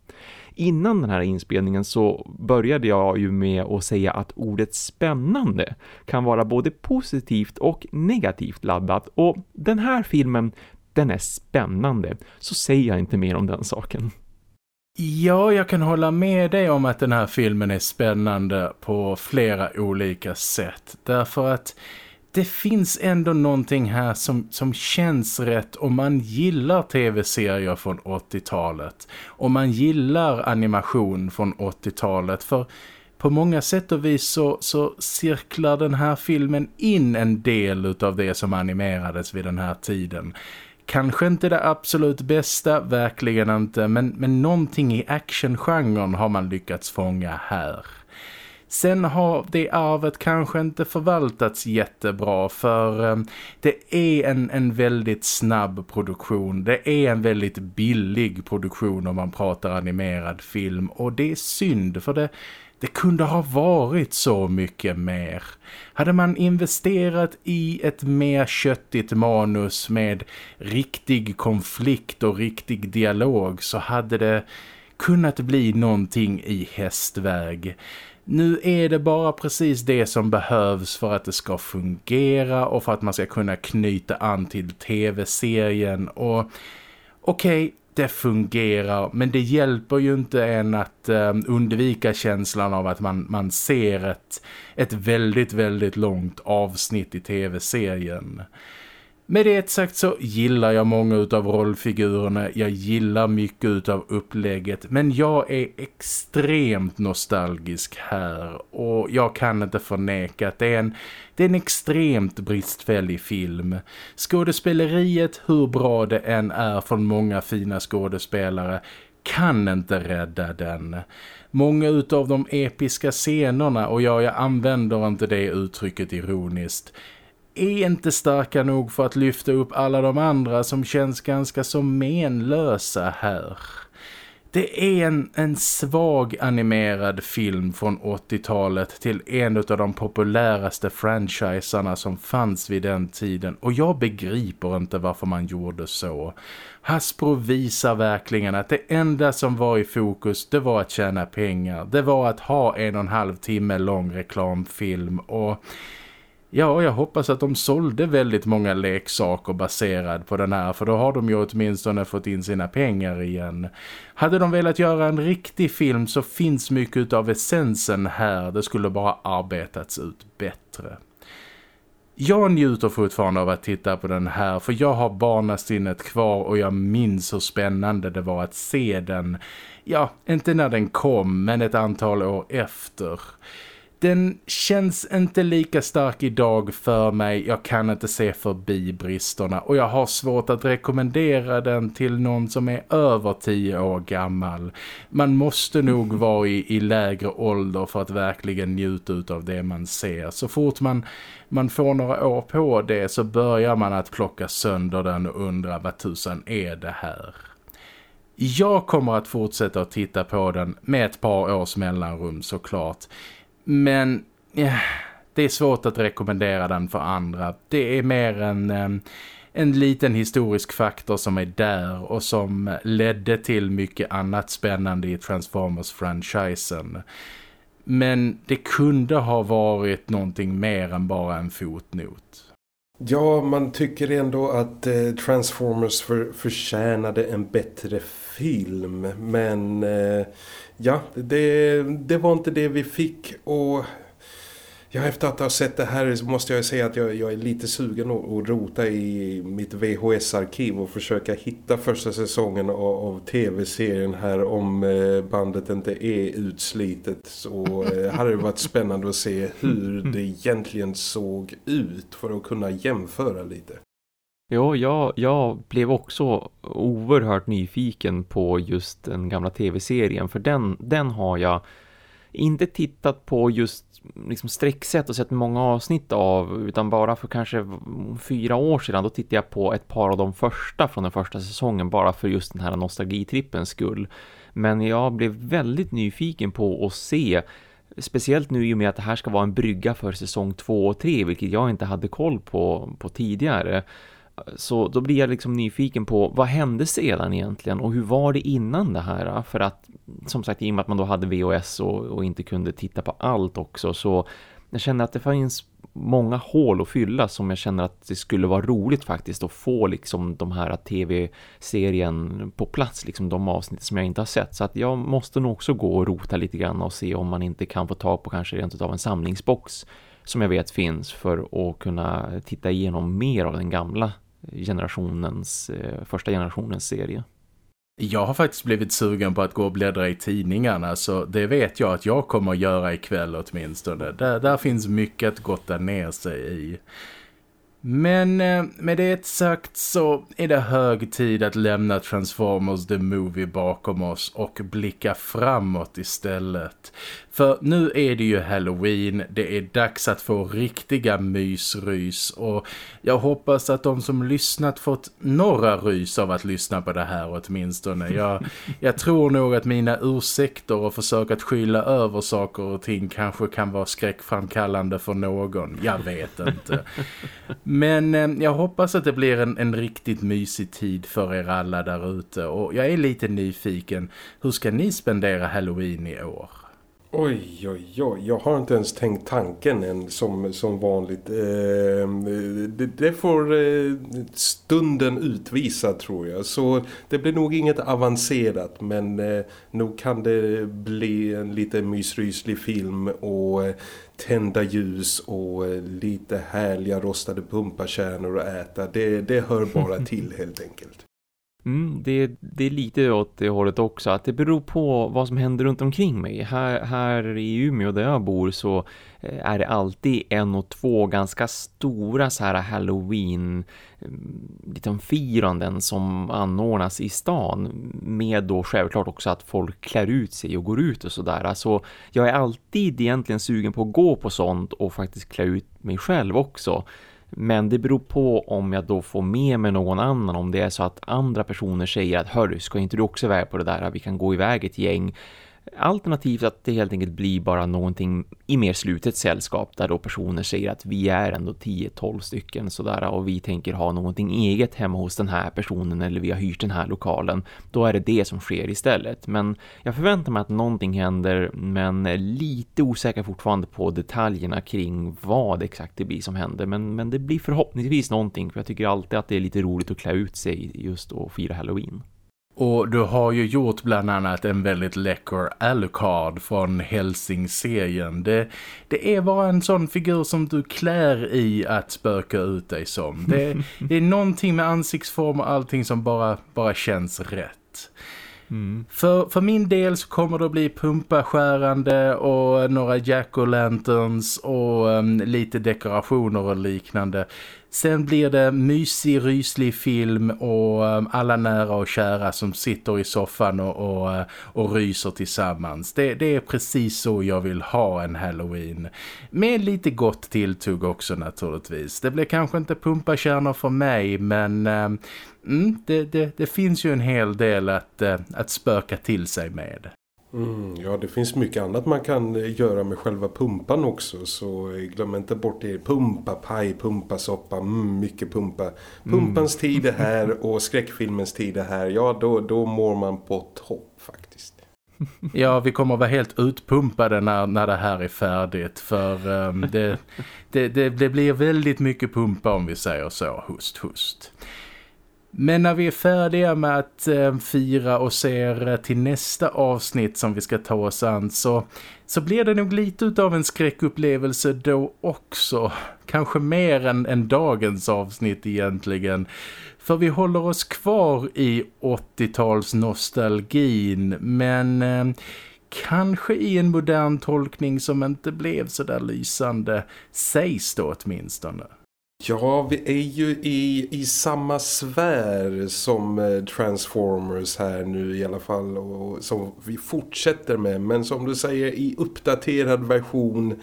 Innan den här inspelningen så började jag ju med att säga att ordet spännande kan vara både positivt och negativt laddat och den här filmen den är spännande så säger jag inte mer om den saken. Ja, jag kan hålla med dig om att den här filmen är spännande på flera olika sätt. Därför att det finns ändå någonting här som, som känns rätt om man gillar tv-serier från 80-talet. Om man gillar animation från 80-talet. För på många sätt och vis så, så cirklar den här filmen in en del av det som animerades vid den här tiden. Kanske inte det absolut bästa, verkligen inte, men, men någonting i actiongenren har man lyckats fånga här. Sen har det arvet kanske inte förvaltats jättebra för eh, det är en, en väldigt snabb produktion. Det är en väldigt billig produktion om man pratar animerad film och det är synd för det, det kunde ha varit så mycket mer. Hade man investerat i ett mer köttigt manus med riktig konflikt och riktig dialog så hade det kunnat bli någonting i hästväg. Nu är det bara precis det som behövs för att det ska fungera och för att man ska kunna knyta an till tv-serien och okej, okay, det fungerar men det hjälper ju inte en att eh, undvika känslan av att man, man ser ett, ett väldigt väldigt långt avsnitt i tv-serien. Med det sagt så gillar jag många av rollfigurerna, jag gillar mycket av upplägget men jag är extremt nostalgisk här och jag kan inte förneka att det är en, det är en extremt bristfällig film. Skådespeleriet, hur bra det än är från många fina skådespelare, kan inte rädda den. Många utav de episka scenerna, och ja, jag använder inte det uttrycket ironiskt, är inte starka nog för att lyfta upp alla de andra som känns ganska så menlösa här. Det är en, en svag animerad film från 80-talet till en av de populäraste franchiserna som fanns vid den tiden. Och jag begriper inte varför man gjorde så. Hasbro visar verkligen att det enda som var i fokus det var att tjäna pengar. Det var att ha en och en halv timme lång reklamfilm och Ja, jag hoppas att de sålde väldigt många leksaker baserad på den här för då har de ju åtminstone fått in sina pengar igen. Hade de velat göra en riktig film så finns mycket av essensen här, det skulle bara arbetats ut bättre. Jag njuter fortfarande av att titta på den här för jag har barnasinnet kvar och jag minns hur spännande det var att se den. Ja, inte när den kom men ett antal år efter. Den känns inte lika stark idag för mig. Jag kan inte se förbi bristerna och jag har svårt att rekommendera den till någon som är över tio år gammal. Man måste nog vara i, i lägre ålder för att verkligen njuta av det man ser. Så fort man, man får några år på det så börjar man att plocka sönder den och undra vad tusan är det här. Jag kommer att fortsätta att titta på den med ett par års mellanrum såklart. Men ja, det är svårt att rekommendera den för andra. Det är mer en, en liten historisk faktor som är där och som ledde till mycket annat spännande i Transformers-franchisen. Men det kunde ha varit någonting mer än bara en fotnot. Ja, man tycker ändå att eh, Transformers för, förtjänade en bättre film. Men eh, ja, det, det var inte det vi fick och ja, efter att ha sett det här så måste jag säga att jag, jag är lite sugen att, att rota i mitt VHS-arkiv och försöka hitta första säsongen av, av tv-serien här om eh, bandet inte är utslitet så eh, hade det varit spännande att se hur det egentligen såg ut för att kunna jämföra lite. Ja, jag, jag blev också oerhört nyfiken på just den gamla tv-serien för den, den har jag inte tittat på just liksom sträcksätt och sett många avsnitt av utan bara för kanske fyra år sedan då tittade jag på ett par av de första från den första säsongen bara för just den här nostalgitrippens skull. Men jag blev väldigt nyfiken på att se Speciellt nu i och med att det här ska vara en brygga för säsong 2 och 3 vilket jag inte hade koll på, på tidigare. Så då blir jag liksom nyfiken på vad hände sedan egentligen och hur var det innan det här? För att som sagt i och med att man då hade VOS och, och inte kunde titta på allt också så jag känner att det finns många hål att fylla som jag känner att det skulle vara roligt faktiskt att få liksom de här tv-serien på plats, liksom de avsnitt som jag inte har sett. Så att jag måste nog också gå och rota lite grann och se om man inte kan få tag på kanske rent av en samlingsbox som jag vet finns för att kunna titta igenom mer av den gamla generationens, eh, första generationens serie. Jag har faktiskt blivit sugen på att gå och bläddra i tidningarna så det vet jag att jag kommer att göra ikväll åtminstone. Där, där finns mycket att gotta ner sig i. Men eh, med det sagt så är det hög tid att lämna Transformers The Movie bakom oss och blicka framåt istället. För nu är det ju Halloween, det är dags att få riktiga mysrys och jag hoppas att de som lyssnat fått några rys av att lyssna på det här åtminstone. Jag, jag tror nog att mina ursäkter och försök att skylla över saker och ting kanske kan vara skräckframkallande för någon, jag vet inte. Men eh, jag hoppas att det blir en, en riktigt mysig tid för er alla där ute och jag är lite nyfiken, hur ska ni spendera Halloween i år? Oj, oj, oj. Jag har inte ens tänkt tanken än som, som vanligt. Eh, det, det, får eh, stunden utvisa tror jag. Så det blir nog inget avancerat men eh, nog kan det bli en lite mysryslig film och eh, tända ljus och eh, lite härliga rostade pumpakärnor att äta. Det, det hör bara till helt enkelt. Mm, det, det är lite åt det hållet också. Att det beror på vad som händer runt omkring mig. Här, här i Umeå där jag bor så eh, är det alltid en och två ganska stora så här Halloween liksom firanden som anordnas i stan med då självklart också att folk klär ut sig och går ut och sådär. Alltså jag är alltid egentligen sugen på att gå på sånt och faktiskt klä ut mig själv också. Men det beror på om jag då får med mig någon annan. Om det är så att andra personer säger att hörru, ska inte du också iväg på det där? Vi kan gå iväg ett gäng. Alternativt att det helt enkelt blir bara någonting i mer slutet sällskap där då personer säger att vi är ändå 10-12 stycken sådär och vi tänker ha någonting eget hemma hos den här personen eller vi har hyrt den här lokalen. Då är det det som sker istället. Men jag förväntar mig att någonting händer men lite osäker fortfarande på detaljerna kring vad exakt det blir som händer. Men, men det blir förhoppningsvis någonting för jag tycker alltid att det är lite roligt att klä ut sig just och fira Halloween. Och du har ju gjort bland annat en väldigt läcker Alucard från Helsing-serien. Det, det är bara en sån figur som du klär i att spöka ut dig som. Det, det är någonting med ansiktsform och allting som bara, bara känns rätt. Mm. För, för min del så kommer det att bli pumpaskärande och några jack-o'-lanterns och um, lite dekorationer och liknande. Sen blir det mysig, ryslig film och eh, alla nära och kära som sitter i soffan och, och, eh, och ryser tillsammans. Det, det, är precis så jag vill ha en Halloween. Med lite gott tilltugg också naturligtvis. Det blir kanske inte pumpakärnor för mig men eh, mm, det, det, det, finns ju en hel del att, att spöka till sig med. Mm, ja, det finns mycket annat man kan eh, göra med själva pumpan också. Så eh, glöm inte bort det. Pumpa, paj, pumpa, soppa. Mm, mycket pumpa. Pumpans mm. tid är här och skräckfilmens tid är här. Ja, då, då mår man på topp faktiskt. Ja, vi kommer att vara helt utpumpade när, när det här är färdigt. För um, det, det, det, det blir väldigt mycket pumpa om vi säger så. Hust, hust. Men när vi är färdiga med att eh, fira och ser eh, till nästa avsnitt som vi ska ta oss an så, så blir det nog lite av en skräckupplevelse då också. Kanske mer än, än dagens avsnitt egentligen. För vi håller oss kvar i 80-tals nostalgin men eh, kanske i en modern tolkning som inte blev så där lysande, sägs då åtminstone. Ja, vi är ju i, i samma sfär som eh, Transformers här nu i alla fall och som vi fortsätter med. Men som du säger i uppdaterad version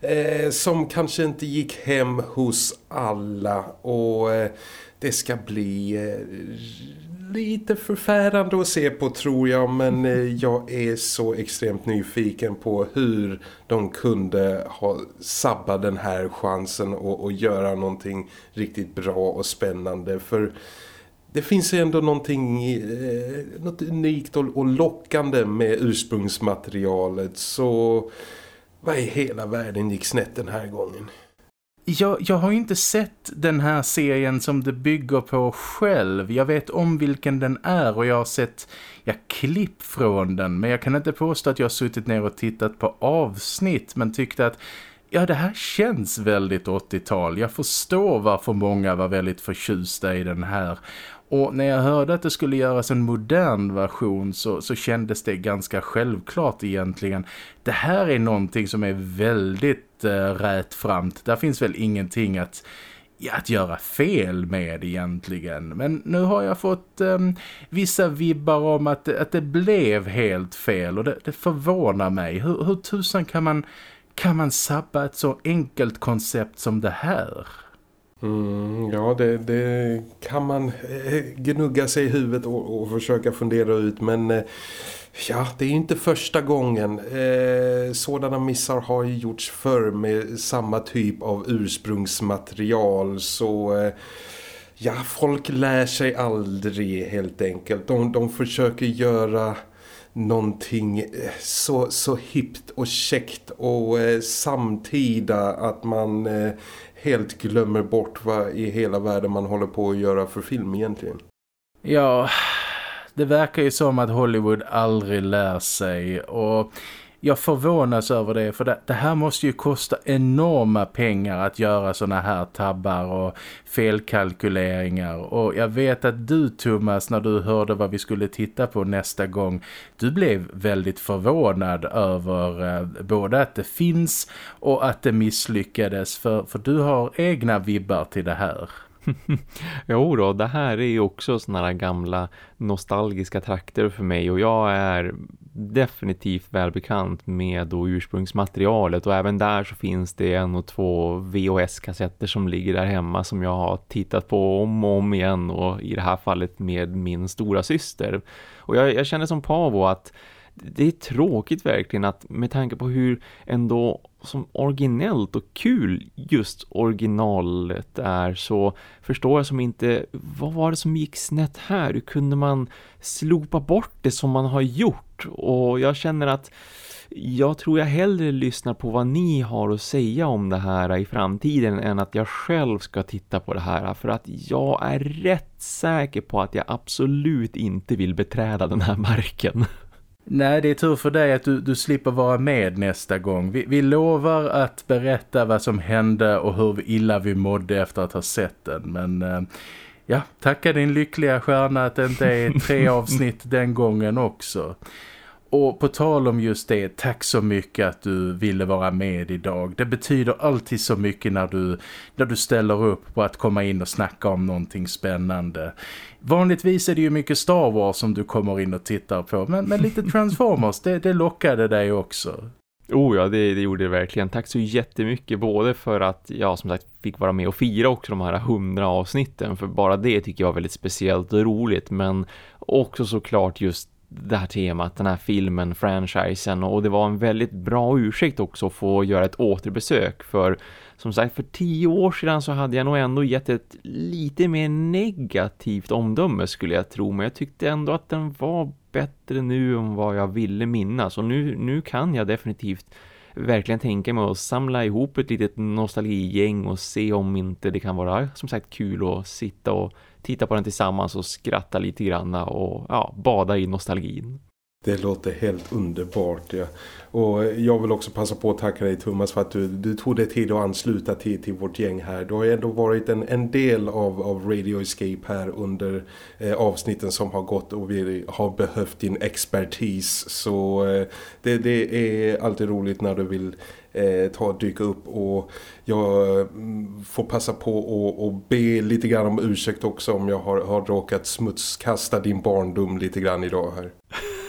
eh, som kanske inte gick hem hos alla och eh, det ska bli eh, lite förfärande att se på tror jag men eh, jag är så extremt nyfiken på hur de kunde ha sabbat den här chansen och, och göra någonting riktigt bra och spännande för det finns ändå någonting eh, något unikt och, och lockande med ursprungsmaterialet så vad i hela världen gick snett den här gången? Jag, jag har inte sett den här serien som det bygger på själv. Jag vet om vilken den är och jag har sett ja, klipp från den. Men jag kan inte påstå att jag har suttit ner och tittat på avsnitt men tyckte att ja, det här känns väldigt 80-tal. Jag förstår varför många var väldigt förtjusta i den här. Och när jag hörde att det skulle göras en modern version så, så kändes det ganska självklart egentligen. Det här är någonting som är väldigt Eh, äh, rättframt. Där finns väl ingenting att, att göra fel med egentligen. Men nu har jag fått äh, vissa vibbar om att, att det blev helt fel och det, det förvånar mig. Hur, hur tusan kan man, kan man sabba ett så enkelt koncept som det här? Mm, ja, det, det, kan man eh, gnugga sig i huvudet och, och försöka fundera ut. Men eh, ja, det är inte första gången. Eh, sådana missar har ju gjorts förr med samma typ av ursprungsmaterial. Så eh, ja, folk lär sig aldrig helt enkelt. De, de försöker göra någonting eh, så, så hippt och käckt och eh, samtida att man eh, helt glömmer bort vad i hela världen man håller på att göra för film egentligen. Ja, det verkar ju som att Hollywood aldrig lär sig och jag förvånas över det för det, det, här måste ju kosta enorma pengar att göra såna här tabbar och felkalkyleringar och jag vet att du Thomas när du hörde vad vi skulle titta på nästa gång du blev väldigt förvånad över eh, både att det finns och att det misslyckades för, för du har egna vibbar till det här. jo då, det här är ju också sådana här gamla nostalgiska trakter för mig och jag är definitivt välbekant med då ursprungsmaterialet och även där så finns det en och två VHS-kassetter som ligger där hemma som jag har tittat på om och om igen och i det här fallet med min stora syster. Och jag, jag känner som Pavo att det är tråkigt verkligen att med tanke på hur ändå som originellt och kul just originalet är så förstår jag som inte vad var det som gick snett här? Hur kunde man slopa bort det som man har gjort? Och jag känner att jag tror jag hellre lyssnar på vad ni har att säga om det här i framtiden än att jag själv ska titta på det här för att jag är rätt säker på att jag absolut inte vill beträda den här marken. Nej, det är tur för dig att du, du slipper vara med nästa gång. Vi, vi lovar att berätta vad som hände och hur illa vi mådde efter att ha sett den. Men eh, ja, tacka din lyckliga stjärna att det inte är tre avsnitt den gången också. Och på tal om just det, tack så mycket att du ville vara med idag. Det betyder alltid så mycket när du, när du ställer upp på att komma in och snacka om någonting spännande. Vanligtvis är det ju mycket Star Wars som du kommer in och tittar på, men, men lite Transformers, det, det lockade dig också. Oh ja, det, det gjorde det verkligen. Tack så jättemycket både för att jag som sagt fick vara med och fira också de här hundra avsnitten. För bara det tycker jag var väldigt speciellt och roligt. Men också såklart just det här temat, den här filmen, franchisen och det var en väldigt bra ursäkt också att få göra ett återbesök för som sagt för tio år sedan så hade jag nog ändå gett ett lite mer negativt omdöme skulle jag tro men jag tyckte ändå att den var bättre nu än vad jag ville minnas och nu, nu kan jag definitivt verkligen tänka mig att samla ihop ett litet nostalgigäng och se om inte det kan vara som sagt kul att sitta och titta på den tillsammans och skratta lite granna och ja, bada i nostalgin. Det låter helt underbart. Ja. Och jag vill också passa på att tacka dig Thomas för att du, du tog dig tid att ansluta till, till vårt gäng här. Du har ändå varit en, en del av, av Radio Escape här under eh, avsnitten som har gått och vi har behövt din expertis. Så eh, det, det är alltid roligt när du vill eh, ta dyka upp och jag mm, får passa på att och be lite grann om ursäkt också om jag har, har råkat smutskasta din barndom lite grann idag här.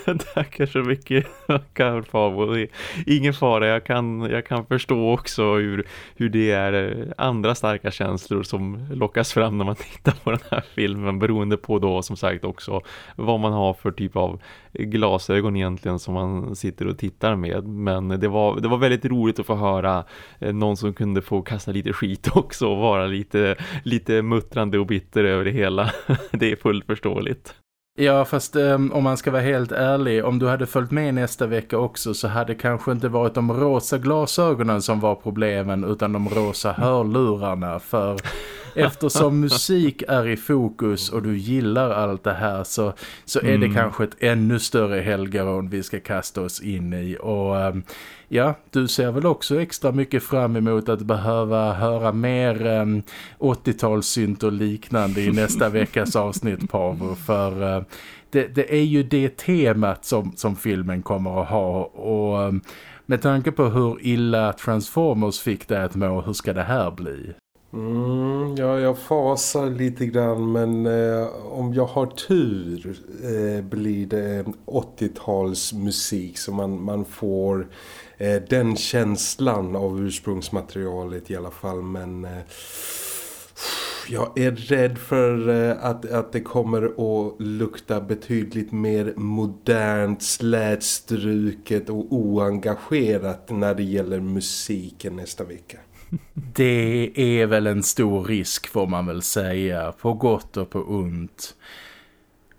Tackar så mycket Karl Fabo. Ingen fara, jag kan, jag kan förstå också hur, hur det är eh, andra starka känslor som lockas fram när man tittar på den här filmen beroende på då som sagt också vad man har för typ av glasögon egentligen som man sitter och tittar med. Men det var, det var väldigt roligt att få höra eh, någon som kunde få kasta lite skit också och vara lite, lite muttrande och bitter över det hela. det är fullt förståeligt. Ja, fast um, om man ska vara helt ärlig, om du hade följt med nästa vecka också så hade det kanske inte varit de rosa glasögonen som var problemen utan de rosa hörlurarna. För eftersom musik är i fokus och du gillar allt det här så, så är det mm. kanske ett ännu större helgaron vi ska kasta oss in i. Och um, ja, du ser väl också extra mycket fram emot att behöva höra mer um, 80-talssynt och liknande i nästa veckas avsnitt, Pavo. För uh, det, det, är ju det temat som, som filmen kommer att ha och... Um, med tanke på hur illa Transformers fick det att må, hur ska det här bli? Mm, ja, jag fasar lite grann men eh, om jag har tur eh, blir det 80-talsmusik så man, man får eh, den känslan av ursprungsmaterialet i alla fall men eh, jag är rädd för eh, att, att det kommer att lukta betydligt mer modernt, slätstruket och oengagerat när det gäller musiken nästa vecka. Det är väl en stor risk får man väl säga, på gott och på ont.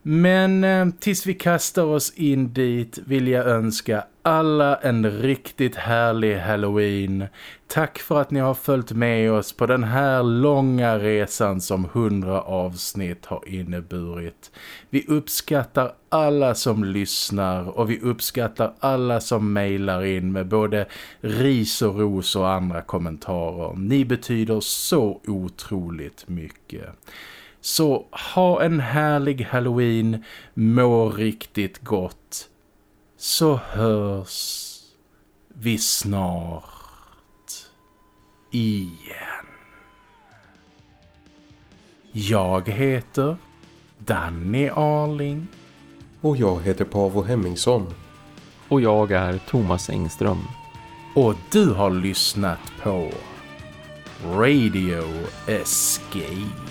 Men eh, tills vi kastar oss in dit vill jag önska alla en riktigt härlig Halloween. Tack för att ni har följt med oss på den här långa resan som hundra avsnitt har inneburit. Vi uppskattar alla som lyssnar och vi uppskattar alla som mejlar in med både ris och ros och andra kommentarer. Ni betyder så otroligt mycket. Så ha en härlig Halloween, må riktigt gott. Så hörs vi snart igen. Jag heter Danny Arling. Och jag heter Pavo Hemmingsson. Och jag är Thomas Engström. Och du har lyssnat på Radio Escape.